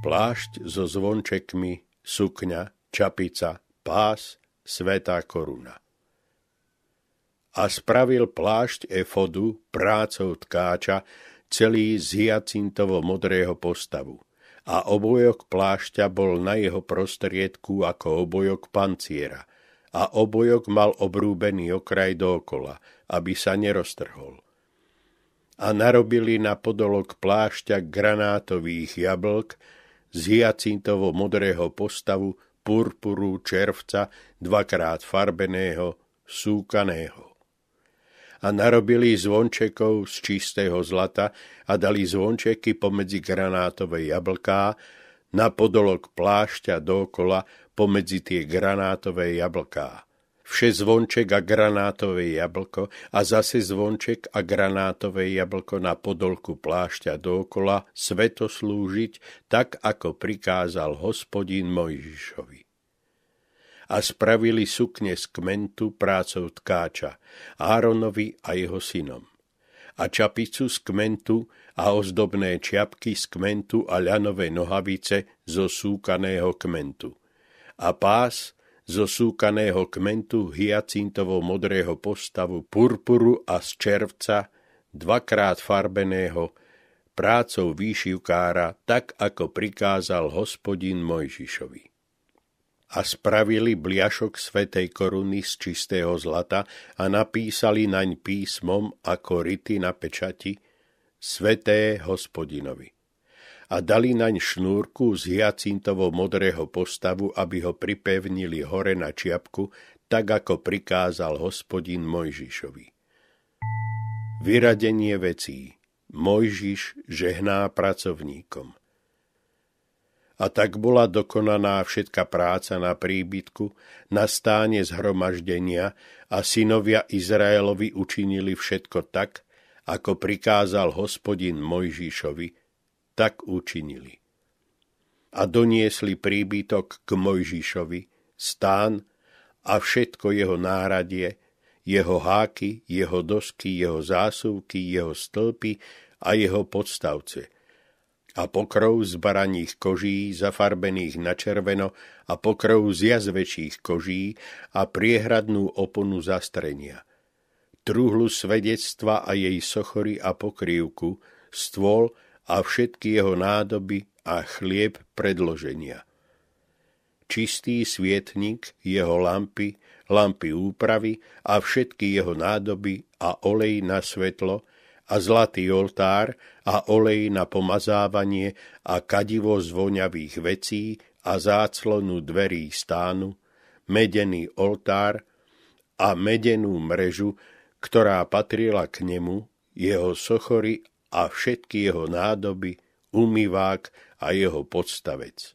Plášť so zvončekmi, sukňa, čapica, pás, svetá koruna. A spravil plášť efodu prácou tkáča celý z hyacintovo modrého postavu a obojok plášťa bol na jeho prostriedku ako obojok panciera a obojok mal obrúbený okraj dookola, aby sa neroztrhol. A narobili na podolok plášťa granátových jablk z hyacintovo modrého postavu purpuru červca dvakrát farbeného, súkaného. A narobili zvončekov z čistého zlata a dali zvončeky pomedzi granátové jablká, na podolok plášťa dokola pomedzi tie granátové jablká. Vše zvonček a granátové jablko a zase zvonček a granátové jablko na podolku plášťa dokola sveto slúžiť, tak ako prikázal hospodin Mojžišovi a spravili sukne z kmentu prácou tkáča, Áronovi a jeho synom. A čapicu z kmentu a ozdobné čiapky z kmentu a ľanové nohavice zo súkaného kmentu. A pás zo súkaného kmentu hyacintovo modrého postavu purpuru a z červca, dvakrát farbeného, prácou výšivkára, tak ako prikázal hospodin Mojžišovi a spravili bliašok svetej koruny z čistého zlata a napísali naň písmom ako rity na pečati Sveté hospodinovi. A dali naň šnúrku z hyacintovo modrého postavu, aby ho pripevnili hore na čiapku, tak ako prikázal hospodin Mojžišovi. Vyradenie vecí. Mojžiš žehná pracovníkom. A tak bola dokonaná všetka práca na príbytku, na stáne zhromaždenia a synovia Izraelovi učinili všetko tak, ako prikázal hospodin Mojžišovi, tak učinili. A doniesli príbytok k Mojžišovi, stán a všetko jeho náradie, jeho háky, jeho dosky, jeho zásuvky, jeho stĺpy a jeho podstavce – a pokrov z baraních koží zafarbených na červeno a pokrov z jazvečích koží a priehradnú oponu zastrenia. Truhlu svedectva a jej sochory a pokrývku, stôl a všetky jeho nádoby a chlieb predloženia. Čistý svietnik, jeho lampy, lampy úpravy a všetky jeho nádoby a olej na svetlo – a zlatý oltár a olej na pomazávanie a kadivo z voňavých vecí a záclonu dverí stánu, medený oltár a medenú mrežu, ktorá patrila k nemu, jeho sochory a všetky jeho nádoby, umývák a jeho podstavec.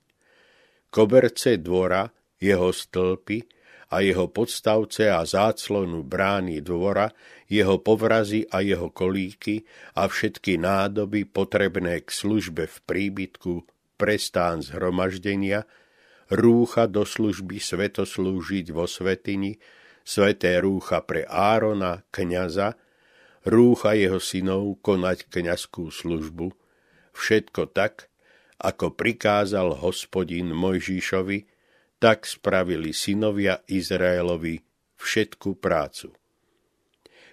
Koberce dvora, jeho stĺpy a jeho podstavce a záclonu brány dvora, jeho povrazy a jeho kolíky a všetky nádoby potrebné k službe v príbytku prestán zhromaždenia, rúcha do služby svetoslúžiť vo svetini, sveté rúcha pre Árona, kňaza, rúcha jeho synov konať kňazskú službu, všetko tak, ako prikázal hospodin Mojžišovi, tak spravili synovia Izraelovi všetku prácu.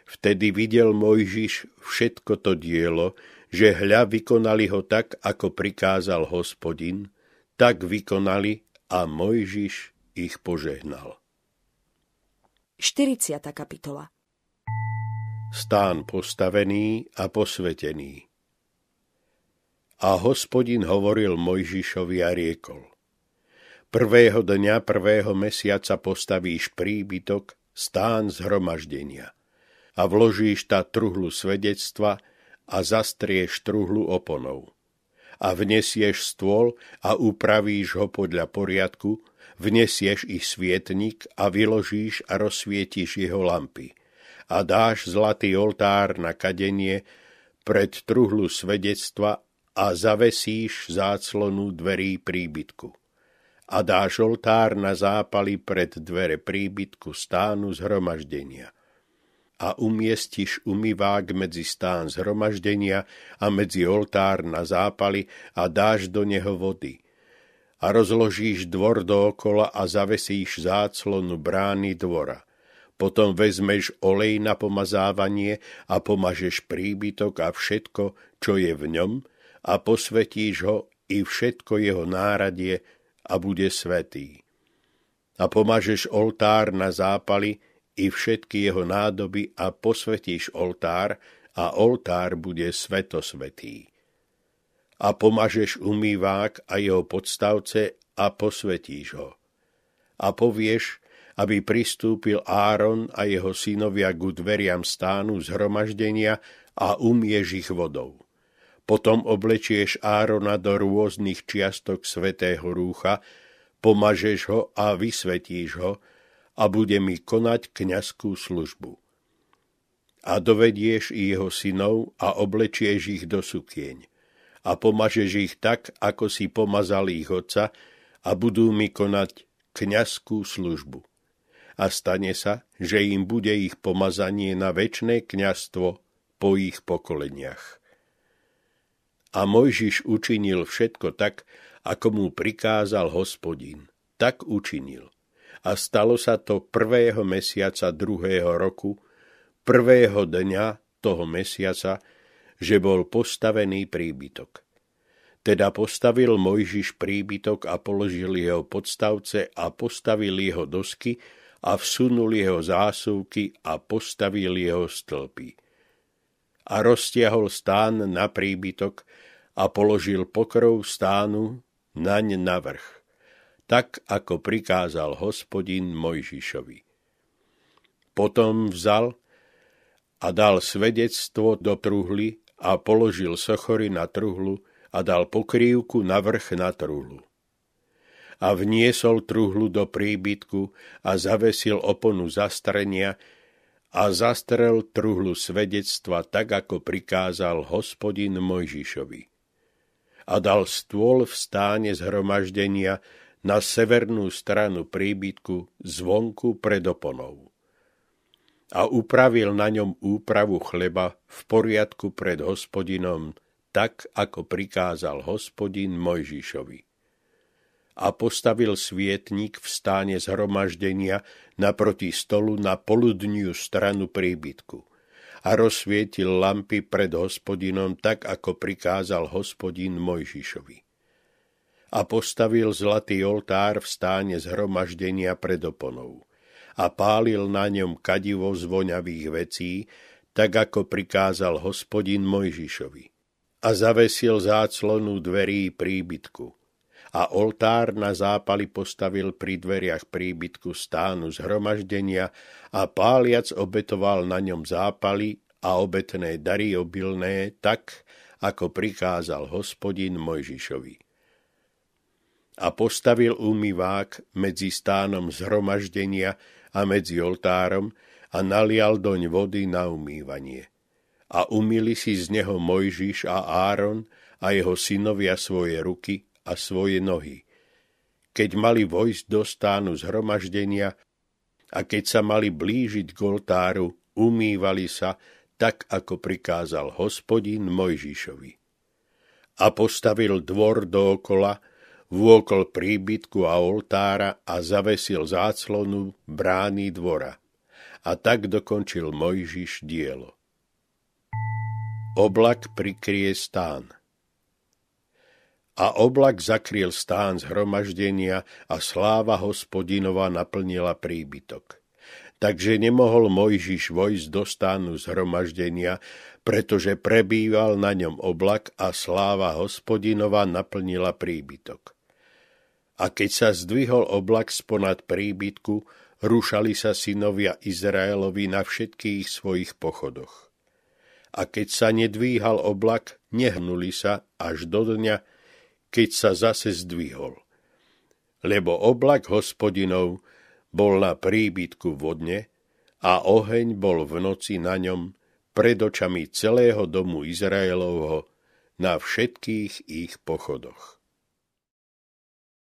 Vtedy videl Mojžiš všetko to dielo, že hľa vykonali ho tak, ako prikázal hospodin, tak vykonali a Mojžiš ich požehnal. 40. kapitola Stán postavený a posvetený A hospodin hovoril Mojžišovi a riekol. Prvého dňa prvého mesiaca postavíš príbytok, stán zhromaždenia a vložíš tá truhlu svedectva a zastrieš truhlu oponou. A vnesieš stôl a upravíš ho podľa poriadku, vnesieš i svietnik a vyložíš a rozsvietíš jeho lampy. A dáš zlatý oltár na kadenie pred truhlu svedectva a zavesíš záclonu dverí príbytku. A dáš oltár na zápali pred dvere príbytku stánu zhromaždenia. A umiestiš umývák medzi stán zhromaždenia a medzi oltár na zápali a dáš do neho vody a rozložíš dvor dookola a zavesíš záclonu brány dvora. Potom vezmeš olej na pomazávanie a pomažeš príbytok a všetko, čo je v ňom a posvetíš ho i všetko jeho náradie a bude svetý. A pomažeš oltár na zápali i všetky jeho nádoby a posvetíš oltár a oltár bude svetosvetý a pomažeš umývák a jeho podstavce a posvetíš ho. A povieš, aby pristúpil Áron a jeho synovia ku dveriam stánu zhromaždenia a umieš ich vodou. Potom oblečieš Árona do rôznych čiastok svetého rúcha, pomažeš ho a vysvetíš ho a bude mi konať kňazskú službu. A dovedieš i jeho synov a oblečieš ich do sukieň a pomažeš ich tak, ako si pomazal ich otca a budú mi konať kňazskú službu. A stane sa, že im bude ich pomazanie na väčné kňazstvo po ich pokoleniach. A Mojžiš učinil všetko tak, ako mu prikázal hospodin. Tak učinil. A stalo sa to prvého mesiaca druhého roku, prvého dňa toho mesiaca, že bol postavený príbytok. Teda postavil Mojžiš príbytok a položil jeho podstavce a postavil jeho dosky a vsunul jeho zásuvky a postavil jeho stĺpy. A roztiahol stán na príbytok a položil pokrov stánu naň na vrch, tak ako prikázal hospodin Mojžišovi. Potom vzal a dal svedectvo do truhly a položil sochory na truhlu a dal pokrývku na vrch na truhlu. A vniesol truhlu do príbytku a zavesil oponu zastrenia a zastrel truhlu svedectva tak, ako prikázal hospodin Mojžišovi. A dal stôl v stáne zhromaždenia na severnú stranu príbytku zvonku pred oponou a upravil na ňom úpravu chleba v poriadku pred hospodinom, tak ako prikázal hospodin Mojžišovi. A postavil svietnik v stáne zhromaždenia naproti stolu na poludniu stranu príbytku a rozsvietil lampy pred hospodinom tak, ako prikázal hospodin Mojžišovi. A postavil zlatý oltár v stáne zhromaždenia pred oponou a pálil na ňom kadivo z voňavých vecí, tak ako prikázal hospodin Mojžišovi. A zavesil záclonu dverí príbytku. A oltár na zápali postavil pri dveriach príbytku stánu zhromaždenia a páliac obetoval na ňom zápaly a obetné dary obilné tak, ako prikázal hospodin Mojžišovi a postavil umývák medzi stánom zhromaždenia a medzi oltárom a nalial doň vody na umývanie. A umýli si z neho Mojžiš a Áron a jeho synovia svoje ruky a svoje nohy. Keď mali vojsť do stánu zhromaždenia a keď sa mali blížiť k oltáru, umývali sa tak, ako prikázal hospodin Mojžišovi. A postavil dvor dookola, vôkol príbytku a oltára a zavesil záclonu brány dvora. A tak dokončil Mojžiš dielo. Oblak prikrie stán. A oblak zakryl stán zhromaždenia a sláva hospodinova naplnila príbytok. takže nemohol Mojžiš vojsť do stánu zhromaždenia, pretože prebýval na ňom oblak a sláva hospodinova naplnila príbytok. A keď sa zdvihol oblak sponad príbytku, rušali sa synovia Izraelovi na všetkých svojich pochodoch. A keď sa nedvíhal oblak, nehnuli sa až do dňa, keď sa zase zdvihol. Lebo oblak hospodinov bol na príbytku vodne a oheň bol v noci na ňom pred očami celého domu Izraelovho na všetkých ich pochodoch.